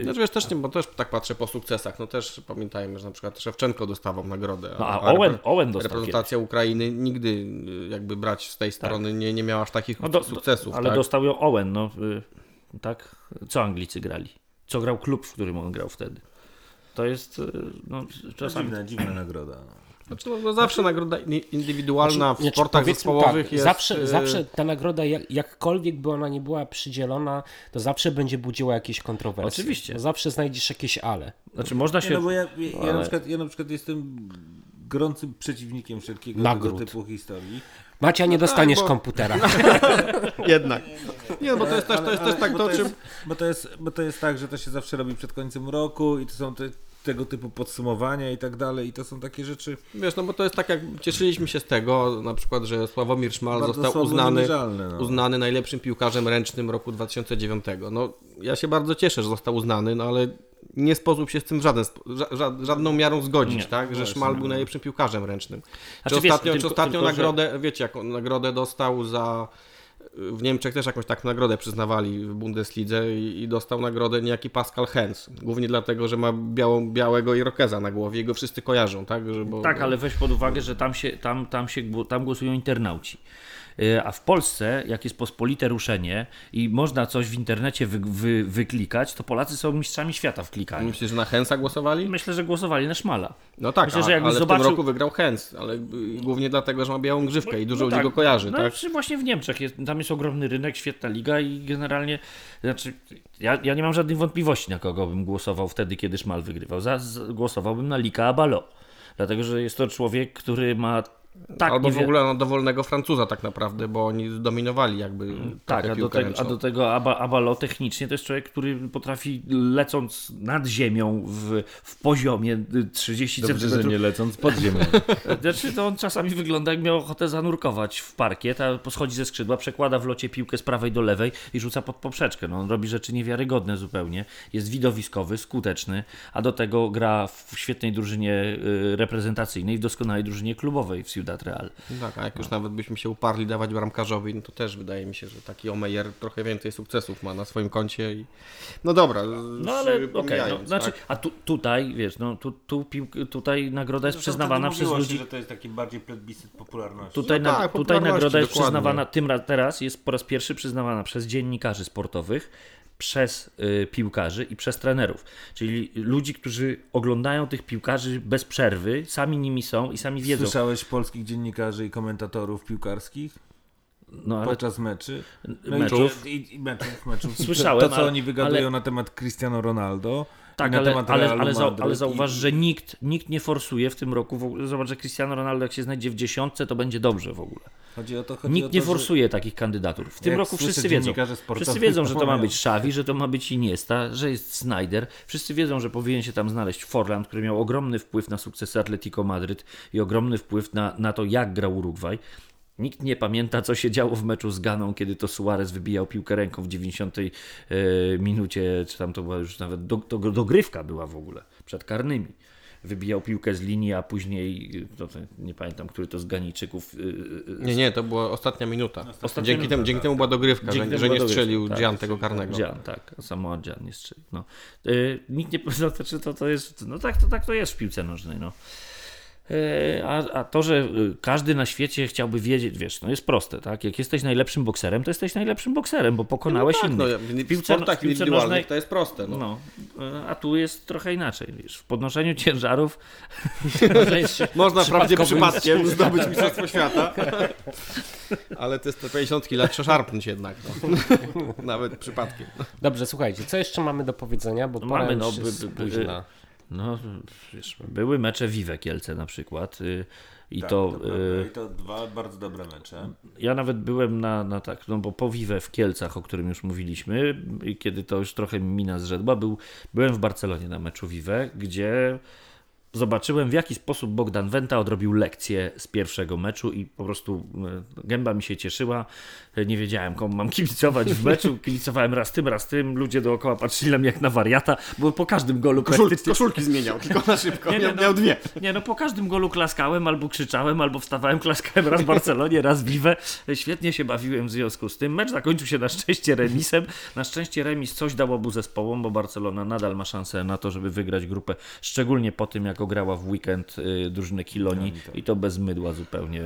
[SPEAKER 4] Znaczy wiesz, też nie, bo też tak patrzę po sukcesach, no też pamiętajmy, że na przykład Szewczenko dostawał nagrodę.
[SPEAKER 5] No, a Owen- Owen dostał
[SPEAKER 4] Reprezentacja Ukrainy nigdy y, jakby brać z tej strony nie, nie miała aż takich
[SPEAKER 5] no, do,
[SPEAKER 4] sukcesów.
[SPEAKER 5] ale
[SPEAKER 4] tak?
[SPEAKER 5] dostał ją Owen, no, tak? Co Anglicy grali? Co grał klub, w którym on grał wtedy? To jest, y, no, czasami...
[SPEAKER 3] Dziwna, dziwna nagroda. No.
[SPEAKER 4] Znaczy, no, no zawsze nagroda in- indywidualna w
[SPEAKER 2] Znaczy,
[SPEAKER 4] sportach zespołowych
[SPEAKER 2] tak,
[SPEAKER 4] jest...
[SPEAKER 2] Zawsze,
[SPEAKER 4] y,
[SPEAKER 2] zawsze ta nagroda, jak, jakkolwiek by ona nie była przydzielona, to zawsze będzie budziła jakieś kontrowersje.
[SPEAKER 5] Oczywiście.
[SPEAKER 2] Bo zawsze znajdziesz jakieś ale.
[SPEAKER 5] Znaczy można
[SPEAKER 3] Nie,
[SPEAKER 5] się...
[SPEAKER 3] no bo ja, ja, ja,
[SPEAKER 5] ale-
[SPEAKER 3] na przykład, ja na przykład jestem gorącym przeciwnikiem wszelkiego
[SPEAKER 2] Nagród.
[SPEAKER 3] tego typu historii.
[SPEAKER 2] Macia, nie dostaniesz
[SPEAKER 4] bo-
[SPEAKER 2] komputera.
[SPEAKER 4] Jednak. Nie, no bo to jest też, to jest też tak to,
[SPEAKER 3] to
[SPEAKER 4] czym...
[SPEAKER 3] bo, to jest, bo to jest tak, że to się zawsze robi przed końcem roku i to są te, tego typu podsumowania i tak dalej i to są takie rzeczy
[SPEAKER 4] Wiesz, no bo to jest tak jak cieszyliśmy się z tego, na przykład, że Sławomir Szmal
[SPEAKER 3] bardzo
[SPEAKER 4] został uznany,
[SPEAKER 3] no.
[SPEAKER 4] uznany najlepszym piłkarzem ręcznym roku 2009. No ja się bardzo cieszę, że został uznany, no ale nie sposób się z tym żaden, ża, ża, żadną miarą zgodzić,
[SPEAKER 5] Nie,
[SPEAKER 4] tak, że
[SPEAKER 3] właśnie,
[SPEAKER 4] Szmal był
[SPEAKER 3] no.
[SPEAKER 4] najlepszym piłkarzem ręcznym.
[SPEAKER 5] Znaczy,
[SPEAKER 4] czy
[SPEAKER 5] wiesz,
[SPEAKER 4] ostatnio,
[SPEAKER 5] tylko-
[SPEAKER 4] czy ostatnio
[SPEAKER 5] tylko, że-
[SPEAKER 4] nagrodę, wiecie, jaką nagrodę dostał za w Niemczech też jakąś taką nagrodę przyznawali w Bundeslidze i, i dostał nagrodę niejaki Pascal Hens. Głównie dlatego, że ma białą, białego irokeza na głowie i go wszyscy kojarzą, tak? Że, bo,
[SPEAKER 5] Tak, ale weź pod uwagę, że tam, się, tam, tam, się, tam głosują internauci. Y, A w Polsce, jak jest pospolite ruszenie i można coś w internecie wy, wy, wyklikać, to Polacy są mistrzami świata w klikaniu.
[SPEAKER 4] Myślisz, że na Hensa głosowali?
[SPEAKER 5] Myślę, że głosowali na Szmala.
[SPEAKER 4] No tak,
[SPEAKER 5] Myślę, że
[SPEAKER 4] ale
[SPEAKER 5] zobaczył-
[SPEAKER 4] w tym roku wygrał Hens, ale y, głównie dlatego, że ma białą grzywkę i dużo
[SPEAKER 5] No
[SPEAKER 4] ludzi go kojarzy,
[SPEAKER 5] no,
[SPEAKER 4] tak?
[SPEAKER 5] czy Właśnie w Niemczech jest, tam jest ogromny rynek, świetna liga i generalnie, znaczy, ja, ja nie mam żadnych wątpliwości, na kogo bym głosował wtedy, kiedy Szmal wygrywał. Za, głosowałbym na Lika Abalo. Dlatego, że jest to człowiek, który ma tak
[SPEAKER 4] Albo w ogóle na dowolnego Francuza tak naprawdę, bo oni zdominowali jakby
[SPEAKER 5] Tak,
[SPEAKER 4] trochę
[SPEAKER 5] a do, tego, a do tego Aba, Abalo technicznie to jest człowiek, który potrafi lecąc nad ziemią w, w poziomie y, 30 cm.
[SPEAKER 3] lecąc pod ziemią.
[SPEAKER 5] Znaczy to on czasami wygląda jak miał ochotę zanurkować w parkiet, a poschodzi ze skrzydła, przekłada w locie piłkę z prawej do lewej i rzuca pod poprzeczkę. No, on robi rzeczy niewiarygodne zupełnie. Jest widowiskowy, skuteczny, a do tego gra w świetnej drużynie y, reprezentacyjnej, w doskonałej drużynie klubowej w Ciudad Real.
[SPEAKER 4] Tak, a jak już nawet byśmy się uparli dawać bramkarzowi, no to też wydaje mi się, że taki Omeyer trochę więcej sukcesów ma na swoim koncie i... No dobra,
[SPEAKER 5] No ale okej, no,
[SPEAKER 4] pomijając,
[SPEAKER 5] znaczy,
[SPEAKER 4] tak?
[SPEAKER 5] a tu, tutaj, wiesz, no tu, tu tutaj nagroda jest przyznawana przez ludzi.
[SPEAKER 3] Się, że to jest taki bardziej plebiscyt popularności.
[SPEAKER 5] Tutaj,
[SPEAKER 4] No
[SPEAKER 5] na,
[SPEAKER 4] tak,
[SPEAKER 5] tutaj nagroda jest
[SPEAKER 4] dokładnie.
[SPEAKER 5] przyznawana tym ra- teraz, jest po raz pierwszy przyznawana przez dziennikarzy sportowych, przez y, piłkarzy i przez trenerów. Czyli ludzi, którzy oglądają tych piłkarzy bez przerwy, sami nimi są i sami wiedzą.
[SPEAKER 3] Słyszałeś polskich dziennikarzy i komentatorów piłkarskich
[SPEAKER 5] No,
[SPEAKER 3] podczas meczy?
[SPEAKER 5] Meczów.
[SPEAKER 3] I, i meczów, meczów.
[SPEAKER 5] Słyszałem,
[SPEAKER 3] To, co
[SPEAKER 5] ale-
[SPEAKER 3] oni wygadują
[SPEAKER 5] ale-
[SPEAKER 3] na temat Cristiano Ronaldo
[SPEAKER 5] Tak, ale, ale, ale, za, ale zauważ, że nikt, nikt nie forsuje w tym roku. W ogóle, zobacz, że Cristiano Ronaldo jak się znajdzie w dziesiątce, to będzie dobrze w ogóle.
[SPEAKER 3] Chodzi o to, chodzi
[SPEAKER 5] Nikt
[SPEAKER 3] o to,
[SPEAKER 5] nie
[SPEAKER 3] że-
[SPEAKER 5] forsuje takich kandydatur. W tym
[SPEAKER 3] Jak
[SPEAKER 5] roku wszyscy wiedzą. Wszyscy wiedzą, że to ma być Xavi, że to ma być Iniesta, że jest Snyder. Wszyscy wiedzą, że powinien się tam znaleźć Forlan, który miał ogromny wpływ na sukcesy Atletico Madryt i ogromny wpływ na, na to, jak grał Urugwaj. Nikt nie pamięta, co się działo w meczu z Ganą, kiedy to Suarez wybijał piłkę ręką w 90 e, minucie, czy tam to była już nawet do, do, dogrywka była w ogóle, przed karnymi. Wybijał piłkę z linii, a później, no nie pamiętam, który to z Ganijczyków e, e,
[SPEAKER 4] Nie, nie, to była ostatnia minuta.
[SPEAKER 5] Ostatnia
[SPEAKER 4] dzięki,
[SPEAKER 5] minuta,
[SPEAKER 4] temu, dzięki temu była dogrywka,
[SPEAKER 5] Dzięki
[SPEAKER 4] że, że nie strzelił
[SPEAKER 5] tak.
[SPEAKER 4] Dzian tego karnego.
[SPEAKER 5] Dzian, tak, Samoa Dzian nie strzelił. No. Yy, nikt nie no, to, czy to, to jest, no tak to, tak to jest w piłce nożnej, no. Yy, a, a to, że y, każdy na świecie chciałby wiedzieć, wiesz, no jest proste, tak? Jak jesteś najlepszym bokserem, to jesteś najlepszym bokserem, bo pokonałeś
[SPEAKER 4] no tak,
[SPEAKER 5] innych.
[SPEAKER 4] No,
[SPEAKER 5] w
[SPEAKER 4] w
[SPEAKER 5] piłce,
[SPEAKER 4] sportach
[SPEAKER 5] w piłce
[SPEAKER 4] indywidualnych
[SPEAKER 5] nożnej
[SPEAKER 4] to jest proste. No.
[SPEAKER 5] no, y, a tu jest trochę inaczej, wiesz. W podnoszeniu ciężarów można
[SPEAKER 4] wprawdzie przypadkiem zdobyć Mistrzostwo Świata, ale te 150 lat szarpnąć jednak. No. Nawet przypadkiem.
[SPEAKER 2] Dobrze, słuchajcie, co jeszcze mamy do powiedzenia, bo pora
[SPEAKER 5] Mamy, no, by- by-
[SPEAKER 2] późna.
[SPEAKER 5] No, wiesz, były mecze Vive Kielce na przykład. y, I
[SPEAKER 3] Tak,
[SPEAKER 5] to,
[SPEAKER 3] prawda.
[SPEAKER 5] y,
[SPEAKER 3] I to dwa bardzo dobre mecze.
[SPEAKER 5] ja nawet byłem na, na tak, no bo po Vive w Kielcach, o którym już mówiliśmy, kiedy to już trochę mina zrzedła, był, byłem w Barcelonie na meczu Vive, gdzie zobaczyłem w jaki sposób Bogdan Wenta odrobił lekcję z pierwszego meczu i po prostu e, gęba mi się cieszyła. E, Nie wiedziałem komu mam kibicować w meczu. Kibicowałem raz tym, raz tym. Ludzie dookoła patrzyli na mnie jak na wariata, bo po każdym golu
[SPEAKER 4] Koszul,
[SPEAKER 5] praktycznie...
[SPEAKER 4] koszulki zmieniał, tylko na szybko.
[SPEAKER 5] Nie, nie,
[SPEAKER 4] miał,
[SPEAKER 5] no.
[SPEAKER 4] miał dwie.
[SPEAKER 5] Nie, no po każdym golu klaskałem, albo krzyczałem, albo wstawałem, klaskałem raz w Barcelonie, raz w Vive. Świetnie się bawiłem w związku z tym. Mecz zakończył się na szczęście remisem. Na szczęście remis coś dał obu zespołom, bo Barcelona nadal ma szansę na to, żeby wygrać grupę, szczególnie po tym, jak ograła w weekend y, drużynę Kiloni i to bez mydła zupełnie,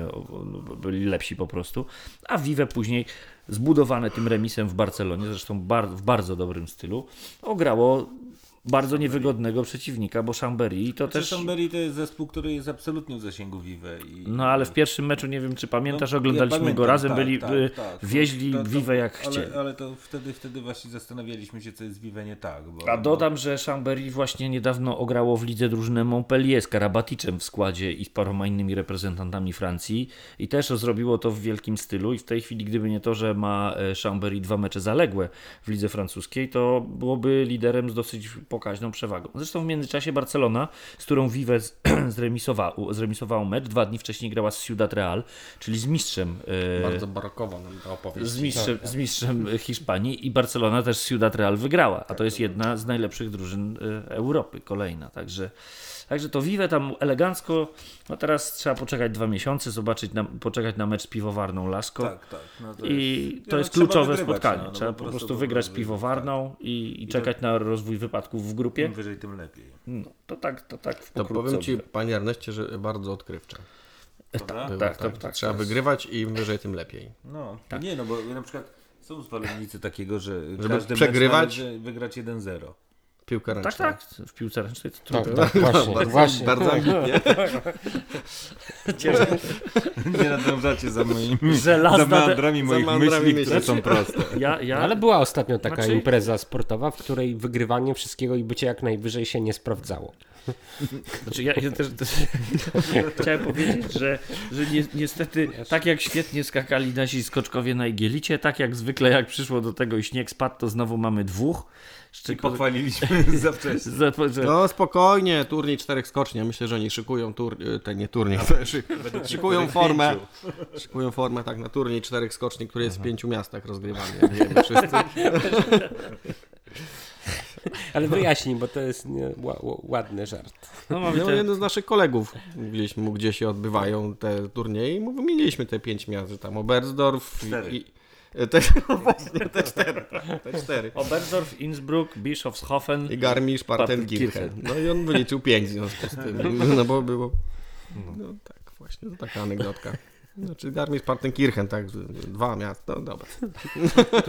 [SPEAKER 5] no, byli lepsi po prostu. A Vive później zbudowane tym remisem w Barcelonie, zresztą bar w bardzo dobrym stylu, ograło bardzo niewygodnego przeciwnika, bo Chambéry i to
[SPEAKER 3] Też...
[SPEAKER 5] też...
[SPEAKER 3] Chambéry to jest zespół, który jest absolutnie w zasięgu Vive. I...
[SPEAKER 5] No ale w pierwszym meczu, nie wiem czy pamiętasz,
[SPEAKER 3] No,
[SPEAKER 5] oglądaliśmy
[SPEAKER 3] ja pamiętam,
[SPEAKER 5] go razem,
[SPEAKER 3] tak,
[SPEAKER 5] byli,
[SPEAKER 3] tak,
[SPEAKER 5] y,
[SPEAKER 3] tak.
[SPEAKER 5] wieźli
[SPEAKER 3] To- to-
[SPEAKER 5] Vive jak chcieli.
[SPEAKER 3] Ale, ale to wtedy, wtedy właśnie zastanawialiśmy się, co jest Vive nie tak. Bo,
[SPEAKER 5] A dodam, że Chambéry właśnie niedawno ograło w lidze drużynę Montpellier z Karabaticzem w składzie i z paroma innymi reprezentantami Francji i też zrobiło to w wielkim stylu i w tej chwili gdyby nie to, że ma e, Chambéry dwa mecze zaległe w lidze francuskiej, to byłoby liderem z dosyć pokaźną przewagą. Zresztą w międzyczasie Barcelona, z którą Vive z- zremisowało, mecz, dwa dni wcześniej grała z Ciudad Real, czyli z mistrzem e,
[SPEAKER 4] Bardzo barokowo nam ta opowieść.
[SPEAKER 5] z mistrzem, z mistrzem Hiszpanii i Barcelona też z Ciudad Real wygrała, a to jest jedna z najlepszych drużyn e, Europy, kolejna, także Także to Vive tam elegancko, no teraz trzeba poczekać dwa miesiące, zobaczyć, na, poczekać na mecz z piwowarną Lasko.
[SPEAKER 3] Tak, tak. No to
[SPEAKER 5] I
[SPEAKER 3] jest,
[SPEAKER 5] to
[SPEAKER 3] no,
[SPEAKER 5] jest kluczowe
[SPEAKER 3] wygrywać,
[SPEAKER 5] spotkanie.
[SPEAKER 3] no, no
[SPEAKER 5] trzeba po prostu wygrać z piwowarną i, i czekać na rozwój wypadków w grupie.
[SPEAKER 3] Im wyżej, tym lepiej.
[SPEAKER 5] No, to tak, to tak w
[SPEAKER 4] To powiem Ci, panie Erneście, że bardzo odkrywcze. Było,
[SPEAKER 5] tak, to- tak,
[SPEAKER 4] Trzeba
[SPEAKER 5] to jest-
[SPEAKER 4] wygrywać i im wyżej, tym lepiej.
[SPEAKER 3] No, nie, no bo na przykład są zwolennicy takiego, że
[SPEAKER 4] Żeby
[SPEAKER 3] każdy
[SPEAKER 4] przegrywać?
[SPEAKER 3] mecz należy wygrać 1-0.
[SPEAKER 4] Piłka ręczna.
[SPEAKER 5] Tak, tak, w piłce ręcznej to
[SPEAKER 2] Tak,
[SPEAKER 5] trudno.
[SPEAKER 2] tak, właśnie,
[SPEAKER 4] Bardzo,
[SPEAKER 2] właśnie.
[SPEAKER 4] bardzo ambitnie.
[SPEAKER 3] Nie nadążacie za moimi
[SPEAKER 5] Żelazna
[SPEAKER 3] za meandrami moich
[SPEAKER 4] meandrami
[SPEAKER 3] myśli,
[SPEAKER 4] myśli.
[SPEAKER 3] które są proste.
[SPEAKER 5] Ja, ja,
[SPEAKER 2] Ale była ostatnio taka
[SPEAKER 5] Znaczy-
[SPEAKER 2] impreza sportowa, w której wygrywanie wszystkiego i bycie jak najwyżej się nie sprawdzało.
[SPEAKER 5] Znaczy ja, ja też, też chciałem powiedzieć, że, że ni, niestety tak jak świetnie skakali nasi skoczkowie na Igielicie, tak jak zwykle jak przyszło do tego i śnieg spadł, to znowu mamy dwóch.
[SPEAKER 3] I
[SPEAKER 5] Szczególnie-
[SPEAKER 3] pochwaliliśmy za wcześnie.
[SPEAKER 4] No spokojnie, turniej czterech skoczni. Ja myślę, że oni szykują tur... ten nie turniej, szy... szykują formę. Szykują formę tak na turniej czterech skoczni, który jest w pięciu miastach rozgrywany. Jak wiemy wszyscy.
[SPEAKER 2] Ale wyjaśnij, bo to jest nie, ła, ła, ładny żart.
[SPEAKER 5] No, mamy
[SPEAKER 4] No,
[SPEAKER 5] te,
[SPEAKER 4] jeden z naszych kolegów mówiliśmy mu, gdzie się odbywają te turnieje i mu wymieniliśmy te pięć miast, że tam Oberstdorf
[SPEAKER 3] Cztery.
[SPEAKER 4] i... i te, no właśnie, te cztery, te cztery.
[SPEAKER 5] Oberstdorf, Innsbruck, Bischofshofen.
[SPEAKER 4] I Garmisch-Partenkirchen. No i on wyliczył pięć w związku z tym, no bo było... No tak, właśnie, to taka anegdotka. Znaczy Garmisch-Partenkirchen, tak, dwa miasta, no dobra.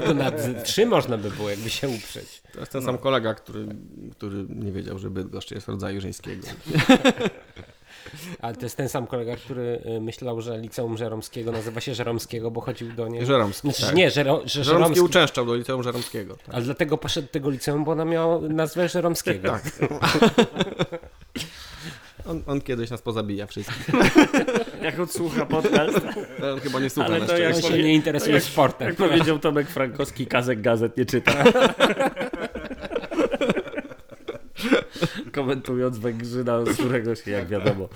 [SPEAKER 2] To nawet trzy można by było, jakby się uprzeć.
[SPEAKER 4] To jest ten sam kolega, który, który nie wiedział, że Bydgoszcz jest rodzaju żeńskiego.
[SPEAKER 2] Ale to jest ten sam kolega, który y, myślał, że liceum Żeromskiego nazywa się Żeromskiego, bo chodził do niego.
[SPEAKER 4] Żeromski,
[SPEAKER 2] Znaczy,
[SPEAKER 4] tak.
[SPEAKER 2] Nie, Żero, że
[SPEAKER 4] Żeromski
[SPEAKER 2] Żeromski.
[SPEAKER 4] uczęszczał do liceum Żeromskiego. Tak.
[SPEAKER 2] Ale dlatego poszedł do tego liceum, bo ona miała nazwę Żeromskiego.
[SPEAKER 4] Tak. On, on kiedyś nas pozabija wszystkich.
[SPEAKER 5] Jak odsłucha podcast.
[SPEAKER 4] On chyba nie słucha
[SPEAKER 5] Ale
[SPEAKER 4] na
[SPEAKER 5] to jak
[SPEAKER 2] się nie interesuje sportem.
[SPEAKER 5] Jak powiedział Tomek Frankowski, kazek gazet nie czyta. Komentując Węgrzyna, z którego się, jak wiadomo.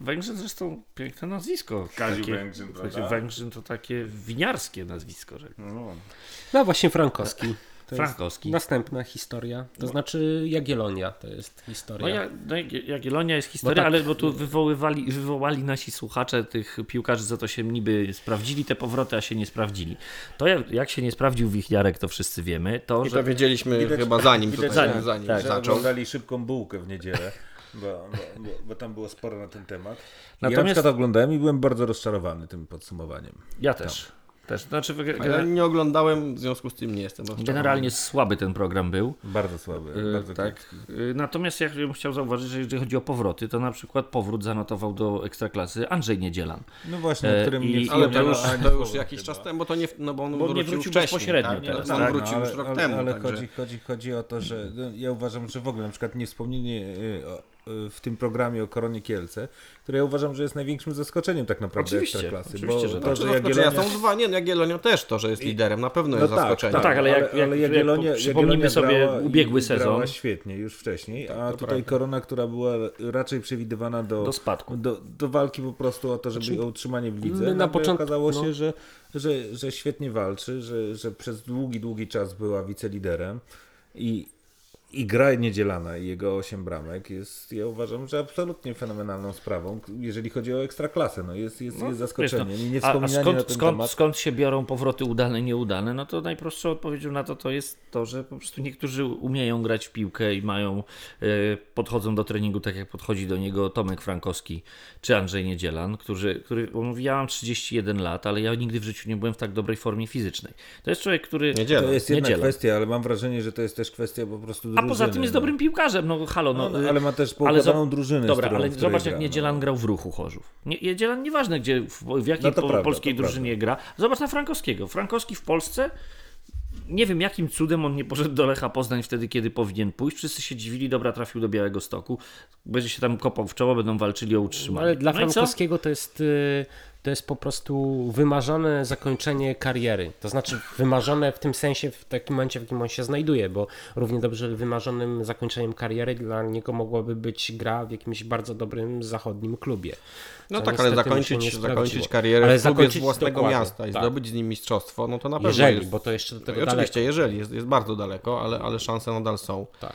[SPEAKER 5] Węgrzyn zresztą piękne nazwisko.
[SPEAKER 3] Kaziu
[SPEAKER 5] Takie-
[SPEAKER 3] Węgrzyn, prawda?
[SPEAKER 5] Węgrzyn to takie winiarskie nazwisko. Że...
[SPEAKER 2] No właśnie Frankowski. To
[SPEAKER 5] Frankowski.
[SPEAKER 2] Jest następna historia. To znaczy Jagiellonia to jest historia.
[SPEAKER 5] No, ja, no Jagiellonia jest historia,
[SPEAKER 2] Bo tak-
[SPEAKER 5] ale bo tu wywoływali, wywołali nasi słuchacze tych piłkarzy, za to się niby sprawdzili te powroty, a się nie sprawdzili. To jak, jak się nie sprawdził Wichniarek, to wszyscy wiemy. To,
[SPEAKER 4] I
[SPEAKER 5] że
[SPEAKER 4] to wiedzieliśmy
[SPEAKER 3] Widać-
[SPEAKER 4] chyba zanim
[SPEAKER 3] widać,
[SPEAKER 4] tutaj,
[SPEAKER 5] że-
[SPEAKER 4] zanim
[SPEAKER 5] tak,
[SPEAKER 4] zaczął.
[SPEAKER 3] oglądali szybką bułkę w niedzielę, bo, bo, bo, tam było sporo na ten temat. Natomiast... Ja na przykład oglądałem i byłem bardzo rozczarowany tym podsumowaniem.
[SPEAKER 5] ja też. Też, znaczy,
[SPEAKER 4] Ja nie oglądałem, w związku z tym nie jestem.
[SPEAKER 5] generalnie słaby ten program był.
[SPEAKER 3] Bardzo słaby.
[SPEAKER 5] Yy,
[SPEAKER 3] bardzo
[SPEAKER 5] tak. Yy, Natomiast ja bym chciał zauważyć, że jeżeli chodzi o powroty, to na przykład powrót zanotował do Ekstraklasy Andrzej Niedzielan.
[SPEAKER 3] No właśnie, o którym
[SPEAKER 5] i-
[SPEAKER 3] nie
[SPEAKER 4] Ale to już, to już jakiś
[SPEAKER 3] chyba.
[SPEAKER 4] czas temu, bo to nie, no bo on
[SPEAKER 5] Bo nie
[SPEAKER 4] wrócił wcześniej.
[SPEAKER 5] bezpośrednio
[SPEAKER 4] tak?
[SPEAKER 5] teraz,
[SPEAKER 4] No,
[SPEAKER 5] tak?
[SPEAKER 4] On wrócił już
[SPEAKER 3] ale,
[SPEAKER 4] rok
[SPEAKER 3] ale,
[SPEAKER 4] temu.
[SPEAKER 3] Ale
[SPEAKER 4] także...
[SPEAKER 3] chodzi, chodzi, chodzi o to, że no, ja uważam, że w ogóle na przykład nie wspomnienie y, o- y, w tym programie o Koronie Kielce, które ja uważam, że jest największym zaskoczeniem tak naprawdę
[SPEAKER 5] Oczywiście,
[SPEAKER 3] Ekstraklasy.
[SPEAKER 5] oczywiście,
[SPEAKER 3] bo
[SPEAKER 5] że
[SPEAKER 3] to,
[SPEAKER 5] tak.
[SPEAKER 3] że
[SPEAKER 4] Znaczy, zaskoczenia
[SPEAKER 3] Jagiellonia...
[SPEAKER 4] są dwa, nie, no Jagiellonio też to, że jest liderem, na pewno
[SPEAKER 3] No
[SPEAKER 4] jest
[SPEAKER 3] tak,
[SPEAKER 4] zaskoczenie.
[SPEAKER 5] No tak, ale jak- jak- jak
[SPEAKER 3] Jagiellonia,
[SPEAKER 5] przypomnijmy
[SPEAKER 3] Jagiellonia
[SPEAKER 5] sobie
[SPEAKER 3] grała
[SPEAKER 5] ubiegły sezon.
[SPEAKER 3] Grała świetnie już wcześniej, a tutaj Korona, która była raczej przewidywana do,
[SPEAKER 5] Do spadku.
[SPEAKER 3] Do, do walki po prostu o to, żeby o utrzymanie w lidze.
[SPEAKER 2] na początku-
[SPEAKER 3] okazało się,
[SPEAKER 2] no.
[SPEAKER 3] że, że, że świetnie walczy, że, że przez długi, długi czas była wiceliderem i i gra niedzielana i jego 8 bramek jest, ja uważam, że absolutnie fenomenalną sprawą, jeżeli chodzi o ekstraklasę. No jest, jest, jest zaskoczeniem
[SPEAKER 5] Wiesz,
[SPEAKER 3] i nie
[SPEAKER 5] a, a
[SPEAKER 3] wspominanie
[SPEAKER 5] skąd,
[SPEAKER 3] na ten
[SPEAKER 5] skąd,
[SPEAKER 3] temat.
[SPEAKER 5] skąd się biorą powroty udane, nieudane? No to najprostszą odpowiedzią na to to jest to, że po prostu niektórzy umieją grać w piłkę i mają, e, podchodzą do treningu tak jak podchodzi do niego Tomek Frankowski czy Andrzej Niedzielan, którzy, który, on mówi, ja mam 31 lat, ale ja nigdy w życiu nie byłem w tak dobrej formie fizycznej. To jest człowiek, który...
[SPEAKER 4] Niedziela.
[SPEAKER 3] To jest jedna
[SPEAKER 5] Niedziela.
[SPEAKER 3] kwestia, ale mam wrażenie, że to jest też kwestia po prostu
[SPEAKER 5] A
[SPEAKER 3] drużyny.
[SPEAKER 5] poza tym jest
[SPEAKER 3] no.
[SPEAKER 5] dobrym piłkarzem, no halo. No,
[SPEAKER 3] No, no, ale ma też
[SPEAKER 5] ale
[SPEAKER 3] poukładaną
[SPEAKER 5] zo-
[SPEAKER 3] drużynę,
[SPEAKER 5] Dobra,
[SPEAKER 3] którą-
[SPEAKER 5] ale zobacz jak
[SPEAKER 3] gra,
[SPEAKER 5] Niedzielan
[SPEAKER 3] no.
[SPEAKER 5] grał w ruchu Chorzów. Nie, Niedzielan nieważne gdzie, w, w jakiej
[SPEAKER 3] No
[SPEAKER 5] po,
[SPEAKER 3] prawda,
[SPEAKER 5] polskiej drużynie gra. Zobacz na Frankowskiego. Frankowski w Polsce nie wiem jakim cudem on nie poszedł do Lecha Poznań wtedy, kiedy powinien pójść. Wszyscy się dziwili, dobra, trafił do Białego Stoku. Będzie się tam kopał w czoło, będą walczyli o utrzymanie.
[SPEAKER 2] Ale dla
[SPEAKER 5] no?
[SPEAKER 2] Frankowskiego to jest, y, to jest po prostu wymarzone zakończenie kariery. To znaczy wymarzone w tym sensie, w takim momencie, w jakim on się znajduje, bo równie dobrze wymarzonym zakończeniem kariery dla niego mogłaby być gra w jakimś bardzo dobrym zachodnim klubie.
[SPEAKER 4] No tak, ale zakończyć, zakończyć karierę
[SPEAKER 2] Ale
[SPEAKER 4] w klubie z
[SPEAKER 2] zakończyć
[SPEAKER 4] własnego
[SPEAKER 2] dokładnie,
[SPEAKER 4] miasta i
[SPEAKER 2] tak.
[SPEAKER 4] zdobyć z nim mistrzostwo, no to na pewno
[SPEAKER 2] Jeżeli,
[SPEAKER 4] jest...
[SPEAKER 2] bo to jeszcze do tego
[SPEAKER 4] I oczywiście,
[SPEAKER 2] daleko.
[SPEAKER 4] jeżeli, jest, jest bardzo daleko, ale, ale szanse nadal są.
[SPEAKER 2] Tak.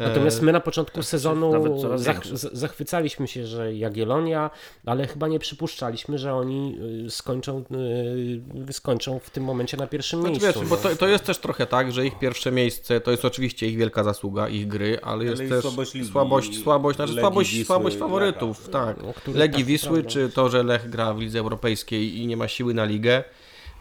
[SPEAKER 2] Natomiast my na początku sezonu zach zachwycaliśmy się, że Jagiellonia, ale chyba nie przypuszczaliśmy, że oni y, skończą, y, skończą w tym momencie na pierwszym
[SPEAKER 4] Znaczy,
[SPEAKER 2] miejscu.
[SPEAKER 4] wiesz, bo
[SPEAKER 2] no.
[SPEAKER 4] to, to jest też trochę tak, że ich pierwsze miejsce to jest oczywiście ich wielka zasługa, ich gry, ale jest
[SPEAKER 3] i
[SPEAKER 4] też
[SPEAKER 3] słabość ligi,
[SPEAKER 4] słabość, słabość, znaczy słabość,
[SPEAKER 3] Wisły,
[SPEAKER 4] słabość
[SPEAKER 3] Lecha.
[SPEAKER 4] faworytów, tak.
[SPEAKER 2] No, który-
[SPEAKER 4] Legii
[SPEAKER 2] tak,
[SPEAKER 4] Wisły,
[SPEAKER 2] prawda.
[SPEAKER 4] czy to, że Lech gra w lidze europejskiej i nie ma siły na ligę,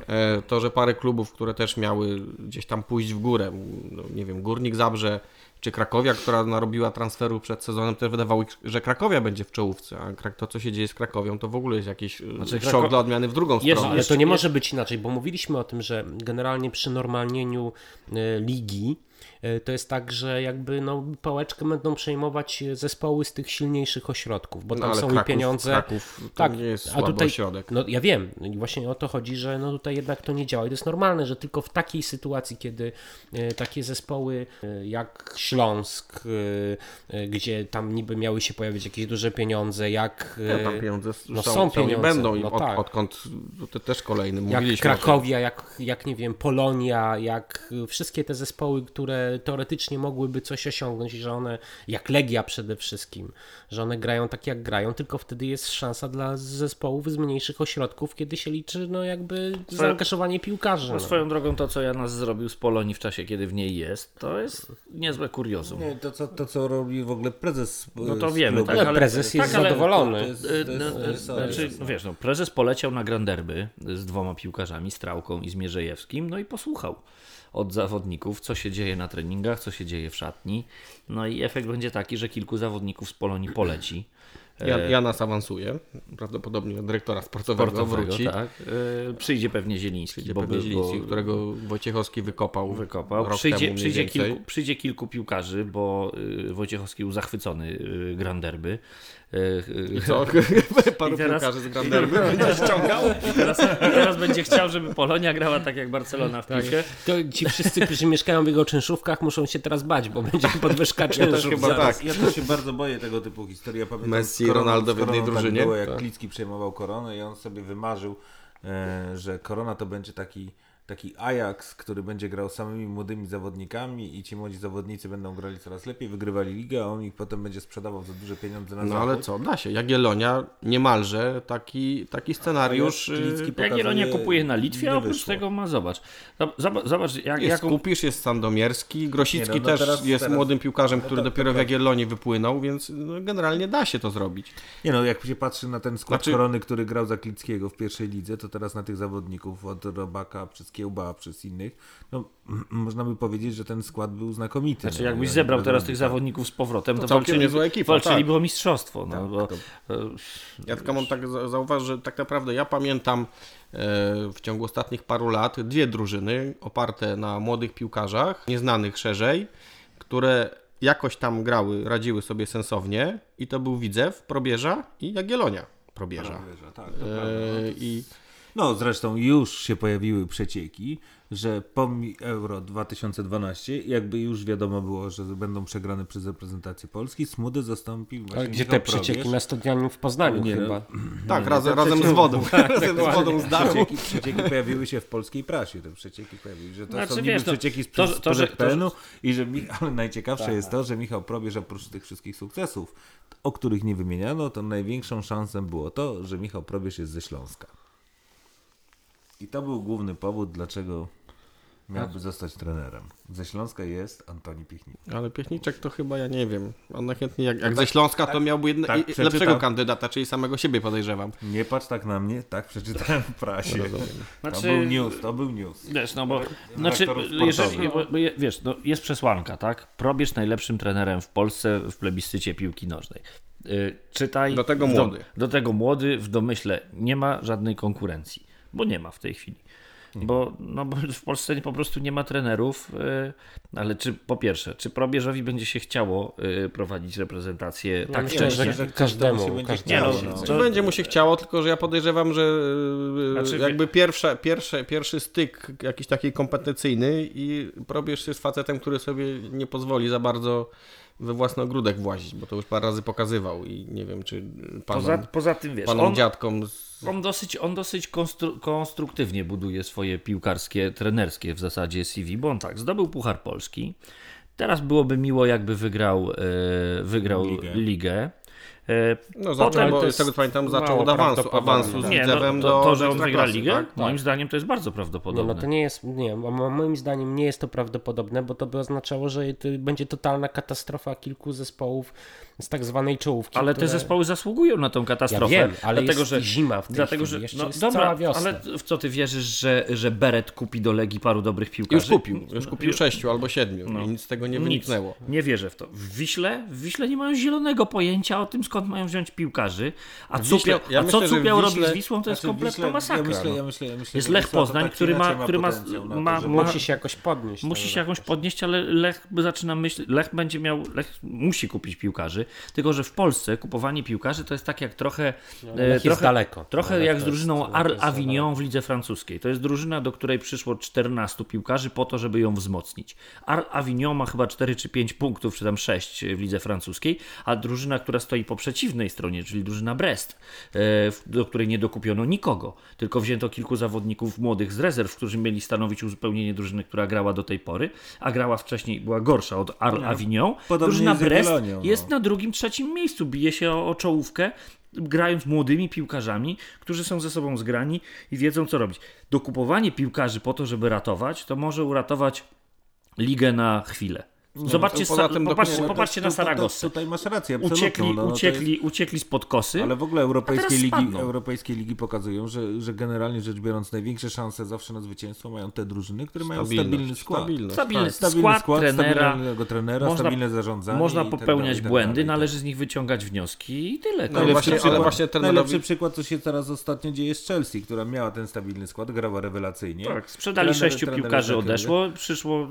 [SPEAKER 4] e, to, że parę klubów, które też miały gdzieś tam pójść w górę, no, nie wiem, Górnik Zabrze, czy Krakowia, która narobiła transferu przed sezonem, też wydawało, że Krakowia będzie w czołówce, a Krak- to, co się dzieje z Krakowią, to w ogóle jest jakiś e,
[SPEAKER 5] Znaczy,
[SPEAKER 4] szok
[SPEAKER 5] Krako-
[SPEAKER 4] dla odmiany w drugą
[SPEAKER 5] Jest-
[SPEAKER 4] stronę.
[SPEAKER 2] Ale to nie
[SPEAKER 5] jest-
[SPEAKER 2] może być inaczej, bo mówiliśmy o tym, że generalnie przy normalnieniu y, ligi to jest tak, że jakby no, pałeczkę będą przejmować zespoły z tych silniejszych ośrodków, bo
[SPEAKER 4] No,
[SPEAKER 2] tam
[SPEAKER 4] ale
[SPEAKER 2] są
[SPEAKER 4] Kraków-
[SPEAKER 2] i pieniądze.
[SPEAKER 4] Kraków
[SPEAKER 2] tak,
[SPEAKER 4] nie jest
[SPEAKER 2] a tutaj,
[SPEAKER 4] ośrodek.
[SPEAKER 2] No ja wiem, i właśnie o to chodzi, że no tutaj jednak to nie działa i to jest normalne, że tylko w takiej sytuacji, kiedy y, takie zespoły jak Śląsk, gdzie tam niby miały się pojawić jakieś duże pieniądze, jak
[SPEAKER 4] No,
[SPEAKER 2] y,
[SPEAKER 4] tam pieniądze
[SPEAKER 2] no
[SPEAKER 4] są,
[SPEAKER 2] są pieniądze,
[SPEAKER 4] będą, i
[SPEAKER 2] no
[SPEAKER 4] od,
[SPEAKER 2] tak.
[SPEAKER 4] odkąd, to też kolejny,
[SPEAKER 2] jak
[SPEAKER 4] mówiliśmy tym.
[SPEAKER 2] Krakowia, jak, jak nie wiem, Polonia, jak wszystkie te zespoły, które teoretycznie mogłyby coś osiągnąć że one, jak Legia przede wszystkim, że one grają tak jak grają, tylko wtedy jest szansa dla zespołów z mniejszych ośrodków, kiedy się liczy no jakby zaangażowanie piłkarzy.
[SPEAKER 5] No,
[SPEAKER 2] No.
[SPEAKER 5] swoją drogą to, co Janas zrobił z Polonii w czasie, kiedy w niej jest, to jest niezłe kuriozum.
[SPEAKER 3] Nie, to, co, to, co robi w ogóle prezes.
[SPEAKER 5] No to wiemy, tak, ale
[SPEAKER 2] prezes jest
[SPEAKER 5] tak,
[SPEAKER 2] zadowolony.
[SPEAKER 3] Jest, jest,
[SPEAKER 5] znaczy, no wiesz, no, prezes poleciał na Granderby z dwoma piłkarzami, Strałką i Zmierzejewskim, no i posłuchał od zawodników, co się dzieje na treningach, co się dzieje w szatni. No i efekt będzie taki, że kilku zawodników z Polonii poleci.
[SPEAKER 4] Ja, ja nas awansuje, prawdopodobnie dyrektora sportowego,
[SPEAKER 5] Sportowego,
[SPEAKER 4] wróci.
[SPEAKER 5] tak. Y, Przyjdzie pewnie Zieliński,
[SPEAKER 4] Przyjdzie
[SPEAKER 5] bo,
[SPEAKER 4] pewnie Zieliński,
[SPEAKER 5] bo
[SPEAKER 4] którego Wojciechowski wykopał,
[SPEAKER 5] wykopał. Przyjdzie, przyjdzie, kilku, przyjdzie kilku piłkarzy, bo y, Wojciechowski był zachwycony y, Granderby. Y, y,
[SPEAKER 4] Co? Paru
[SPEAKER 5] I teraz-
[SPEAKER 4] piłkarzy z Granderby będzie ściągał?
[SPEAKER 5] I teraz, I teraz będzie chciał, żeby Polonia grała tak jak Barcelona w piłkę.
[SPEAKER 2] To ci wszyscy, którzy mieszkają w jego czynszówkach muszą się teraz bać, bo będzie podwyżka czynszów.
[SPEAKER 4] chyba
[SPEAKER 2] zaraz.
[SPEAKER 4] tak.
[SPEAKER 3] Ja też się bardzo boję tego typu historii. Ja pamiętam
[SPEAKER 4] Messi
[SPEAKER 3] z
[SPEAKER 4] i
[SPEAKER 3] koroną-
[SPEAKER 4] Ronaldo w jednej
[SPEAKER 3] koroną tak
[SPEAKER 4] drużynie.
[SPEAKER 3] Było, jak
[SPEAKER 4] Tak.
[SPEAKER 3] Klicki przejmował koronę i on sobie wymarzył, e, że korona to będzie taki taki Ajax, który będzie grał samymi młodymi zawodnikami i ci młodzi zawodnicy będą grali coraz lepiej, wygrywali ligę, a on ich potem będzie sprzedawał za duże pieniądze na
[SPEAKER 4] No
[SPEAKER 3] zachód.
[SPEAKER 4] ale co, da się. Jagiellonia niemalże taki, taki scenariusz.
[SPEAKER 3] Jagiellonia
[SPEAKER 4] y,
[SPEAKER 5] Jagiellonia kupuje na Litwie, a oprócz
[SPEAKER 3] wyszło.
[SPEAKER 5] tego ma, zobacz, Zob- zobacz jak,
[SPEAKER 4] Jest
[SPEAKER 5] jaką...
[SPEAKER 4] Kupisz, jest Sandomierski, Grosicki
[SPEAKER 3] Nie, no, no
[SPEAKER 4] też
[SPEAKER 3] teraz-
[SPEAKER 4] jest
[SPEAKER 3] teraz-
[SPEAKER 4] młodym piłkarzem,
[SPEAKER 3] no
[SPEAKER 4] który
[SPEAKER 3] to-
[SPEAKER 4] dopiero
[SPEAKER 3] to
[SPEAKER 4] w Jagiellonii wypłynął, więc no, generalnie da się to zrobić.
[SPEAKER 3] Nie no, jak się patrzy na ten skład
[SPEAKER 4] Znaczy-
[SPEAKER 3] Korony, który grał za Klickiego w pierwszej lidze, to teraz na tych zawodników od Robaka przez Kiełba, przez innych, no można by powiedzieć, że ten skład był znakomity.
[SPEAKER 5] Znaczy
[SPEAKER 3] no,
[SPEAKER 5] jakbyś
[SPEAKER 3] Ja-
[SPEAKER 5] zebrał teraz tych zawodników z powrotem, to,
[SPEAKER 4] To całkiem
[SPEAKER 5] walczyli,
[SPEAKER 4] ekipa,
[SPEAKER 5] walczyliby
[SPEAKER 4] tak.
[SPEAKER 5] o mistrzostwo. No, bo,
[SPEAKER 3] to-
[SPEAKER 5] e,
[SPEAKER 4] Ja tylko mam tak za- zauważyć, że tak naprawdę ja pamiętam e, w ciągu ostatnich paru lat dwie drużyny oparte na młodych piłkarzach, nieznanych szerzej, które jakoś tam grały, radziły sobie sensownie i to był Widzew, Probierza i Jagiellonia Probierza.
[SPEAKER 3] Tak, to prawda.
[SPEAKER 4] E, I
[SPEAKER 3] No zresztą już się pojawiły przecieki, że po Euro 2012, jakby już wiadomo było, że będą przegrane przez reprezentację Polski, Smudę zastąpił właśnie
[SPEAKER 2] Ale gdzie te przecieki na stadionu w Poznaniu
[SPEAKER 3] Nie, no.
[SPEAKER 2] chyba.
[SPEAKER 4] tak,
[SPEAKER 3] nie,
[SPEAKER 4] razem,
[SPEAKER 3] to
[SPEAKER 4] razem z wodą. razem z wodą z dachu.
[SPEAKER 3] Przecieki, przecieki pojawiły się w polskiej prasie, te przecieki pojawiły że to
[SPEAKER 5] Znaczy,
[SPEAKER 3] są niby
[SPEAKER 5] wiesz, no,
[SPEAKER 3] przecieki z,
[SPEAKER 5] to,
[SPEAKER 3] z
[SPEAKER 5] że- to, że- Tak.
[SPEAKER 3] I że Michał, ale najciekawsze jest to, że Michał Probierz oprócz tych wszystkich sukcesów, o których nie wymieniano, to największą szansą było to, że Michał Probierz jest ze Śląska. I to był główny powód, dlaczego miałby zostać trenerem. Ze Śląska jest Antoni Piechnik.
[SPEAKER 4] Ale Piechniczek to chyba ja nie wiem. On najchętniej jak, jak ze Śląska to miałby jedno,
[SPEAKER 3] tak,
[SPEAKER 4] i- lepszego kandydata, czyli samego siebie podejrzewam.
[SPEAKER 3] Nie patrz tak na mnie, tak przeczytałem w prasie. To
[SPEAKER 5] Znaczy-
[SPEAKER 3] był news, to był news.
[SPEAKER 5] Wiesz, no bo, znaczy, jeżeli, bo, bo je- wiesz, no, jest przesłanka, tak? Probierz najlepszym trenerem w Polsce w plebiscycie piłki nożnej. Y, czytaj.
[SPEAKER 4] Do tego młody.
[SPEAKER 5] do tego młody, w domyśle nie ma żadnej konkurencji, bo nie ma w tej chwili. Bo, no, bo w Polsce nie- po prostu nie ma trenerów, y, ale czy po pierwsze, czy Probierzowi będzie się chciało y, prowadzić reprezentację tak
[SPEAKER 2] myślę, że
[SPEAKER 3] że
[SPEAKER 2] każdemu,
[SPEAKER 3] będzie
[SPEAKER 2] każdemu.
[SPEAKER 5] Nie, no,
[SPEAKER 3] no.
[SPEAKER 5] to-
[SPEAKER 4] Będzie mu się chciało, tylko że ja podejrzewam, że e,
[SPEAKER 5] Znaczy,
[SPEAKER 4] jakby pierwsza, pierwsze, pierwszy styk jakiś taki kompetencyjny i Probierz jest facetem, który sobie nie pozwoli za bardzo we własny ogródek włazić, bo to już parę razy pokazywał i nie wiem, czy panom,
[SPEAKER 5] Poza, poza tym, wiesz,
[SPEAKER 4] panom
[SPEAKER 5] on,
[SPEAKER 4] dziadkom z...
[SPEAKER 5] On dosyć, on dosyć konstru, konstruktywnie buduje swoje piłkarskie, trenerskie w zasadzie CV, bo on tak, zdobył Puchar Polski. Teraz byłoby miło, jakby wygrał, e, wygrał
[SPEAKER 3] Ligę.
[SPEAKER 5] ligę. E,
[SPEAKER 4] No zaczął, bo
[SPEAKER 5] to
[SPEAKER 4] z
[SPEAKER 5] jest
[SPEAKER 4] tego co pamiętam, zaczął od awansu, awansu z
[SPEAKER 5] nie, no, to,
[SPEAKER 4] do
[SPEAKER 5] to, że on wygra ligę,
[SPEAKER 4] tak?
[SPEAKER 5] moim zdaniem to jest bardzo prawdopodobne.
[SPEAKER 2] no to nie jest, nie, mo- moim zdaniem nie jest to prawdopodobne, bo to by oznaczało, że to będzie totalna katastrofa kilku zespołów z tak zwanej czołówki.
[SPEAKER 5] ale
[SPEAKER 2] które...
[SPEAKER 5] te zespoły zasługują na tą katastrofę.
[SPEAKER 2] Ja wiem, ale
[SPEAKER 5] dlatego,
[SPEAKER 2] jest
[SPEAKER 5] że,
[SPEAKER 2] zima w tej
[SPEAKER 5] dlatego,
[SPEAKER 2] chwili,
[SPEAKER 5] że, no,
[SPEAKER 2] jest
[SPEAKER 5] dobra,
[SPEAKER 2] cała wiosna.
[SPEAKER 5] ale w co ty wierzysz, że, że Beret kupi do Legii paru dobrych piłkarzy?
[SPEAKER 4] Już kupił, już kupił sześciu albo siedmiu
[SPEAKER 5] No.
[SPEAKER 4] i nic z tego nie
[SPEAKER 5] Nic.
[SPEAKER 4] wyniknęło.
[SPEAKER 5] Nie wierzę w to. W Wiśle, w Wiśle nie mają zielonego pojęcia o tym, skąd mają wziąć piłkarzy. A,
[SPEAKER 4] Wiśle-
[SPEAKER 5] Cupiał,
[SPEAKER 4] ja
[SPEAKER 5] a
[SPEAKER 4] myślę,
[SPEAKER 5] co Cupiał
[SPEAKER 4] Wiśle-
[SPEAKER 5] robi z Wisłą, to jest
[SPEAKER 3] Znaczy,
[SPEAKER 5] kompletna
[SPEAKER 3] Wiśle-
[SPEAKER 5] masakra.
[SPEAKER 3] Ja myślę,
[SPEAKER 5] no.
[SPEAKER 3] ja myślę, ja myślę,
[SPEAKER 5] Jest
[SPEAKER 3] że
[SPEAKER 5] Lech Poznań,
[SPEAKER 3] tak
[SPEAKER 5] który ma- który ma- ma-
[SPEAKER 2] Musi się jakoś podnieść.
[SPEAKER 5] Musi się jakoś podnieść, ale Lech zaczyna myśleć, Lech będzie miał, Lech musi kupić piłkarzy, tylko że w Polsce kupowanie piłkarzy to jest tak jak trochę, e,
[SPEAKER 2] Lech jest
[SPEAKER 5] trochę,
[SPEAKER 2] daleko.
[SPEAKER 5] trochę
[SPEAKER 2] Lech
[SPEAKER 5] jak z drużyną Ar Avignon w lidze francuskiej. To jest drużyna, do której przyszło 14 piłkarzy po to, żeby ją wzmocnić. Ar Avignon ma chyba 4 czy 5 punktów, czy tam 6 w lidze francuskiej, a drużyna, która stoi po przeciwnej stronie, czyli drużyna Brest, e, do której nie dokupiono nikogo, tylko wzięto kilku zawodników młodych z rezerw, którzy mieli stanowić uzupełnienie drużyny, która grała do tej pory, a grała wcześniej, była gorsza od Ar Avignon.
[SPEAKER 3] Podobnie
[SPEAKER 5] Drużyna Brest
[SPEAKER 3] Jagiellonią, no.
[SPEAKER 5] jest na drugim, trzecim miejscu, bije się o, o czołówkę, grając młodymi piłkarzami, którzy są ze sobą zgrani i wiedzą co robić. Dokupowanie piłkarzy po to, żeby ratować, to może uratować ligę na chwilę. Zobaczcie,
[SPEAKER 4] poza
[SPEAKER 5] Sa-
[SPEAKER 4] tym
[SPEAKER 5] popatrzcie,
[SPEAKER 4] dokument-
[SPEAKER 5] popatrzcie na Saragossę.
[SPEAKER 3] Tutaj masz rację.
[SPEAKER 5] Uciekli,
[SPEAKER 3] no, no
[SPEAKER 5] uciekli,
[SPEAKER 3] jest-
[SPEAKER 5] uciekli spod kosy.
[SPEAKER 3] Ale w ogóle europejskie ligi, europejskie ligi pokazują, że, że generalnie rzecz biorąc największe szanse zawsze na zwycięstwo mają te drużyny, które mają stabilny skład.
[SPEAKER 4] Stabilność,
[SPEAKER 5] Stabilny
[SPEAKER 4] tak.
[SPEAKER 3] Stabilny
[SPEAKER 5] skład, trenera.
[SPEAKER 3] stabilnego trenera,
[SPEAKER 5] Można-
[SPEAKER 3] stabilne zarządzanie.
[SPEAKER 5] Można
[SPEAKER 3] tak
[SPEAKER 5] popełniać
[SPEAKER 3] dalej, tak
[SPEAKER 5] błędy,
[SPEAKER 3] dalej,
[SPEAKER 5] należy z nich wyciągać wnioski i tyle.
[SPEAKER 4] No właśnie, ale właśnie trenerowi-
[SPEAKER 3] Najlepszy przykład, co się teraz ostatnio dzieje z Chelsea, która miała ten stabilny skład, grała rewelacyjnie.
[SPEAKER 5] Tak, sprzedali
[SPEAKER 3] Trener-
[SPEAKER 5] sześciu
[SPEAKER 3] trener
[SPEAKER 5] piłkarzy, odeszło, przyszło,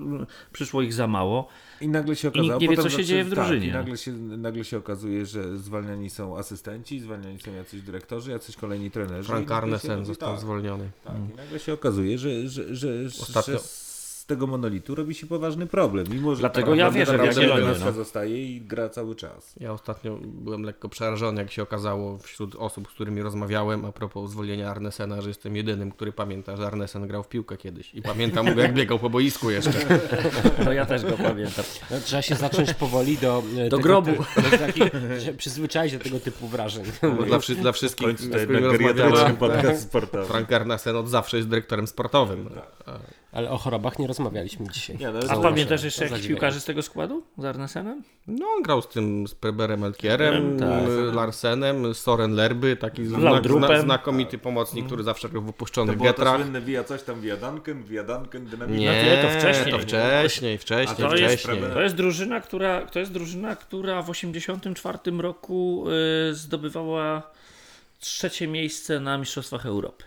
[SPEAKER 5] przyszło ich za mało.
[SPEAKER 3] I nagle się okazało,
[SPEAKER 5] nikt nie wie,
[SPEAKER 3] potem
[SPEAKER 5] co się dzieje w drużynie.
[SPEAKER 3] Tak, i nagle się, nagle się okazuje, że zwalniani są asystenci, zwalniani są jacyś dyrektorzy, jacyś kolejni trenerzy.
[SPEAKER 4] Frank
[SPEAKER 3] i
[SPEAKER 4] Arnesen został
[SPEAKER 3] tak,
[SPEAKER 4] zwolniony.
[SPEAKER 3] Tak, i nagle się okazuje, że, że, że,
[SPEAKER 4] Ostatnio-
[SPEAKER 3] że tego monolitu robi się poważny problem. Mimo, że
[SPEAKER 5] Dlatego
[SPEAKER 3] tak
[SPEAKER 5] ja wierzę w Jagiellonię, no.
[SPEAKER 3] zostaje i gra cały czas.
[SPEAKER 4] Ja ostatnio byłem lekko przerażony, jak się okazało wśród osób, z którymi rozmawiałem a propos zwolnienia Arnesena, że jestem jedynym, który pamięta, że Arnesen grał w piłkę kiedyś. I pamiętam go, jak biegał po boisku jeszcze.
[SPEAKER 5] No ja też go pamiętam.
[SPEAKER 2] No, trzeba się zacząć powoli do, e,
[SPEAKER 5] Do grobu.
[SPEAKER 2] Ty, do takich, przyzwyczaić do tego typu wrażeń.
[SPEAKER 4] Bo dla, wszy- dla wszystkich, z którymi rozmawiałem,
[SPEAKER 3] podcast sportowy.
[SPEAKER 4] Frank Arnesen od zawsze jest dyrektorem sportowym. A-
[SPEAKER 2] Ale o chorobach nie rozmawialiśmy dzisiaj.
[SPEAKER 3] Nie, no,
[SPEAKER 5] A
[SPEAKER 3] to-
[SPEAKER 5] pamiętasz jeszcze jakiś
[SPEAKER 2] zadziwiające.
[SPEAKER 5] piłkarzy z tego składu? Z Arnesenem?
[SPEAKER 4] No on grał z tym z Preberem Elkierem,
[SPEAKER 5] Tak.
[SPEAKER 4] y, Larsenem, Soren Lerby, taki znak, zna, znakomity pomocnik, który zawsze grał w
[SPEAKER 3] To
[SPEAKER 4] opuszczonych
[SPEAKER 3] było to
[SPEAKER 4] getrach.
[SPEAKER 3] słynne via coś tam, via Duncan, via Duncan, dynamit.
[SPEAKER 4] Nie,
[SPEAKER 5] to wcześniej.
[SPEAKER 4] To wcześniej, wcześniej,
[SPEAKER 5] To jest,
[SPEAKER 4] wcześniej.
[SPEAKER 5] to jest drużyna, która, to jest drużyna, która w 1984 roku y, zdobywała trzecie miejsce na Mistrzostwach Europy.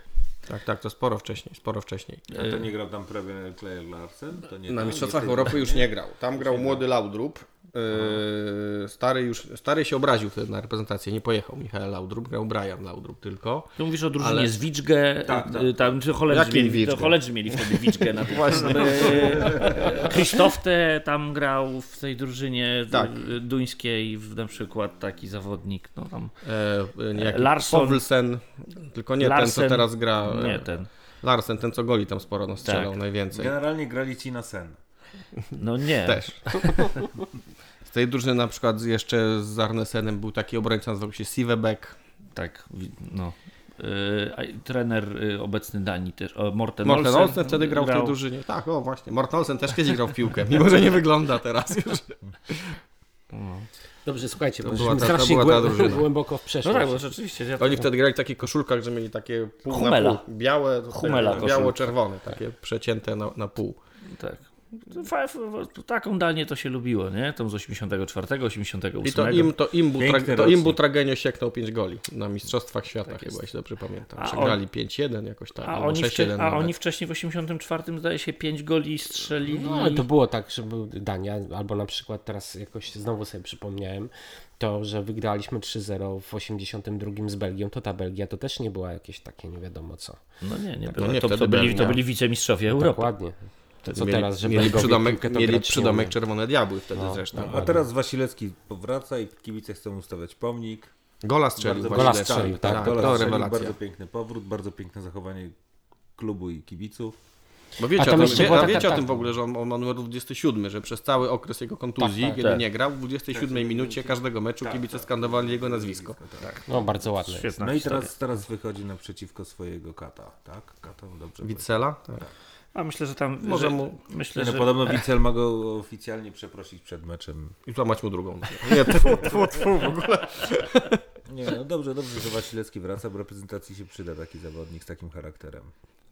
[SPEAKER 4] Tak, tak, to sporo wcześniej, sporo wcześniej.
[SPEAKER 3] A to nie grał tam prawie Claire Larsen? To nie
[SPEAKER 4] Na Mistrzostwach Europy już nie grał. Tam grał młody Laudrup. Yy, Stary już, stary się obraził wtedy na reprezentację, nie pojechał Michael Laudrup, grał Brian Laudrup tylko.
[SPEAKER 5] Tu mówisz o drużynie
[SPEAKER 4] Ale-
[SPEAKER 5] z Wiczgę,
[SPEAKER 3] Tak, tak.
[SPEAKER 5] y, tam, czy Holendrzy, mieli,
[SPEAKER 4] Wiczgę?
[SPEAKER 5] to Holendrzy mieli wtedy Wiczgę na tym. Y, Krzysztofte tam grał w tej drużynie
[SPEAKER 4] Tak.
[SPEAKER 5] duńskiej, w- na przykład taki zawodnik, no tam,
[SPEAKER 4] E,
[SPEAKER 5] Larson.
[SPEAKER 4] Powelsen, tylko nie ten,
[SPEAKER 5] Larsen.
[SPEAKER 4] co teraz gra.
[SPEAKER 5] nie ten.
[SPEAKER 4] Larsen, ten co goli tam sporo nastrzelał
[SPEAKER 5] Tak.
[SPEAKER 4] najwięcej.
[SPEAKER 3] Generalnie grali ci na sen.
[SPEAKER 5] No nie.
[SPEAKER 4] Też. Z tej drużyny na przykład jeszcze z Arnesenem był taki obrońca, nazywał się Sivebeck.
[SPEAKER 5] Tak, no. Y, i trener y, obecny Danii też, o, Morten,
[SPEAKER 4] Morten
[SPEAKER 5] Olsen,
[SPEAKER 4] Olsen wtedy grał w tej drużynie. Tak, o właśnie. Morten Olsen też kiedyś grał w piłkę, mimo że nie wygląda teraz już.
[SPEAKER 2] Dobrze, słuchajcie, bo
[SPEAKER 4] była ta- to
[SPEAKER 2] strasznie
[SPEAKER 4] była ta
[SPEAKER 2] głę- głęboko w
[SPEAKER 5] No
[SPEAKER 2] przeszłość.
[SPEAKER 5] tak, bo rzeczywiście. Ja
[SPEAKER 4] Oni wtedy grali w takich koszulkach, że mieli takie pół
[SPEAKER 5] Humela.
[SPEAKER 4] na pół. Białe, to biało-czerwone, takie przecięte na, na pół.
[SPEAKER 5] tak. Fa- Taką Danię to się lubiło, nie? Tą z 84, 88.
[SPEAKER 4] I to im, to imbu, tra, to imbu Tragenio sieknął 5 goli na Mistrzostwach Świata chyba, jeśli dobrze pamiętam. Przegrali 5-1 jakoś tak,
[SPEAKER 5] A oni,
[SPEAKER 4] 6-1
[SPEAKER 5] wcze- a oni wcześniej w 84 zdaje się 5 goli strzelili.
[SPEAKER 2] No, ale to było tak, że był Dania, albo na przykład teraz jakoś znowu sobie przypomniałem, to, że wygraliśmy 3-0 w 82 z Belgią, to ta Belgia to też nie była jakieś takie nie wiadomo co.
[SPEAKER 5] No nie, nie
[SPEAKER 4] no
[SPEAKER 5] było.
[SPEAKER 4] nie,
[SPEAKER 5] to, to, byli, to byli wicemistrzowie Europy.
[SPEAKER 2] Dokładnie. To co
[SPEAKER 4] mieli,
[SPEAKER 2] teraz, że
[SPEAKER 4] mieli przydomek, mieli przydomek. Czerwone Diabły wtedy
[SPEAKER 2] No,
[SPEAKER 4] zresztą.
[SPEAKER 3] A teraz Wasilecki powraca i kibice chcą ustawiać pomnik.
[SPEAKER 4] Gola strzelił.
[SPEAKER 3] Bardzo
[SPEAKER 2] Gola strzelił, tak,
[SPEAKER 4] tak
[SPEAKER 3] Gola
[SPEAKER 4] to
[SPEAKER 3] strzelił,
[SPEAKER 4] rewelacja.
[SPEAKER 3] Bardzo piękny powrót, bardzo piękne zachowanie klubu i kibiców.
[SPEAKER 4] Bo wiecie,
[SPEAKER 2] A
[SPEAKER 4] o tym, wie, a wiecie o
[SPEAKER 2] tak.
[SPEAKER 4] tym w ogóle, że on, on ma numer 27, że przez cały okres jego kontuzji,
[SPEAKER 2] Tak, tak.
[SPEAKER 4] kiedy
[SPEAKER 5] Tak.
[SPEAKER 4] nie grał, w 27 minucie każdego meczu kibice skandowali jego nazwisko.
[SPEAKER 2] No bardzo ładne.
[SPEAKER 5] Świetna
[SPEAKER 3] No i teraz, teraz wychodzi naprzeciwko swojego kata, tak? Kata dobrze.
[SPEAKER 4] Wicela? Tak.
[SPEAKER 5] A myślę, że tam.
[SPEAKER 4] Może
[SPEAKER 5] że,
[SPEAKER 4] mu-
[SPEAKER 5] Myślę,
[SPEAKER 3] Nie, no,
[SPEAKER 5] że.
[SPEAKER 3] podobno Wicel ma go oficjalnie przeprosić przed meczem.
[SPEAKER 4] I złamać mu drugą. Nie, tfu, tfu, tfu, w ogóle.
[SPEAKER 3] Nie, no dobrze, dobrze, że Wasilecki wraca, bo reprezentacji się przyda taki zawodnik z takim charakterem.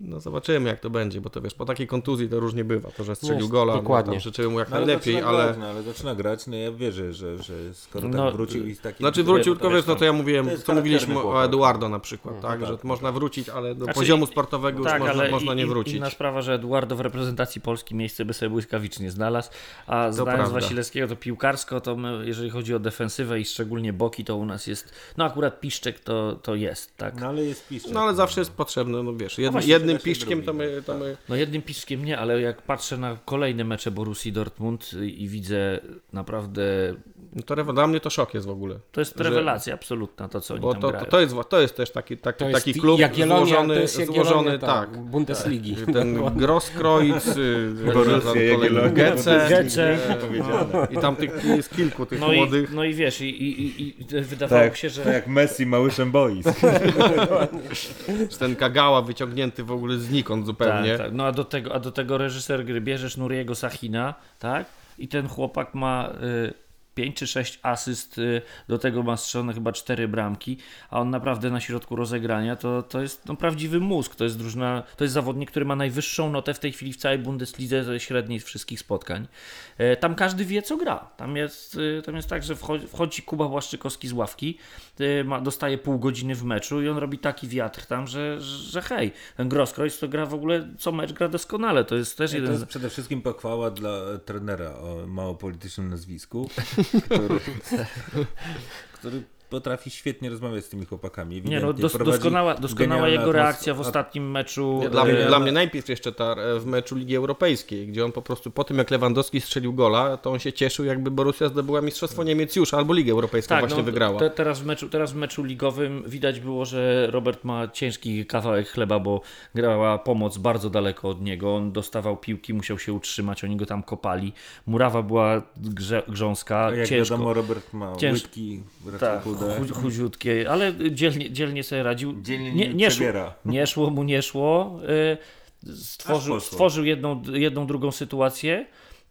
[SPEAKER 4] No zobaczymy jak to będzie, bo to wiesz, po takiej kontuzji to różnie bywa. To, że strzelił
[SPEAKER 2] No,
[SPEAKER 4] gola,
[SPEAKER 2] dokładnie.
[SPEAKER 4] no, życzymy mu jak
[SPEAKER 3] No, ale
[SPEAKER 4] najlepiej,
[SPEAKER 3] zaczyna
[SPEAKER 4] ale...
[SPEAKER 3] Grać, no, ale zaczyna grać, no ja wierzę, że, że skoro
[SPEAKER 5] No,
[SPEAKER 3] tak wrócił i z takim...
[SPEAKER 4] Znaczy wrócił,
[SPEAKER 3] to
[SPEAKER 4] tylko wiesz, no to ja mówiłem,
[SPEAKER 3] to
[SPEAKER 4] co mówiliśmy o. Eduardo na przykład, tak,
[SPEAKER 3] tak,
[SPEAKER 4] że
[SPEAKER 3] tak.
[SPEAKER 4] można wrócić, ale do
[SPEAKER 5] Znaczy,
[SPEAKER 4] poziomu sportowego już
[SPEAKER 5] tak,
[SPEAKER 4] można, można
[SPEAKER 5] i-
[SPEAKER 4] nie wrócić.
[SPEAKER 5] Inna sprawa, że Eduardo w reprezentacji Polski miejsce by sobie błyskawicznie znalazł, a znając
[SPEAKER 4] prawda.
[SPEAKER 5] Wasilewskiego to piłkarsko, to my, jeżeli chodzi o defensywę i szczególnie boki, to u nas jest, no akurat Piszczek to, to jest, tak.
[SPEAKER 3] No ale jest piszczek.
[SPEAKER 4] No ale zawsze jest potrzebne, no wiesz, jed, jednym piszczkiem to my, to my
[SPEAKER 5] No jednym piszkiem nie, ale jak patrzę na kolejne mecze Borussii Dortmund i widzę naprawdę,
[SPEAKER 4] no to dla mnie to szok jest w ogóle.
[SPEAKER 5] to jest
[SPEAKER 4] Że-
[SPEAKER 5] rewelacja absolutna to, co oni
[SPEAKER 4] Bo
[SPEAKER 5] tam
[SPEAKER 4] to,
[SPEAKER 5] grają.
[SPEAKER 4] to, to, jest, to jest też taki, taki,
[SPEAKER 2] To jest
[SPEAKER 4] taki klub
[SPEAKER 2] Jagiellonia,
[SPEAKER 4] złożony,
[SPEAKER 2] to jest Jagiellonia,
[SPEAKER 4] złożony
[SPEAKER 2] tak,
[SPEAKER 4] tak.
[SPEAKER 2] Bundesligi.
[SPEAKER 4] Ten
[SPEAKER 3] Borussia,
[SPEAKER 4] kolejny
[SPEAKER 3] Jagiellonia.
[SPEAKER 4] Gece,
[SPEAKER 5] Gece.
[SPEAKER 4] i tam tych, jest kilku tych
[SPEAKER 5] No i,
[SPEAKER 4] młodych.
[SPEAKER 5] no i wiesz, i, i, i, i wydawało
[SPEAKER 3] Tak,
[SPEAKER 5] się, że...
[SPEAKER 3] tak jak Messi małyszem boisk.
[SPEAKER 4] Ten Kagała wyciągnięty w ogóle znikąd zupełnie.
[SPEAKER 5] Tak, tak. No a do, tego, a do tego reżyser gry bierzesz Nuriego Sachina, tak? I ten chłopak ma y, 5 czy 6 asyst, y, do tego ma strzelone chyba 4 bramki, a on naprawdę na środku rozegrania to, to jest no, prawdziwy mózg. To jest drużyna, to jest zawodnik, który ma najwyższą notę w tej chwili w całej Bundeslidze ze średniej z wszystkich spotkań. E, Tam każdy wie, co gra. Tam jest, y, tam jest tak, że wchodzi, wchodzi Kuba Błaszczykowski z ławki, y, ma, dostaje pół godziny w meczu i on robi taki wiatr tam, że, że hej, ten Grosskreuz to gra w ogóle, co mecz gra doskonale. To jest też
[SPEAKER 3] To
[SPEAKER 5] jeden z...
[SPEAKER 3] jest przede wszystkim pochwała dla trenera o mało politycznym nazwisku, który, który potrafi świetnie rozmawiać z tymi chłopakami.
[SPEAKER 5] Nie, no, dos, doskonała, doskonała jego reakcja w ostatnim meczu.
[SPEAKER 4] Nie, Dla, mnie,
[SPEAKER 5] e,
[SPEAKER 4] dla mnie najpierw jeszcze ta, e, w meczu Ligi Europejskiej, gdzie on po prostu po tym jak Lewandowski strzelił gola, to on się cieszył jakby Borussia zdobyła Mistrzostwo Niemiec już, albo Ligę Europejską właśnie
[SPEAKER 5] no,
[SPEAKER 4] wygrała.
[SPEAKER 5] Te, teraz, w meczu, teraz w meczu ligowym widać było, że Robert ma ciężki kawałek chleba, bo grała pomoc bardzo daleko od niego. On dostawał piłki, musiał się utrzymać, oni go tam kopali. Murawa była grze, grząska,
[SPEAKER 3] Jak
[SPEAKER 5] ciężko.
[SPEAKER 3] wiadomo, Robert ma
[SPEAKER 5] Cięż-
[SPEAKER 3] łydki
[SPEAKER 5] Tak,
[SPEAKER 3] chude.
[SPEAKER 5] chu- chudziutkie, ale dzielnie, dzielnie sobie radził.
[SPEAKER 3] Dzielnie
[SPEAKER 5] nie,
[SPEAKER 3] nie
[SPEAKER 5] szło, nie szło mu, nie szło. y, Stworzył, stworzył jedną, jedną, drugą sytuację.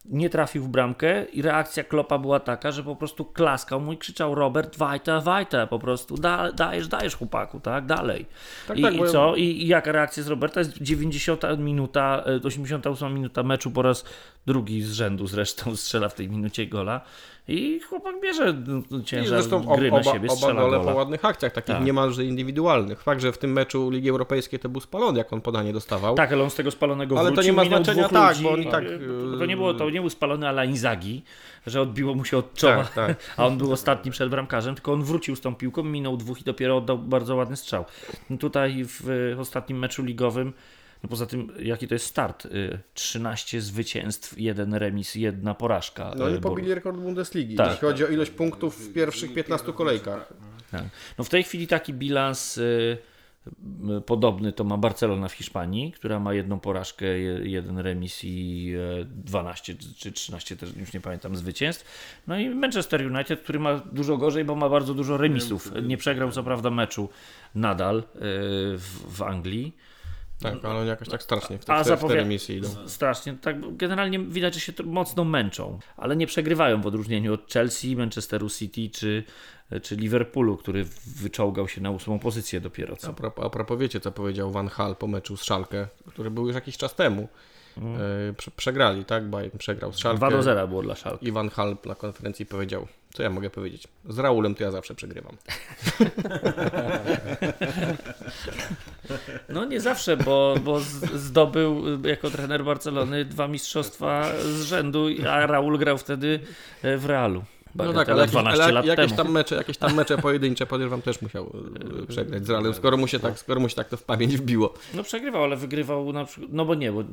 [SPEAKER 5] Nie trafił w bramkę i reakcja Klopa była taka, że po prostu klaskał mu i krzyczał Robert, wajta, wajta, po prostu da, dajesz, dajesz chłopaku, tak, dalej.
[SPEAKER 4] Tak,
[SPEAKER 5] I,
[SPEAKER 4] tak,
[SPEAKER 5] i
[SPEAKER 4] bo
[SPEAKER 5] co? I, I jaka reakcja z Roberta? Jest 90 minuta, e, 88 minuta meczu po raz drugi z rzędu zresztą strzela w tej minucie gola i chłopak bierze no,
[SPEAKER 4] I
[SPEAKER 5] ciężar
[SPEAKER 4] zresztą
[SPEAKER 5] gry
[SPEAKER 4] oba,
[SPEAKER 5] na siebie,
[SPEAKER 4] oba gole po ładnych akcjach, takich
[SPEAKER 5] Tak.
[SPEAKER 4] niemalże indywidualnych. Fakt, że w tym meczu Ligi Europejskiej to był spalony, jak on podanie dostawał.
[SPEAKER 5] Tak, ale on z tego spalonego
[SPEAKER 4] Ale to
[SPEAKER 5] wrócił,
[SPEAKER 4] nie ma znaczenia, tak,
[SPEAKER 5] ludzi.
[SPEAKER 4] bo oni tak,
[SPEAKER 5] To, to nie było, to nie był spalony ala Inzagi, że odbiło mu się od czoła,
[SPEAKER 4] Tak, tak.
[SPEAKER 5] a on był ostatni przed bramkarzem, tylko on wrócił z tą piłką, minął dwóch i dopiero oddał bardzo ładny strzał. Tutaj w ostatnim meczu ligowym, no poza tym, jaki to jest start? Y, 13 zwycięstw, jeden remis, jedna porażka.
[SPEAKER 4] No
[SPEAKER 5] y,
[SPEAKER 4] i
[SPEAKER 5] Boru-
[SPEAKER 4] pobili rekord Bundesligi,
[SPEAKER 5] Tak.
[SPEAKER 4] jeśli chodzi o ilość punktów w pierwszych 15 kolejkach.
[SPEAKER 5] Tak. No w tej chwili taki bilans y, y, podobny to ma Barcelona w Hiszpanii, która ma jedną porażkę, je- jeden remis i e, 12 czy 13, też już nie pamiętam, zwycięstw. No i Manchester United, który ma dużo gorzej, bo ma bardzo dużo remisów. Nie przegrał co prawda meczu nadal y, w Anglii.
[SPEAKER 4] Tak, ale oni jakoś tak strasznie w te,
[SPEAKER 5] A
[SPEAKER 4] remisje idą.
[SPEAKER 5] Strasznie. Tak, generalnie widać, że się mocno męczą, ale nie przegrywają w odróżnieniu od Chelsea, Manchesteru City czy, czy Liverpoolu, który wyczołgał się na ósmą pozycję dopiero co.
[SPEAKER 4] A propos, a propos wiecie, co powiedział Van Hal po meczu z Szalkę, który był już jakiś czas temu. E, prze, przegrali, tak? Bayern przegrał z Szalkę.
[SPEAKER 5] 2 do 0 było dla Szalki.
[SPEAKER 4] I Van Hal na konferencji powiedział, co ja mogę powiedzieć? Z Raulem to ja zawsze przegrywam.
[SPEAKER 5] No nie zawsze, bo, bo zdobył jako trener Barcelony dwa mistrzostwa z rzędu, a Raul grał wtedy e, w Realu.
[SPEAKER 4] No tak, ale, jakieś,
[SPEAKER 5] 12
[SPEAKER 4] ale
[SPEAKER 5] lat
[SPEAKER 4] jakieś
[SPEAKER 5] temu.
[SPEAKER 4] tam mecze, jakieś tam mecze pojedyncze podejrzewam też musiał e, przegrać z Realem, skoro mu się tak, skoro mu się tak to w pamięć wbiło.
[SPEAKER 5] No przegrywał, ale wygrywał na przykład, no bo nie, bo y,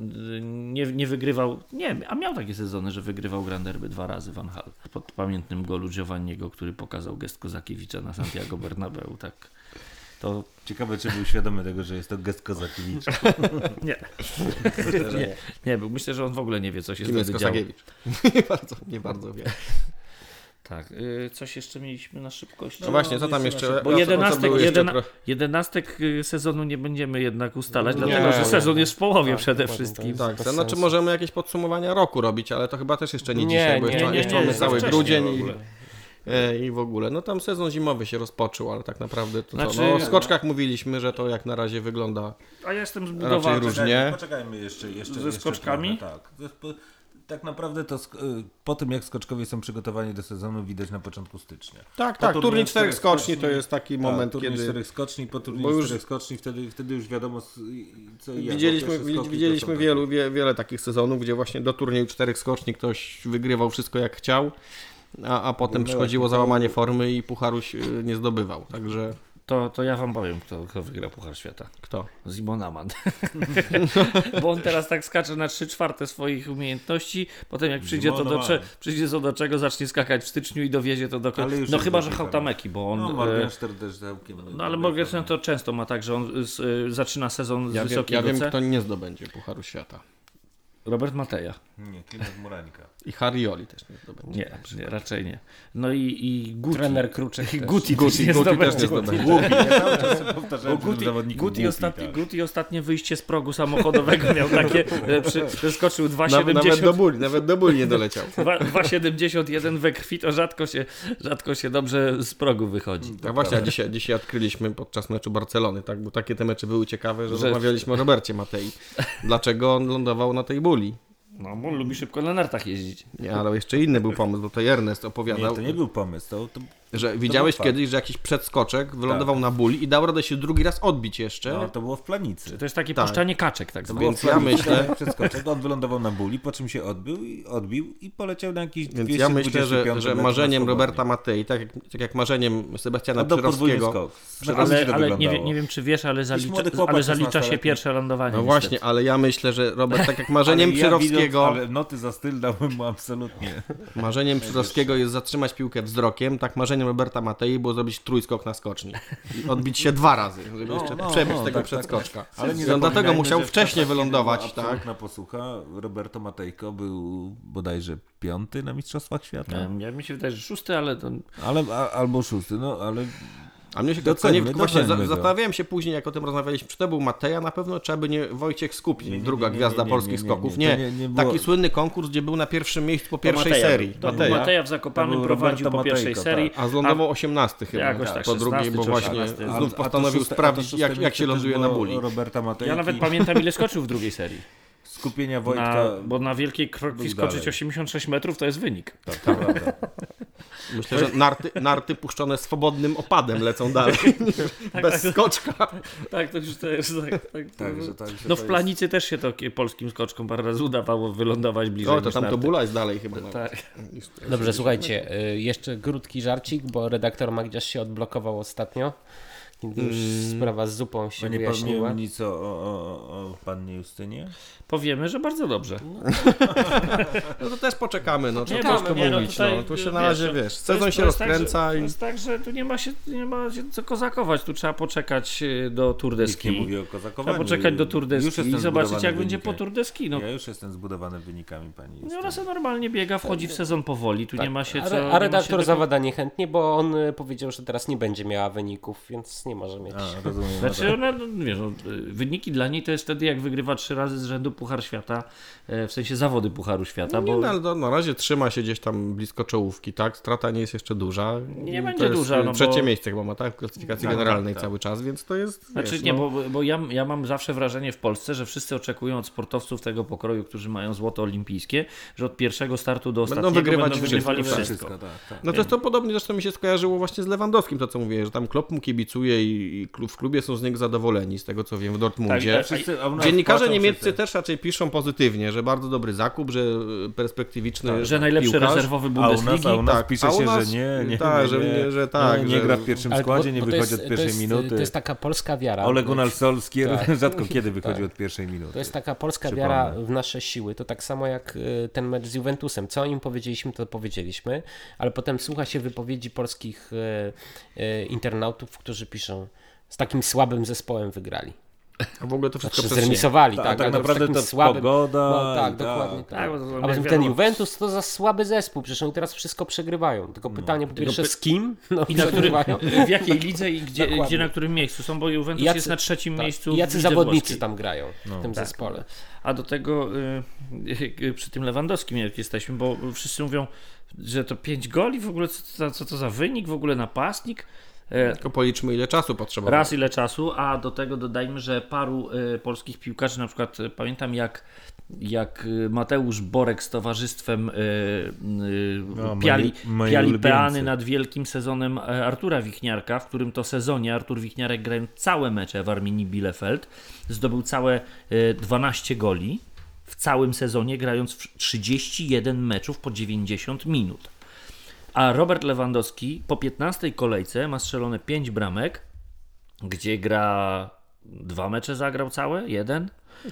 [SPEAKER 5] nie, nie wygrywał, nie, a miał takie sezony, że wygrywał Grand Derby dwa razy Van Hal. Pod pamiętnym golu Giovanniego, który pokazał gest Kozakiewicza na Santiago Bernabeu, tak. To
[SPEAKER 3] Ciekawe, czy był świadomy tego, że jest to gest Kozakiewicza.
[SPEAKER 5] nie. nie. Nie był. Myślę, że on w ogóle nie wie, co się
[SPEAKER 4] Kim
[SPEAKER 5] wtedy działo.
[SPEAKER 4] Kosagiewicz? nie bardzo, nie bardzo wie.
[SPEAKER 5] Tak. Y, coś jeszcze mieliśmy na szybkość.
[SPEAKER 4] No właśnie, co tam jeszcze?
[SPEAKER 5] Bo jedenastek,
[SPEAKER 4] pro-
[SPEAKER 5] jedenastek y, sezonu nie będziemy jednak ustalać,
[SPEAKER 4] Nie,
[SPEAKER 5] dlatego że
[SPEAKER 4] nie.
[SPEAKER 5] sezon jest w połowie
[SPEAKER 2] Tak,
[SPEAKER 5] przede wszystkim.
[SPEAKER 2] to
[SPEAKER 4] Tak,
[SPEAKER 2] bez
[SPEAKER 4] znaczy możemy jakieś podsumowania roku robić, ale to chyba też jeszcze nie,
[SPEAKER 2] Nie,
[SPEAKER 4] dzisiaj, bo
[SPEAKER 2] nie,
[SPEAKER 4] jeszcze,
[SPEAKER 2] nie,
[SPEAKER 4] jeszcze
[SPEAKER 2] nie,
[SPEAKER 4] mamy cały grudzień i, e, i w ogóle. No tam sezon zimowy się rozpoczął, ale tak naprawdę to
[SPEAKER 5] Znaczy-
[SPEAKER 4] co? No, o skoczkach mówiliśmy, że to jak na razie wygląda
[SPEAKER 5] A ja jestem
[SPEAKER 4] Raczej
[SPEAKER 5] zbudowany.
[SPEAKER 4] różnie.
[SPEAKER 3] Poczekajmy, poczekajmy jeszcze, jeszcze.
[SPEAKER 5] Ze
[SPEAKER 3] jeszcze
[SPEAKER 5] skoczkami?
[SPEAKER 3] trochę, tak. Tak naprawdę to y, po tym, jak skoczkowie są przygotowani do sezonu, widać na początku stycznia.
[SPEAKER 4] Tak,
[SPEAKER 3] Po
[SPEAKER 4] tak, turniej czterech
[SPEAKER 3] czterech
[SPEAKER 4] skoczni to jest taki moment,
[SPEAKER 3] tak, turniej
[SPEAKER 4] kiedy
[SPEAKER 3] czterech skoczni, po turnieju
[SPEAKER 4] już-
[SPEAKER 3] czterech skoczni, wtedy, wtedy już wiadomo co i
[SPEAKER 4] widzieliśmy,
[SPEAKER 3] skoki
[SPEAKER 4] widzieliśmy wielu, wie, wiele takich sezonów, gdzie właśnie do turnieju czterech skoczni ktoś wygrywał wszystko jak chciał, a, a potem przychodziło załamanie formy i Pucharuś y, nie zdobywał. Także
[SPEAKER 5] To, to ja wam powiem, kto, kto wygra Puchar Świata.
[SPEAKER 4] kto?
[SPEAKER 5] Simon Aman. Bo on teraz tak skacze na 3 czwarte swoich umiejętności, potem jak przyjdzie to, do, cze, przyjdzie to do czego, zacznie skakać w styczniu i dowiezie to do końca. No chyba, że. Hałtameki, bo on...
[SPEAKER 3] No, Morgenstern też całkiem.
[SPEAKER 5] no ale Morgenstern to często ma tak, że on z, e, zaczyna sezon z
[SPEAKER 4] Ja wiem,
[SPEAKER 5] wysokiego
[SPEAKER 4] ja wiem
[SPEAKER 5] C.
[SPEAKER 4] kto nie zdobędzie Pucharu Świata.
[SPEAKER 5] Robert Mateja.
[SPEAKER 3] Nie, Klimek Murańka.
[SPEAKER 4] I Harrioli też nie zdobędzie.
[SPEAKER 5] Nie, nie, raczej nie. No i, i Guti.
[SPEAKER 2] Trener Kruczek
[SPEAKER 5] I
[SPEAKER 2] też.
[SPEAKER 5] Guti,
[SPEAKER 4] Guti,
[SPEAKER 5] też nie
[SPEAKER 4] Guti też nie zdobędzie.
[SPEAKER 5] Guti,
[SPEAKER 3] zawodników
[SPEAKER 5] Guti,
[SPEAKER 3] głupi,
[SPEAKER 5] ostatni,
[SPEAKER 3] tak.
[SPEAKER 5] Guti ostatnie wyjście z progu samochodowego miał takie, przy, przeskoczył
[SPEAKER 4] Nawet, nawet do
[SPEAKER 5] 2,70
[SPEAKER 4] bóli, nawet do bóli nie doleciał.
[SPEAKER 5] dwa- 2,71 we krwi, to rzadko się, rzadko się dobrze z progu wychodzi.
[SPEAKER 4] Tak właśnie, a dzisiaj, dzisiaj odkryliśmy podczas meczu Barcelony, tak, bo takie te mecze były ciekawe, że,
[SPEAKER 5] Że-
[SPEAKER 4] rozmawialiśmy o Robercie Matei. Dlaczego on lądował na tej bóli? Napoli.
[SPEAKER 5] No, bo on lubi szybko na nartach jeździć.
[SPEAKER 4] Nie, ale jeszcze inny był pomysł, bo to Ernest
[SPEAKER 3] Nie,
[SPEAKER 4] opowiadał,
[SPEAKER 3] to nie był pomysł, to, to
[SPEAKER 4] że widziałeś
[SPEAKER 3] fakt.
[SPEAKER 4] kiedyś, że jakiś przedskoczek wylądował na buli i dał radę się drugi raz odbić jeszcze.
[SPEAKER 3] no, to było w planicy.
[SPEAKER 5] To jest takie
[SPEAKER 4] Tak.
[SPEAKER 5] puszczanie kaczek, tak zwane.
[SPEAKER 4] Więc ja myślę,
[SPEAKER 3] Przeskoczył, on wylądował na buli, po czym się odbił i odbił i poleciał na jakiś
[SPEAKER 4] Więc ja myślę, że,
[SPEAKER 3] 225
[SPEAKER 4] że marzeniem. Roberta Matei, tak jak, tak jak marzeniem Sebastiana
[SPEAKER 3] No to
[SPEAKER 4] Przyrowskiego.
[SPEAKER 5] Ale,
[SPEAKER 3] to
[SPEAKER 5] ale nie, nie wiem, czy wiesz, ale zalicza, ale zalicza się
[SPEAKER 3] 16-letni.
[SPEAKER 5] pierwsze lądowanie.
[SPEAKER 4] No
[SPEAKER 5] niestety.
[SPEAKER 4] właśnie, ale ja myślę, że Robert, tak jak marzeniem
[SPEAKER 3] ja
[SPEAKER 4] Przyrowskiego,
[SPEAKER 3] Widząc, ale noty za styl dałem mu absolutnie.
[SPEAKER 4] marzeniem Przyrowskiego jest zatrzymać piłkę wzrokiem, tak marzeniem Roberta Matei było zrobić trójskok na skoczni. I odbić się dwa razy, żeby
[SPEAKER 3] No,
[SPEAKER 4] jeszcze
[SPEAKER 3] no,
[SPEAKER 4] przebić
[SPEAKER 3] no,
[SPEAKER 4] tego
[SPEAKER 3] tak,
[SPEAKER 4] przedskoczka.
[SPEAKER 3] Ale nie
[SPEAKER 4] dlatego musiał wcześniej wylądować, tak?
[SPEAKER 3] Absolutna posłucha. Roberto Matejko był bodajże piąty na Mistrzostwach Świata.
[SPEAKER 5] Ja mi się wydaje, że szósty, ale to...
[SPEAKER 3] Ale, a, albo szósty, no ale
[SPEAKER 4] A mnie się to nie, właśnie za, zastanawiałem się później, jak o tym rozmawialiśmy, czy to był Mateja na pewno, czy aby nie Wojciech
[SPEAKER 3] Nie, nie,
[SPEAKER 4] druga gwiazda polskich skoków.
[SPEAKER 3] nie, było-
[SPEAKER 4] taki słynny konkurs, gdzie był na pierwszym miejscu po pierwszej
[SPEAKER 5] Mateja
[SPEAKER 4] serii.
[SPEAKER 5] To był
[SPEAKER 4] Mateja.
[SPEAKER 5] Mateja w Zakopanym prowadził
[SPEAKER 3] Roberto
[SPEAKER 5] po pierwszej
[SPEAKER 3] Matejko,
[SPEAKER 5] serii.
[SPEAKER 4] A zlądował 18 chyba,
[SPEAKER 5] Jakoś tak,
[SPEAKER 4] po drugiej,
[SPEAKER 5] 16
[SPEAKER 4] bo właśnie
[SPEAKER 5] 18.
[SPEAKER 3] A- a
[SPEAKER 4] znów postanowił sprawdzić, jak, się ląduje na buli.
[SPEAKER 3] Roberta Matejki.
[SPEAKER 5] Ja nawet pamiętam, ile skoczył w drugiej serii.
[SPEAKER 3] Skupienia Wojtka.
[SPEAKER 5] Na, bo na wielkiej krokwi
[SPEAKER 3] był
[SPEAKER 5] skoczyć
[SPEAKER 3] dalej.
[SPEAKER 5] 86 metrów to jest wynik.
[SPEAKER 3] Tak, to prawda.
[SPEAKER 4] Myślę, że narty, narty puszczone swobodnym opadem lecą dalej, bez skoczka.
[SPEAKER 5] Tak, to już to jest... Tak, tak,
[SPEAKER 3] Także, także
[SPEAKER 5] No
[SPEAKER 3] to
[SPEAKER 5] w planicy też się to polskim skoczkom parę razy udawało wylądować bliżej
[SPEAKER 4] O, to tam to
[SPEAKER 5] narty.
[SPEAKER 4] bula jest dalej chyba. No.
[SPEAKER 5] Tak.
[SPEAKER 2] Dobrze, słuchajcie, y, jeszcze krótki żarcik, bo redaktor Magdziarz się odblokował ostatnio. Kiedy już sprawa z zupą się.
[SPEAKER 3] Nie
[SPEAKER 2] wyjaśniła.
[SPEAKER 3] powiem nic o, o, o, o pannie Justynie.
[SPEAKER 5] Powiemy, że bardzo dobrze.
[SPEAKER 4] No to też poczekamy, no
[SPEAKER 5] Nie,
[SPEAKER 4] trzeba
[SPEAKER 5] bo- nie, no
[SPEAKER 4] mówić,
[SPEAKER 5] tutaj,
[SPEAKER 4] no. Tu się na razie,
[SPEAKER 5] to-
[SPEAKER 4] wiesz, sezon
[SPEAKER 5] jest-
[SPEAKER 4] się
[SPEAKER 5] tak,
[SPEAKER 4] rozkręca
[SPEAKER 5] że- To
[SPEAKER 4] i...
[SPEAKER 5] jest tak, że tu nie ma się, nie ma się co kozakować, tu trzeba poczekać y, do Tour de
[SPEAKER 3] Nikt nie
[SPEAKER 5] Ski.
[SPEAKER 3] mówi o kozakowaniu.
[SPEAKER 5] Trzeba poczekać do Tour de
[SPEAKER 3] Już
[SPEAKER 5] Ski i
[SPEAKER 3] jestem
[SPEAKER 5] zobaczyć
[SPEAKER 3] zbudowany
[SPEAKER 5] jak będzie po
[SPEAKER 3] wynikiem.
[SPEAKER 5] Tour de Ski. No.
[SPEAKER 3] Ja już jestem zbudowany wynikami pani
[SPEAKER 5] No
[SPEAKER 3] Justyny.
[SPEAKER 5] ona sobie normalnie biega, wchodzi w sezon powoli, tu nie ma się
[SPEAKER 2] A,
[SPEAKER 5] co... nie
[SPEAKER 2] a redaktor
[SPEAKER 5] się tego-
[SPEAKER 2] zawada niechętnie, bo on y, powiedział, że teraz nie będzie miała wyników, więc nie może mieć.
[SPEAKER 3] A, rozumiem. no
[SPEAKER 5] Znaczy
[SPEAKER 3] tak.
[SPEAKER 5] ona, no, wiesz, no, y, wyniki dla niej to jest wtedy jak wygrywa trzy razy z rzędu Puchar Świata, e, w sensie zawody Pucharu Świata,
[SPEAKER 4] No nie,
[SPEAKER 5] bo
[SPEAKER 4] no, ale to na razie trzyma się gdzieś tam blisko czołówki, tak? Strata nie jest jeszcze duża.
[SPEAKER 5] Nie będzie duża, no
[SPEAKER 4] Trzecie
[SPEAKER 5] bo-
[SPEAKER 4] miejsce chyba ma, tak? W klasyfikacji
[SPEAKER 3] Tak,
[SPEAKER 4] generalnej
[SPEAKER 3] tak, tak.
[SPEAKER 4] cały czas, więc to jest,
[SPEAKER 5] Znaczy
[SPEAKER 4] wiesz,
[SPEAKER 5] nie,
[SPEAKER 4] no,
[SPEAKER 5] bo, bo ja, ja mam zawsze wrażenie w Polsce, że wszyscy oczekują od sportowców tego pokroju, którzy mają złoto olimpijskie, że od pierwszego startu do ostatniego
[SPEAKER 4] wygrywać
[SPEAKER 5] będą wygrywali
[SPEAKER 4] wszystko.
[SPEAKER 5] wszystko.
[SPEAKER 3] Wszystko, tak, tak.
[SPEAKER 4] No to jest to podobnie zresztą mi się skojarzyło właśnie z Lewandowskim, to co mówię, że tam Klopp mu kibicuje i, i klub, w klubie są z niego zadowoleni, z tego co wiem w Dortmundzie.
[SPEAKER 5] Tak,
[SPEAKER 3] Wszyscy, u nas
[SPEAKER 4] Dziennikarze niemieccy
[SPEAKER 3] wszyscy.
[SPEAKER 4] też raczej piszą pozytywnie, że bardzo dobry zakup, że e, perspektywiczny
[SPEAKER 5] Tak, Że najlepszy
[SPEAKER 4] piłkarz.
[SPEAKER 5] rezerwowy
[SPEAKER 3] A u nas, a u nas
[SPEAKER 4] Tak,
[SPEAKER 3] pisze się,
[SPEAKER 4] nas-
[SPEAKER 3] że nie, nie,
[SPEAKER 4] tak,
[SPEAKER 3] nie,
[SPEAKER 4] że
[SPEAKER 3] nie,
[SPEAKER 4] że tak,
[SPEAKER 3] nie, nie
[SPEAKER 4] że-
[SPEAKER 3] gra w pierwszym
[SPEAKER 2] Ale
[SPEAKER 3] składzie,
[SPEAKER 2] bo-
[SPEAKER 3] nie wychodzi
[SPEAKER 2] jest-
[SPEAKER 3] od pierwszej
[SPEAKER 2] to jest,
[SPEAKER 3] minuty.
[SPEAKER 2] To jest taka polska wiara.
[SPEAKER 3] Ole Gunnar Solskjaer
[SPEAKER 2] Tak.
[SPEAKER 3] rzadko kiedy wychodzi od pierwszej minuty.
[SPEAKER 2] To jest taka polska
[SPEAKER 3] Przypomnę.
[SPEAKER 2] wiara w nasze siły. To tak samo jak y, ten mecz z Juventusem. Co im powiedzieliśmy, to powiedzieliśmy, ale potem słucha się wypowiedzi polskich y, internautów, którzy piszą z takim słabym zespołem wygrali.
[SPEAKER 4] A w ogóle to wszystko
[SPEAKER 2] Znaczy zremisowali,
[SPEAKER 3] Tak,
[SPEAKER 2] tak,
[SPEAKER 3] tak naprawdę
[SPEAKER 2] takim
[SPEAKER 3] to
[SPEAKER 2] słabym...
[SPEAKER 3] pogoda
[SPEAKER 2] No, tak, dokładnie
[SPEAKER 3] tak.
[SPEAKER 2] tak.
[SPEAKER 5] Tak, bo to
[SPEAKER 2] A potem ten Juventus to za słaby zespół, przecież oni teraz wszystko przegrywają. Tylko pytanie po pierwsze z kim? No,
[SPEAKER 5] I na którym,
[SPEAKER 2] przegrywają.
[SPEAKER 5] w jakiej lidze i gdzie,
[SPEAKER 2] Dokładnie.
[SPEAKER 5] gdzie na którym miejscu są, bo Juventus
[SPEAKER 2] Jacy-
[SPEAKER 5] jest na trzecim
[SPEAKER 2] tak.
[SPEAKER 5] miejscu
[SPEAKER 2] jacy zawodnicy
[SPEAKER 5] włoskiej.
[SPEAKER 2] tam grają w tym
[SPEAKER 5] tak.
[SPEAKER 2] zespole.
[SPEAKER 5] A do tego y, y, przy tym Lewandowskim jak jesteśmy, bo wszyscy mówią, że to 5 goli, w ogóle co, co, to za wynik, w ogóle napastnik. E,
[SPEAKER 4] Tylko policzmy ile czasu potrzeba.
[SPEAKER 5] Raz ile czasu, a do tego dodajmy, że paru y, polskich piłkarzy, na przykład y, pamiętam jak, jak Mateusz Borek z towarzystwem y,
[SPEAKER 3] No,
[SPEAKER 5] piali,
[SPEAKER 3] moi
[SPEAKER 5] piali peany nad wielkim sezonem e, Artura Wichniarka, w którym to sezonie Artur Wichniarek grając całe mecze w Arminii Bielefeld, zdobył całe y, 12 goli w całym sezonie, grając w 31 meczów po 90 minut. A Robert Lewandowski po 15 kolejce ma strzelone 5 bramek, gdzie gra dwa mecze zagrał całe, jeden.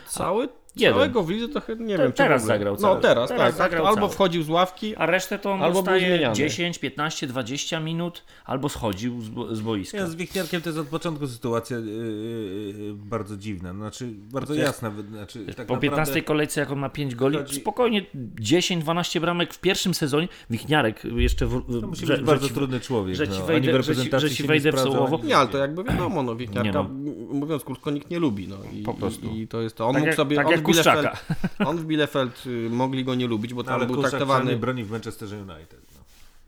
[SPEAKER 4] Cały? Całego w lidze to chyba nie
[SPEAKER 5] Te-
[SPEAKER 4] wiem. czy
[SPEAKER 5] teraz zagrał
[SPEAKER 4] No
[SPEAKER 5] cały.
[SPEAKER 4] teraz,
[SPEAKER 5] Teraz
[SPEAKER 4] tak. tak.
[SPEAKER 5] zagrał
[SPEAKER 4] Albo
[SPEAKER 5] cały.
[SPEAKER 4] wchodził z ławki,
[SPEAKER 5] A resztę to on
[SPEAKER 4] Albo
[SPEAKER 5] dostaje
[SPEAKER 4] zmieniany.
[SPEAKER 5] 10, 15, 20 minut, albo schodził z, bo- z boiska.
[SPEAKER 3] Ja z Wichniarkiem to jest od początku sytuacja yy, yy, bardzo dziwna, znaczy bardzo jasna. Znaczy, tak
[SPEAKER 5] po
[SPEAKER 3] naprawdę
[SPEAKER 5] 15 kolejce, jak on ma 5 goli,
[SPEAKER 3] chodzi-
[SPEAKER 5] spokojnie 10-12 bramek w pierwszym sezonie. Wichniarek jeszcze. W,
[SPEAKER 3] to musi
[SPEAKER 5] że-
[SPEAKER 3] być bardzo
[SPEAKER 5] że-
[SPEAKER 3] trudny człowiek.
[SPEAKER 5] że ci
[SPEAKER 3] no.
[SPEAKER 5] wejdę- że ci-
[SPEAKER 3] reprezentacji
[SPEAKER 5] że ci wejdę
[SPEAKER 3] nie
[SPEAKER 5] w
[SPEAKER 3] ani-
[SPEAKER 4] Nie, ale to jakby wiadomo, no Wichniarka,
[SPEAKER 5] Nie no.
[SPEAKER 4] mówiąc krótko, nikt nie lubi. No. I,
[SPEAKER 5] Po prostu.
[SPEAKER 4] I, i to jest to. On
[SPEAKER 5] Tak
[SPEAKER 4] mógł
[SPEAKER 5] jak-
[SPEAKER 4] sobie,
[SPEAKER 5] tak jak
[SPEAKER 4] w Bielefeld,
[SPEAKER 5] Kuszczaka.
[SPEAKER 4] on w Bielefeld y, mogli go nie lubić, bo
[SPEAKER 3] No,
[SPEAKER 4] tam
[SPEAKER 3] ale
[SPEAKER 4] był
[SPEAKER 3] Kuszak
[SPEAKER 4] traktowany...
[SPEAKER 3] broni w Manchesterze United. No.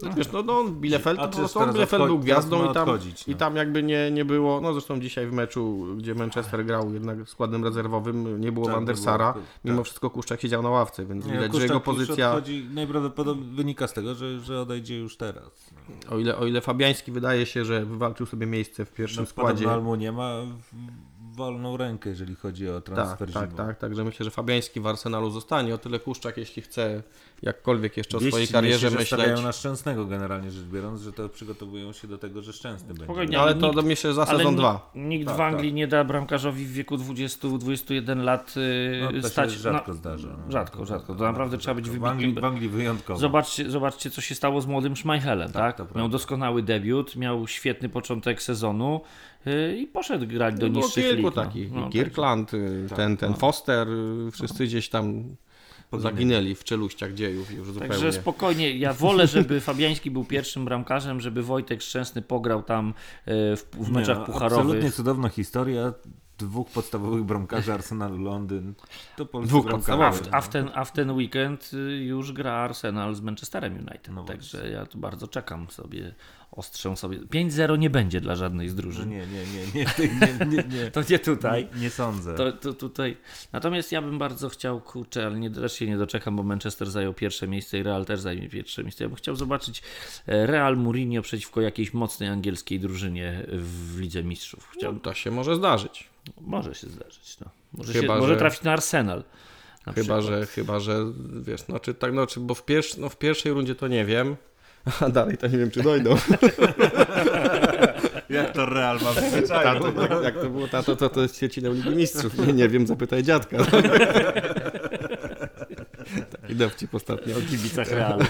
[SPEAKER 4] No, wiesz, no, no Bielefeld, po prostu
[SPEAKER 3] teraz
[SPEAKER 4] Bielefeld był gwiazdą i tam,
[SPEAKER 3] odchodzić, no.
[SPEAKER 4] i tam jakby nie, nie było, no zresztą dzisiaj w meczu, gdzie Manchester grał jednak składem rezerwowym, nie było
[SPEAKER 3] Tak,
[SPEAKER 4] Van der
[SPEAKER 3] było-
[SPEAKER 4] Sara,
[SPEAKER 3] tak.
[SPEAKER 4] mimo wszystko Kuszczak siedział na ławce, więc
[SPEAKER 3] Nie,
[SPEAKER 4] widać, że
[SPEAKER 3] Kuszczak
[SPEAKER 4] jego pozycja,
[SPEAKER 3] Odchodzi, najprawdopodobniej wynika z tego, że, że odejdzie już teraz.
[SPEAKER 4] o ile, o ile Fabiański wydaje się, że wywalczył sobie miejsce w pierwszym
[SPEAKER 3] No,
[SPEAKER 4] składzie,
[SPEAKER 3] Podobno Almunia ma w- wolną rękę, jeżeli chodzi o
[SPEAKER 4] tak,
[SPEAKER 3] transfer
[SPEAKER 4] tak,
[SPEAKER 3] zimowy.
[SPEAKER 4] tak, także myślę, że Fabiański w Arsenalu zostanie, o tyle Kuszczak, jeśli chce jakkolwiek jeszcze o
[SPEAKER 3] Wieści
[SPEAKER 4] swojej karierze
[SPEAKER 3] że
[SPEAKER 4] myśleć,
[SPEAKER 3] stawiają na Szczęsnego generalnie rzecz biorąc, że to przygotowują się do tego, że Szczęsny będzie.
[SPEAKER 5] Spokojnie.
[SPEAKER 4] no, ale
[SPEAKER 5] nikt-
[SPEAKER 4] to do myślę za sezon
[SPEAKER 5] ni-
[SPEAKER 4] 2.
[SPEAKER 5] Nikt
[SPEAKER 3] Tak,
[SPEAKER 5] w Anglii nie da bramkarzowi w wieku 20-21 lat y,
[SPEAKER 3] No, to
[SPEAKER 5] stać.
[SPEAKER 3] się rzadko
[SPEAKER 5] na-
[SPEAKER 3] zdarza. No.
[SPEAKER 5] Rzadko, rzadko. To naprawdę trzeba być
[SPEAKER 3] W Anglii,
[SPEAKER 5] wybitnym.
[SPEAKER 3] w Anglii wyjątkowo.
[SPEAKER 5] Zobaczcie, zobaczcie, co się stało z młodym Schmeichelem, tak?
[SPEAKER 3] to
[SPEAKER 5] miał doskonały debiut, miał świetny początek sezonu i poszedł grać do
[SPEAKER 4] Było
[SPEAKER 5] niższych
[SPEAKER 4] kilku
[SPEAKER 5] lig. no.
[SPEAKER 4] takich.
[SPEAKER 5] No,
[SPEAKER 4] Kirkland, y, ten, ten Foster, y, wszyscy gdzieś tam zaginęli w czeluściach dziejów już zupełnie.
[SPEAKER 5] Także spokojnie, ja wolę, żeby Fabiański był pierwszym bramkarzem, żeby Wojtek Szczęsny pograł tam y, w, w
[SPEAKER 3] Nie,
[SPEAKER 5] meczach
[SPEAKER 3] no,
[SPEAKER 5] pucharowych.
[SPEAKER 3] Absolutnie cudowna historia dwóch podstawowych bramkarzy Arsenalu Londyn. To
[SPEAKER 4] Dwóch
[SPEAKER 3] bramkarze.
[SPEAKER 5] A a, w ten, a w ten weekend y, już gra Arsenal z Manchesterem United.
[SPEAKER 3] No
[SPEAKER 5] Także ja tu bardzo czekam sobie, ostrzę sobie. 5-0 nie będzie dla żadnej z
[SPEAKER 3] No
[SPEAKER 5] drużyn.
[SPEAKER 3] nie, nie, nie, nie, nie, nie, nie.
[SPEAKER 5] To nie tutaj.
[SPEAKER 3] Nie, nie sądzę.
[SPEAKER 5] To, to tutaj. Natomiast ja bym bardzo chciał, kurczę, ale nie, też się nie doczekam, bo Manchester zajął pierwsze miejsce i Real też zajmie pierwsze miejsce. Ja bym chciał zobaczyć e, Real Mourinho przeciwko jakiejś mocnej angielskiej drużynie w Lidze Mistrzów. Chciał,
[SPEAKER 4] To się może zdarzyć.
[SPEAKER 5] Może się zdarzyć. No. Może,
[SPEAKER 4] Chyba,
[SPEAKER 5] się, może
[SPEAKER 4] że-
[SPEAKER 5] trafić na Arsenal. Na
[SPEAKER 4] Chyba
[SPEAKER 5] przykład.
[SPEAKER 4] że, chyba, że wiesz, no czy tak, no czy, bo w, pierwsz, no, w pierwszej rundzie to nie wiem, a dalej to nie wiem, czy dojdą.
[SPEAKER 3] Jak to Real ma.
[SPEAKER 4] Tato, jak, jak to było, tato, to, to jest Świecinę Ligi Mistrzów. Nie, nie wiem, zapytaj dziadka. Taki dowcip ostatnio o
[SPEAKER 5] kibicach Realu.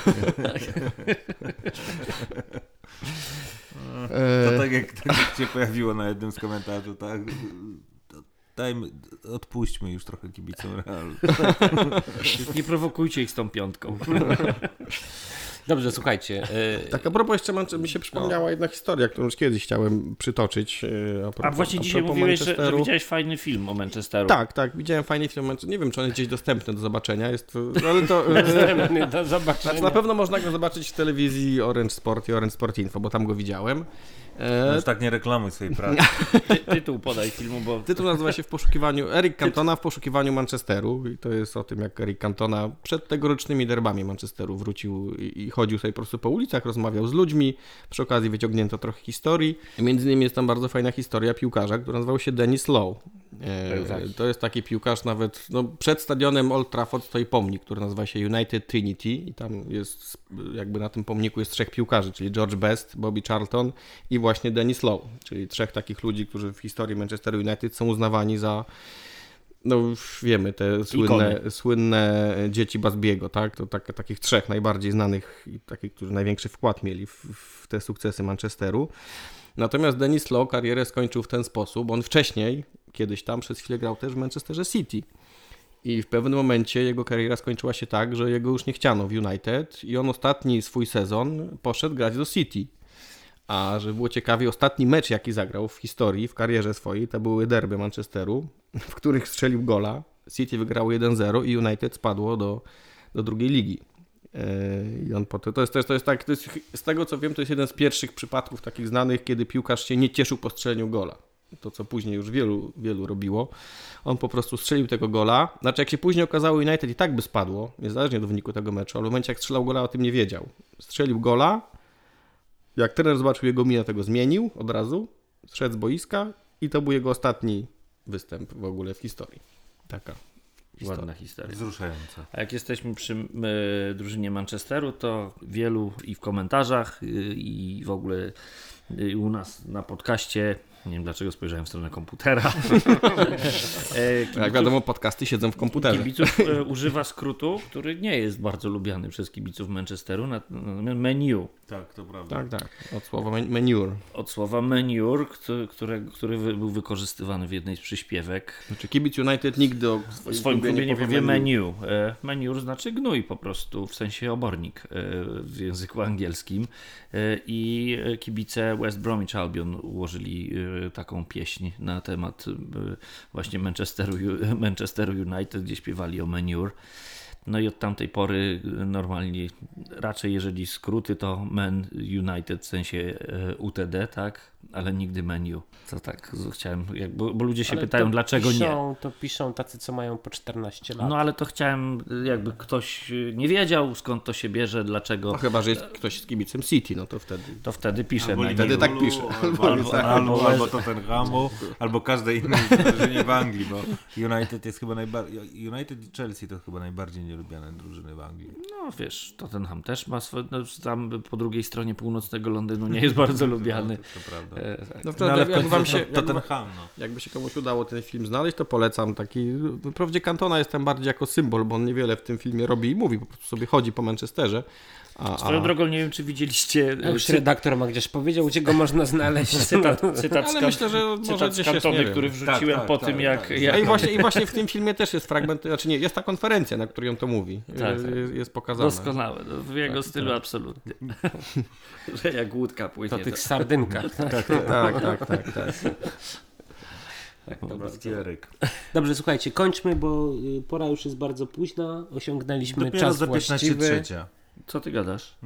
[SPEAKER 3] To tak jak, tak jak się pojawiło na jednym z komentarzy, tak? Dajmy, odpuśćmy już trochę kibicom Realu.
[SPEAKER 5] Nie prowokujcie ich z tą piątką.
[SPEAKER 2] Dobrze, słuchajcie. e,
[SPEAKER 4] Tak a propos jeszcze mi się przypomniała jedna historia, którą już kiedyś chciałem przytoczyć. e, A, propos,
[SPEAKER 5] A właśnie dzisiaj
[SPEAKER 4] propos
[SPEAKER 5] mówiłeś, że, że
[SPEAKER 4] Manchesteru.
[SPEAKER 5] widziałeś fajny film o Manchesteru.
[SPEAKER 4] Tak, tak, widziałem fajny film. Nie wiem, czy on jest gdzieś dostępny do zobaczenia. Jest, ale to,
[SPEAKER 2] Następny do
[SPEAKER 4] Znaczy,
[SPEAKER 2] zobaczenia.
[SPEAKER 4] na pewno można go zobaczyć w telewizji Orange Sport i Orange Sport Info, bo tam go widziałem.
[SPEAKER 3] No
[SPEAKER 4] E,
[SPEAKER 3] już tak nie reklamuj swojej pracy.
[SPEAKER 5] Ty, tytuł podaj filmu, bo
[SPEAKER 4] tytuł nazywa się W poszukiwaniu Eric Cantona w poszukiwaniu Manchesteru i to jest o tym, jak Eric Cantona przed tegorocznymi derbami Manchesteru wrócił i, i chodził sobie po prostu po ulicach, rozmawiał z ludźmi. Przy okazji wyciągnięto trochę historii. Między innymi jest tam bardzo fajna historia piłkarza, który nazywał się Dennis Lowe. E, to jest taki piłkarz nawet, no, przed stadionem Old Trafford stoi pomnik, który nazywa się United Trinity i tam jest, jakby na tym pomniku jest trzech piłkarzy, czyli George Best, Bobby Charlton i właśnie Dennis Lowe, czyli trzech takich ludzi, którzy w historii Manchester United są uznawani za no już wiemy, te słynne, słynne dzieci Basbiego, tak? To tak, takich trzech najbardziej znanych i takich, którzy największy wkład mieli w, w te sukcesy Manchesteru. Natomiast Dennis Lowe karierę skończył w ten sposób. On wcześniej, kiedyś tam, przez chwilę grał też w Manchesterze City. I w pewnym momencie jego kariera skończyła się tak, że jego już nie chciano w United i on ostatni swój sezon poszedł grać do City. A żeby było ciekawie, ostatni mecz, jaki zagrał w historii, w karierze swojej, to były derby Manchesteru, w których strzelił gola. City wygrało 1-0 i United spadło do, do drugiej ligi. Yy, I on potem, to jest też, to jest tak, to jest, z tego co wiem, to jest jeden z pierwszych przypadków takich znanych, kiedy piłkarz się nie cieszył po strzeleniu gola. To, co później już wielu, wielu robiło. On po prostu strzelił tego gola. Znaczy, jak się później okazało, United i tak by spadło, niezależnie od wyniku tego meczu, ale w momencie, jak strzelał gola, o tym nie wiedział. Strzelił gola, jak trener zobaczył jego minę, tego zmienił od razu, zszedł z boiska i to był jego ostatni występ w ogóle w historii. Taka historia.
[SPEAKER 5] ładna historia.
[SPEAKER 3] Wzruszające.
[SPEAKER 5] A jak jesteśmy przy y, drużynie Manchesteru, to wielu i w komentarzach, y, i w ogóle y, u nas na podcaście, nie wiem dlaczego spojrzałem w stronę komputera, e,
[SPEAKER 4] Jak
[SPEAKER 5] kibiców,
[SPEAKER 4] wiadomo, podcasty siedzą w komputerze.
[SPEAKER 5] kibiców używa skrótu, który nie jest bardzo lubiany przez kibiców Manchesteru, na- na- menu.
[SPEAKER 3] Tak, to prawda.
[SPEAKER 4] Tak, tak. Od słowa manure.
[SPEAKER 5] Od słowa meniur, który, który, był wykorzystywany w jednej z przyśpiewek.
[SPEAKER 4] Znaczy kibic United nigdy o
[SPEAKER 5] W
[SPEAKER 4] swoim,
[SPEAKER 5] swoim klubie nie powie
[SPEAKER 4] manure.
[SPEAKER 5] menu. E, Meniur znaczy gnój po prostu, w sensie obornik e, w języku angielskim. E, I kibice West Bromwich Albion ułożyli e, taką pieśń na temat właśnie Manchesteru, Manchesteru United, gdzie śpiewali o meniur. No i od tamtej pory y, normalnie raczej jeżeli skróty to Men United w sensie e, UTD, tak? Ale nigdy menu. To tak chciałem, bo, bo ludzie się
[SPEAKER 2] Ale
[SPEAKER 5] pytają
[SPEAKER 2] to
[SPEAKER 5] dlaczego nie.
[SPEAKER 2] piszą, To piszą tacy, co mają po 14 lat.
[SPEAKER 5] No ale to chciałem, jakby ktoś y, nie wiedział skąd to się bierze, dlaczego,
[SPEAKER 4] No chyba, że jest ktoś z kibicem City, no to wtedy.
[SPEAKER 5] to wtedy pisze
[SPEAKER 3] Albo
[SPEAKER 4] wtedy tak pisze.
[SPEAKER 3] Albo, albo,
[SPEAKER 4] tak.
[SPEAKER 3] albo, albo Tottenhamu, albo każdej innej drużynie w Anglii, bo United jest chyba najbardziej... United i Chelsea to chyba najbardziej nielubiane drużyny w Anglii.
[SPEAKER 5] No wiesz, Tottenham też ma swoje, no, tam po drugiej stronie północnego Londynu nie jest bardzo lubiany.
[SPEAKER 3] To, to prawda.
[SPEAKER 5] E,
[SPEAKER 4] No,
[SPEAKER 3] No, ale
[SPEAKER 4] jak wam
[SPEAKER 3] to-
[SPEAKER 4] się, jak,
[SPEAKER 3] Tottenham, no.
[SPEAKER 4] jakby się komuś udało ten film znaleźć, to polecam taki. Wprawdzie Cantona jest tam bardziej jako symbol, bo on niewiele w tym filmie robi i mówi, po prostu sobie chodzi po Manchesterze. A, a,
[SPEAKER 5] Swoją drogą nie wiem, czy widzieliście
[SPEAKER 2] A już
[SPEAKER 5] cy-
[SPEAKER 2] redaktor ma gdzieś powiedział, gdzie go można znaleźć.
[SPEAKER 5] cytat, cytat,
[SPEAKER 4] Ale myślę, że może
[SPEAKER 5] cytat z
[SPEAKER 4] gdzieś jest,
[SPEAKER 5] kantony, który wrzuciłem
[SPEAKER 3] Tak, tak,
[SPEAKER 5] po
[SPEAKER 3] tak,
[SPEAKER 5] tym, jak,
[SPEAKER 3] tak.
[SPEAKER 5] jak
[SPEAKER 4] A i właśnie, I właśnie w tym filmie też jest fragment, znaczy nie, jest ta konferencja, na której on to mówi.
[SPEAKER 5] Tak, tak.
[SPEAKER 4] Jest, jest pokazane.
[SPEAKER 5] doskonałe. No, w jego stylu absolutnie. że jak łódka płynie.
[SPEAKER 2] To tych sardynkach.
[SPEAKER 4] Tak, tak, tak, tak.
[SPEAKER 5] tak,
[SPEAKER 3] Baskieryk.
[SPEAKER 2] Dobrze, słuchajcie, kończmy, bo y, pora już jest bardzo późna. Osiągnęliśmy
[SPEAKER 3] Dopiero
[SPEAKER 2] czas
[SPEAKER 3] za 15
[SPEAKER 2] właściwy.
[SPEAKER 3] trzecia.
[SPEAKER 5] Co ty gadasz?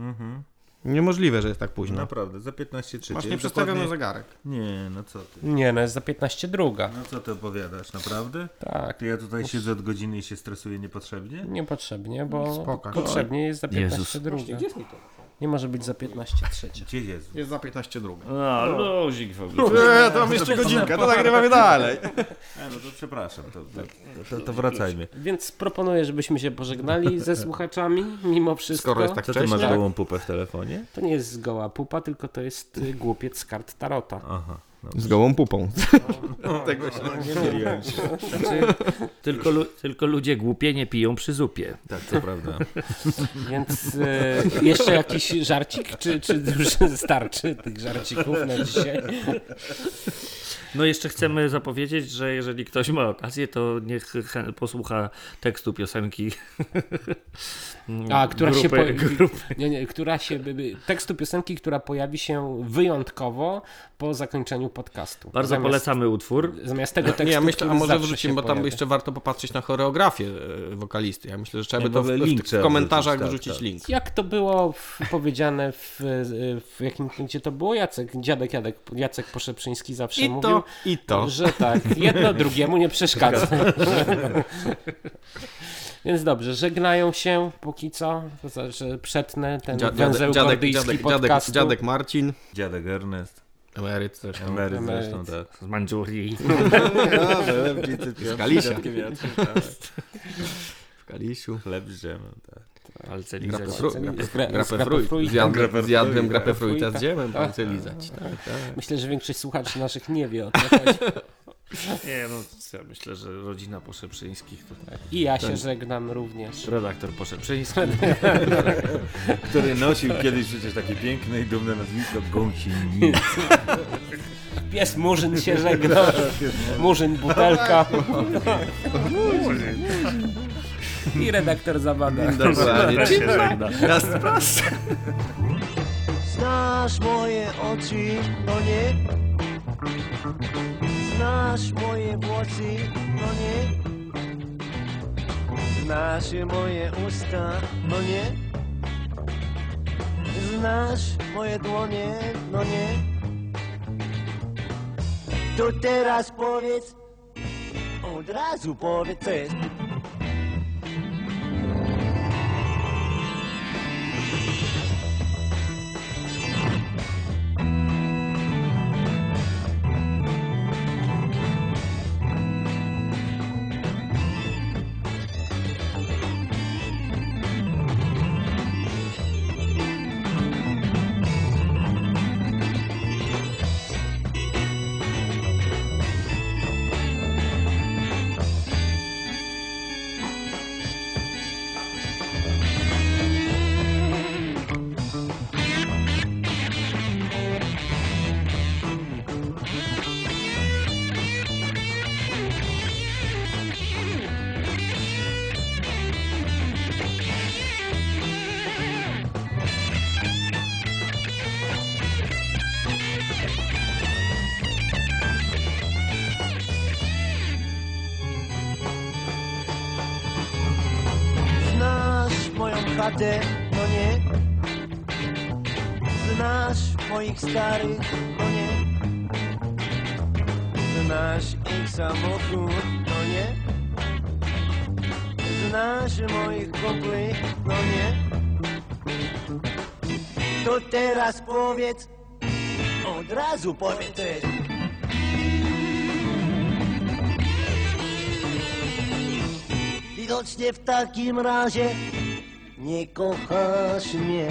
[SPEAKER 4] Niemożliwe, że jest tak późno.
[SPEAKER 3] Naprawdę, za 15 trzecia.
[SPEAKER 4] Masz
[SPEAKER 3] Jest
[SPEAKER 4] nieprzestawiony
[SPEAKER 3] dokładnie-
[SPEAKER 4] zegarek.
[SPEAKER 3] Nie, no co ty.
[SPEAKER 2] Nie, no jest za 15 druga.
[SPEAKER 3] No co ty opowiadasz, naprawdę?
[SPEAKER 2] Tak,
[SPEAKER 3] To ja tutaj siedzę od godziny i się stresuję niepotrzebnie?
[SPEAKER 2] niepotrzebnie, bo
[SPEAKER 4] Spoko.
[SPEAKER 2] potrzebnie jest za 15
[SPEAKER 5] Jezus.
[SPEAKER 2] druga. Nie może być za 15 trzecia.
[SPEAKER 3] Gdzie jest?
[SPEAKER 4] Jest za 15 druga.
[SPEAKER 5] A, luzik w ogóle.
[SPEAKER 4] Nie, to mam jeszcze godzinkę, to nagrywamy dalej.
[SPEAKER 3] E, no to przepraszam, to, to, to, to wracajmy.
[SPEAKER 2] Więc proponuję, żebyśmy się pożegnali ze słuchaczami, mimo wszystko.
[SPEAKER 4] Skoro jest tak wcześnie.
[SPEAKER 3] masz gołą pupę w telefonie?
[SPEAKER 2] To nie jest goła pupa, tylko to jest y, głupiec z kart Tarota.
[SPEAKER 3] Aha. No.
[SPEAKER 4] Z gołą pupą.
[SPEAKER 3] Tego się nie myliłem się.
[SPEAKER 5] Znaczy, tylko, lu- tylko ludzie głupie nie piją przy zupie.
[SPEAKER 3] Tak, to prawda.
[SPEAKER 2] Więc y, jeszcze jakiś żarcik, czy, czy już starczy tych żarcików na dzisiaj?
[SPEAKER 5] No jeszcze chcemy zapowiedzieć, że jeżeli ktoś ma okazję, to niech posłucha tekstu piosenki.
[SPEAKER 2] A, która się, po,
[SPEAKER 5] grupy, grupy.
[SPEAKER 2] nie, nie, która się, tekstu piosenki, która pojawi się wyjątkowo po zakończeniu podcastu.
[SPEAKER 5] Bardzo
[SPEAKER 2] Zamiast-
[SPEAKER 5] polecamy utwór.
[SPEAKER 2] Zamiast tego tekstu,
[SPEAKER 4] Nie, ja myślę, a może wrzucimy, bo tam
[SPEAKER 2] pojawia.
[SPEAKER 4] jeszcze warto popatrzeć na choreografię e, wokalisty. Ja myślę, że trzeba by to
[SPEAKER 3] w
[SPEAKER 4] w, w, komentarzach
[SPEAKER 3] wrzucić, tak,
[SPEAKER 4] wrzucić
[SPEAKER 3] tak.
[SPEAKER 4] link.
[SPEAKER 2] Jak to było w, powiedziane w, w jakim gdzie to było? Jacek, dziadek Jadek, Jacek Poszeprzyński zawsze
[SPEAKER 4] I
[SPEAKER 2] mówił,
[SPEAKER 4] to, i to.
[SPEAKER 2] że tak, jedno drugiemu nie przeszkadza. Więc dobrze, żegnają się póki co, znaczy przetnę ten
[SPEAKER 4] Dzia-
[SPEAKER 2] węzeł
[SPEAKER 4] dziadek,
[SPEAKER 2] gordyjski
[SPEAKER 4] dziadek, dziadek, dziadek Marcin,
[SPEAKER 3] Dziadek Ernest,
[SPEAKER 4] emeryt zresztą.
[SPEAKER 3] emeryt
[SPEAKER 2] Emeryt.
[SPEAKER 3] zresztą, tak.
[SPEAKER 5] Z Mandżurii.
[SPEAKER 4] Z Kalisia. W Kalisiu.
[SPEAKER 3] Chleb z dżemem, tak.
[SPEAKER 5] Palce lizać.
[SPEAKER 4] Zjadłem, grapę fruita z dżemem, palce lizać. Tak, tak.
[SPEAKER 2] Myślę, że większość słuchaczy naszych nie wie o co chodzi.
[SPEAKER 5] Nie, no ja myślę, że rodzina Poszeprzyńskich to
[SPEAKER 2] I ja się żegnam również.
[SPEAKER 5] redaktor Poszeprzyński.
[SPEAKER 3] Który nosił kiedyś przecież takie piękne i dumne nazwisko Gąsienica.
[SPEAKER 2] Pies Murzyn się żegna. Murzyn butelka. I redaktor Zawada.
[SPEAKER 4] Dokładnie.
[SPEAKER 5] się żegna.
[SPEAKER 6] Znasz moje oczy, no nie? Znasz moje włosy, no nie? Znasz moje usta, no nie? Znasz moje dłonie, no nie? To teraz powiedz, od razu powiedz, co jest. Razu powiedz. Widocznie w takim razie nie kochasz mnie.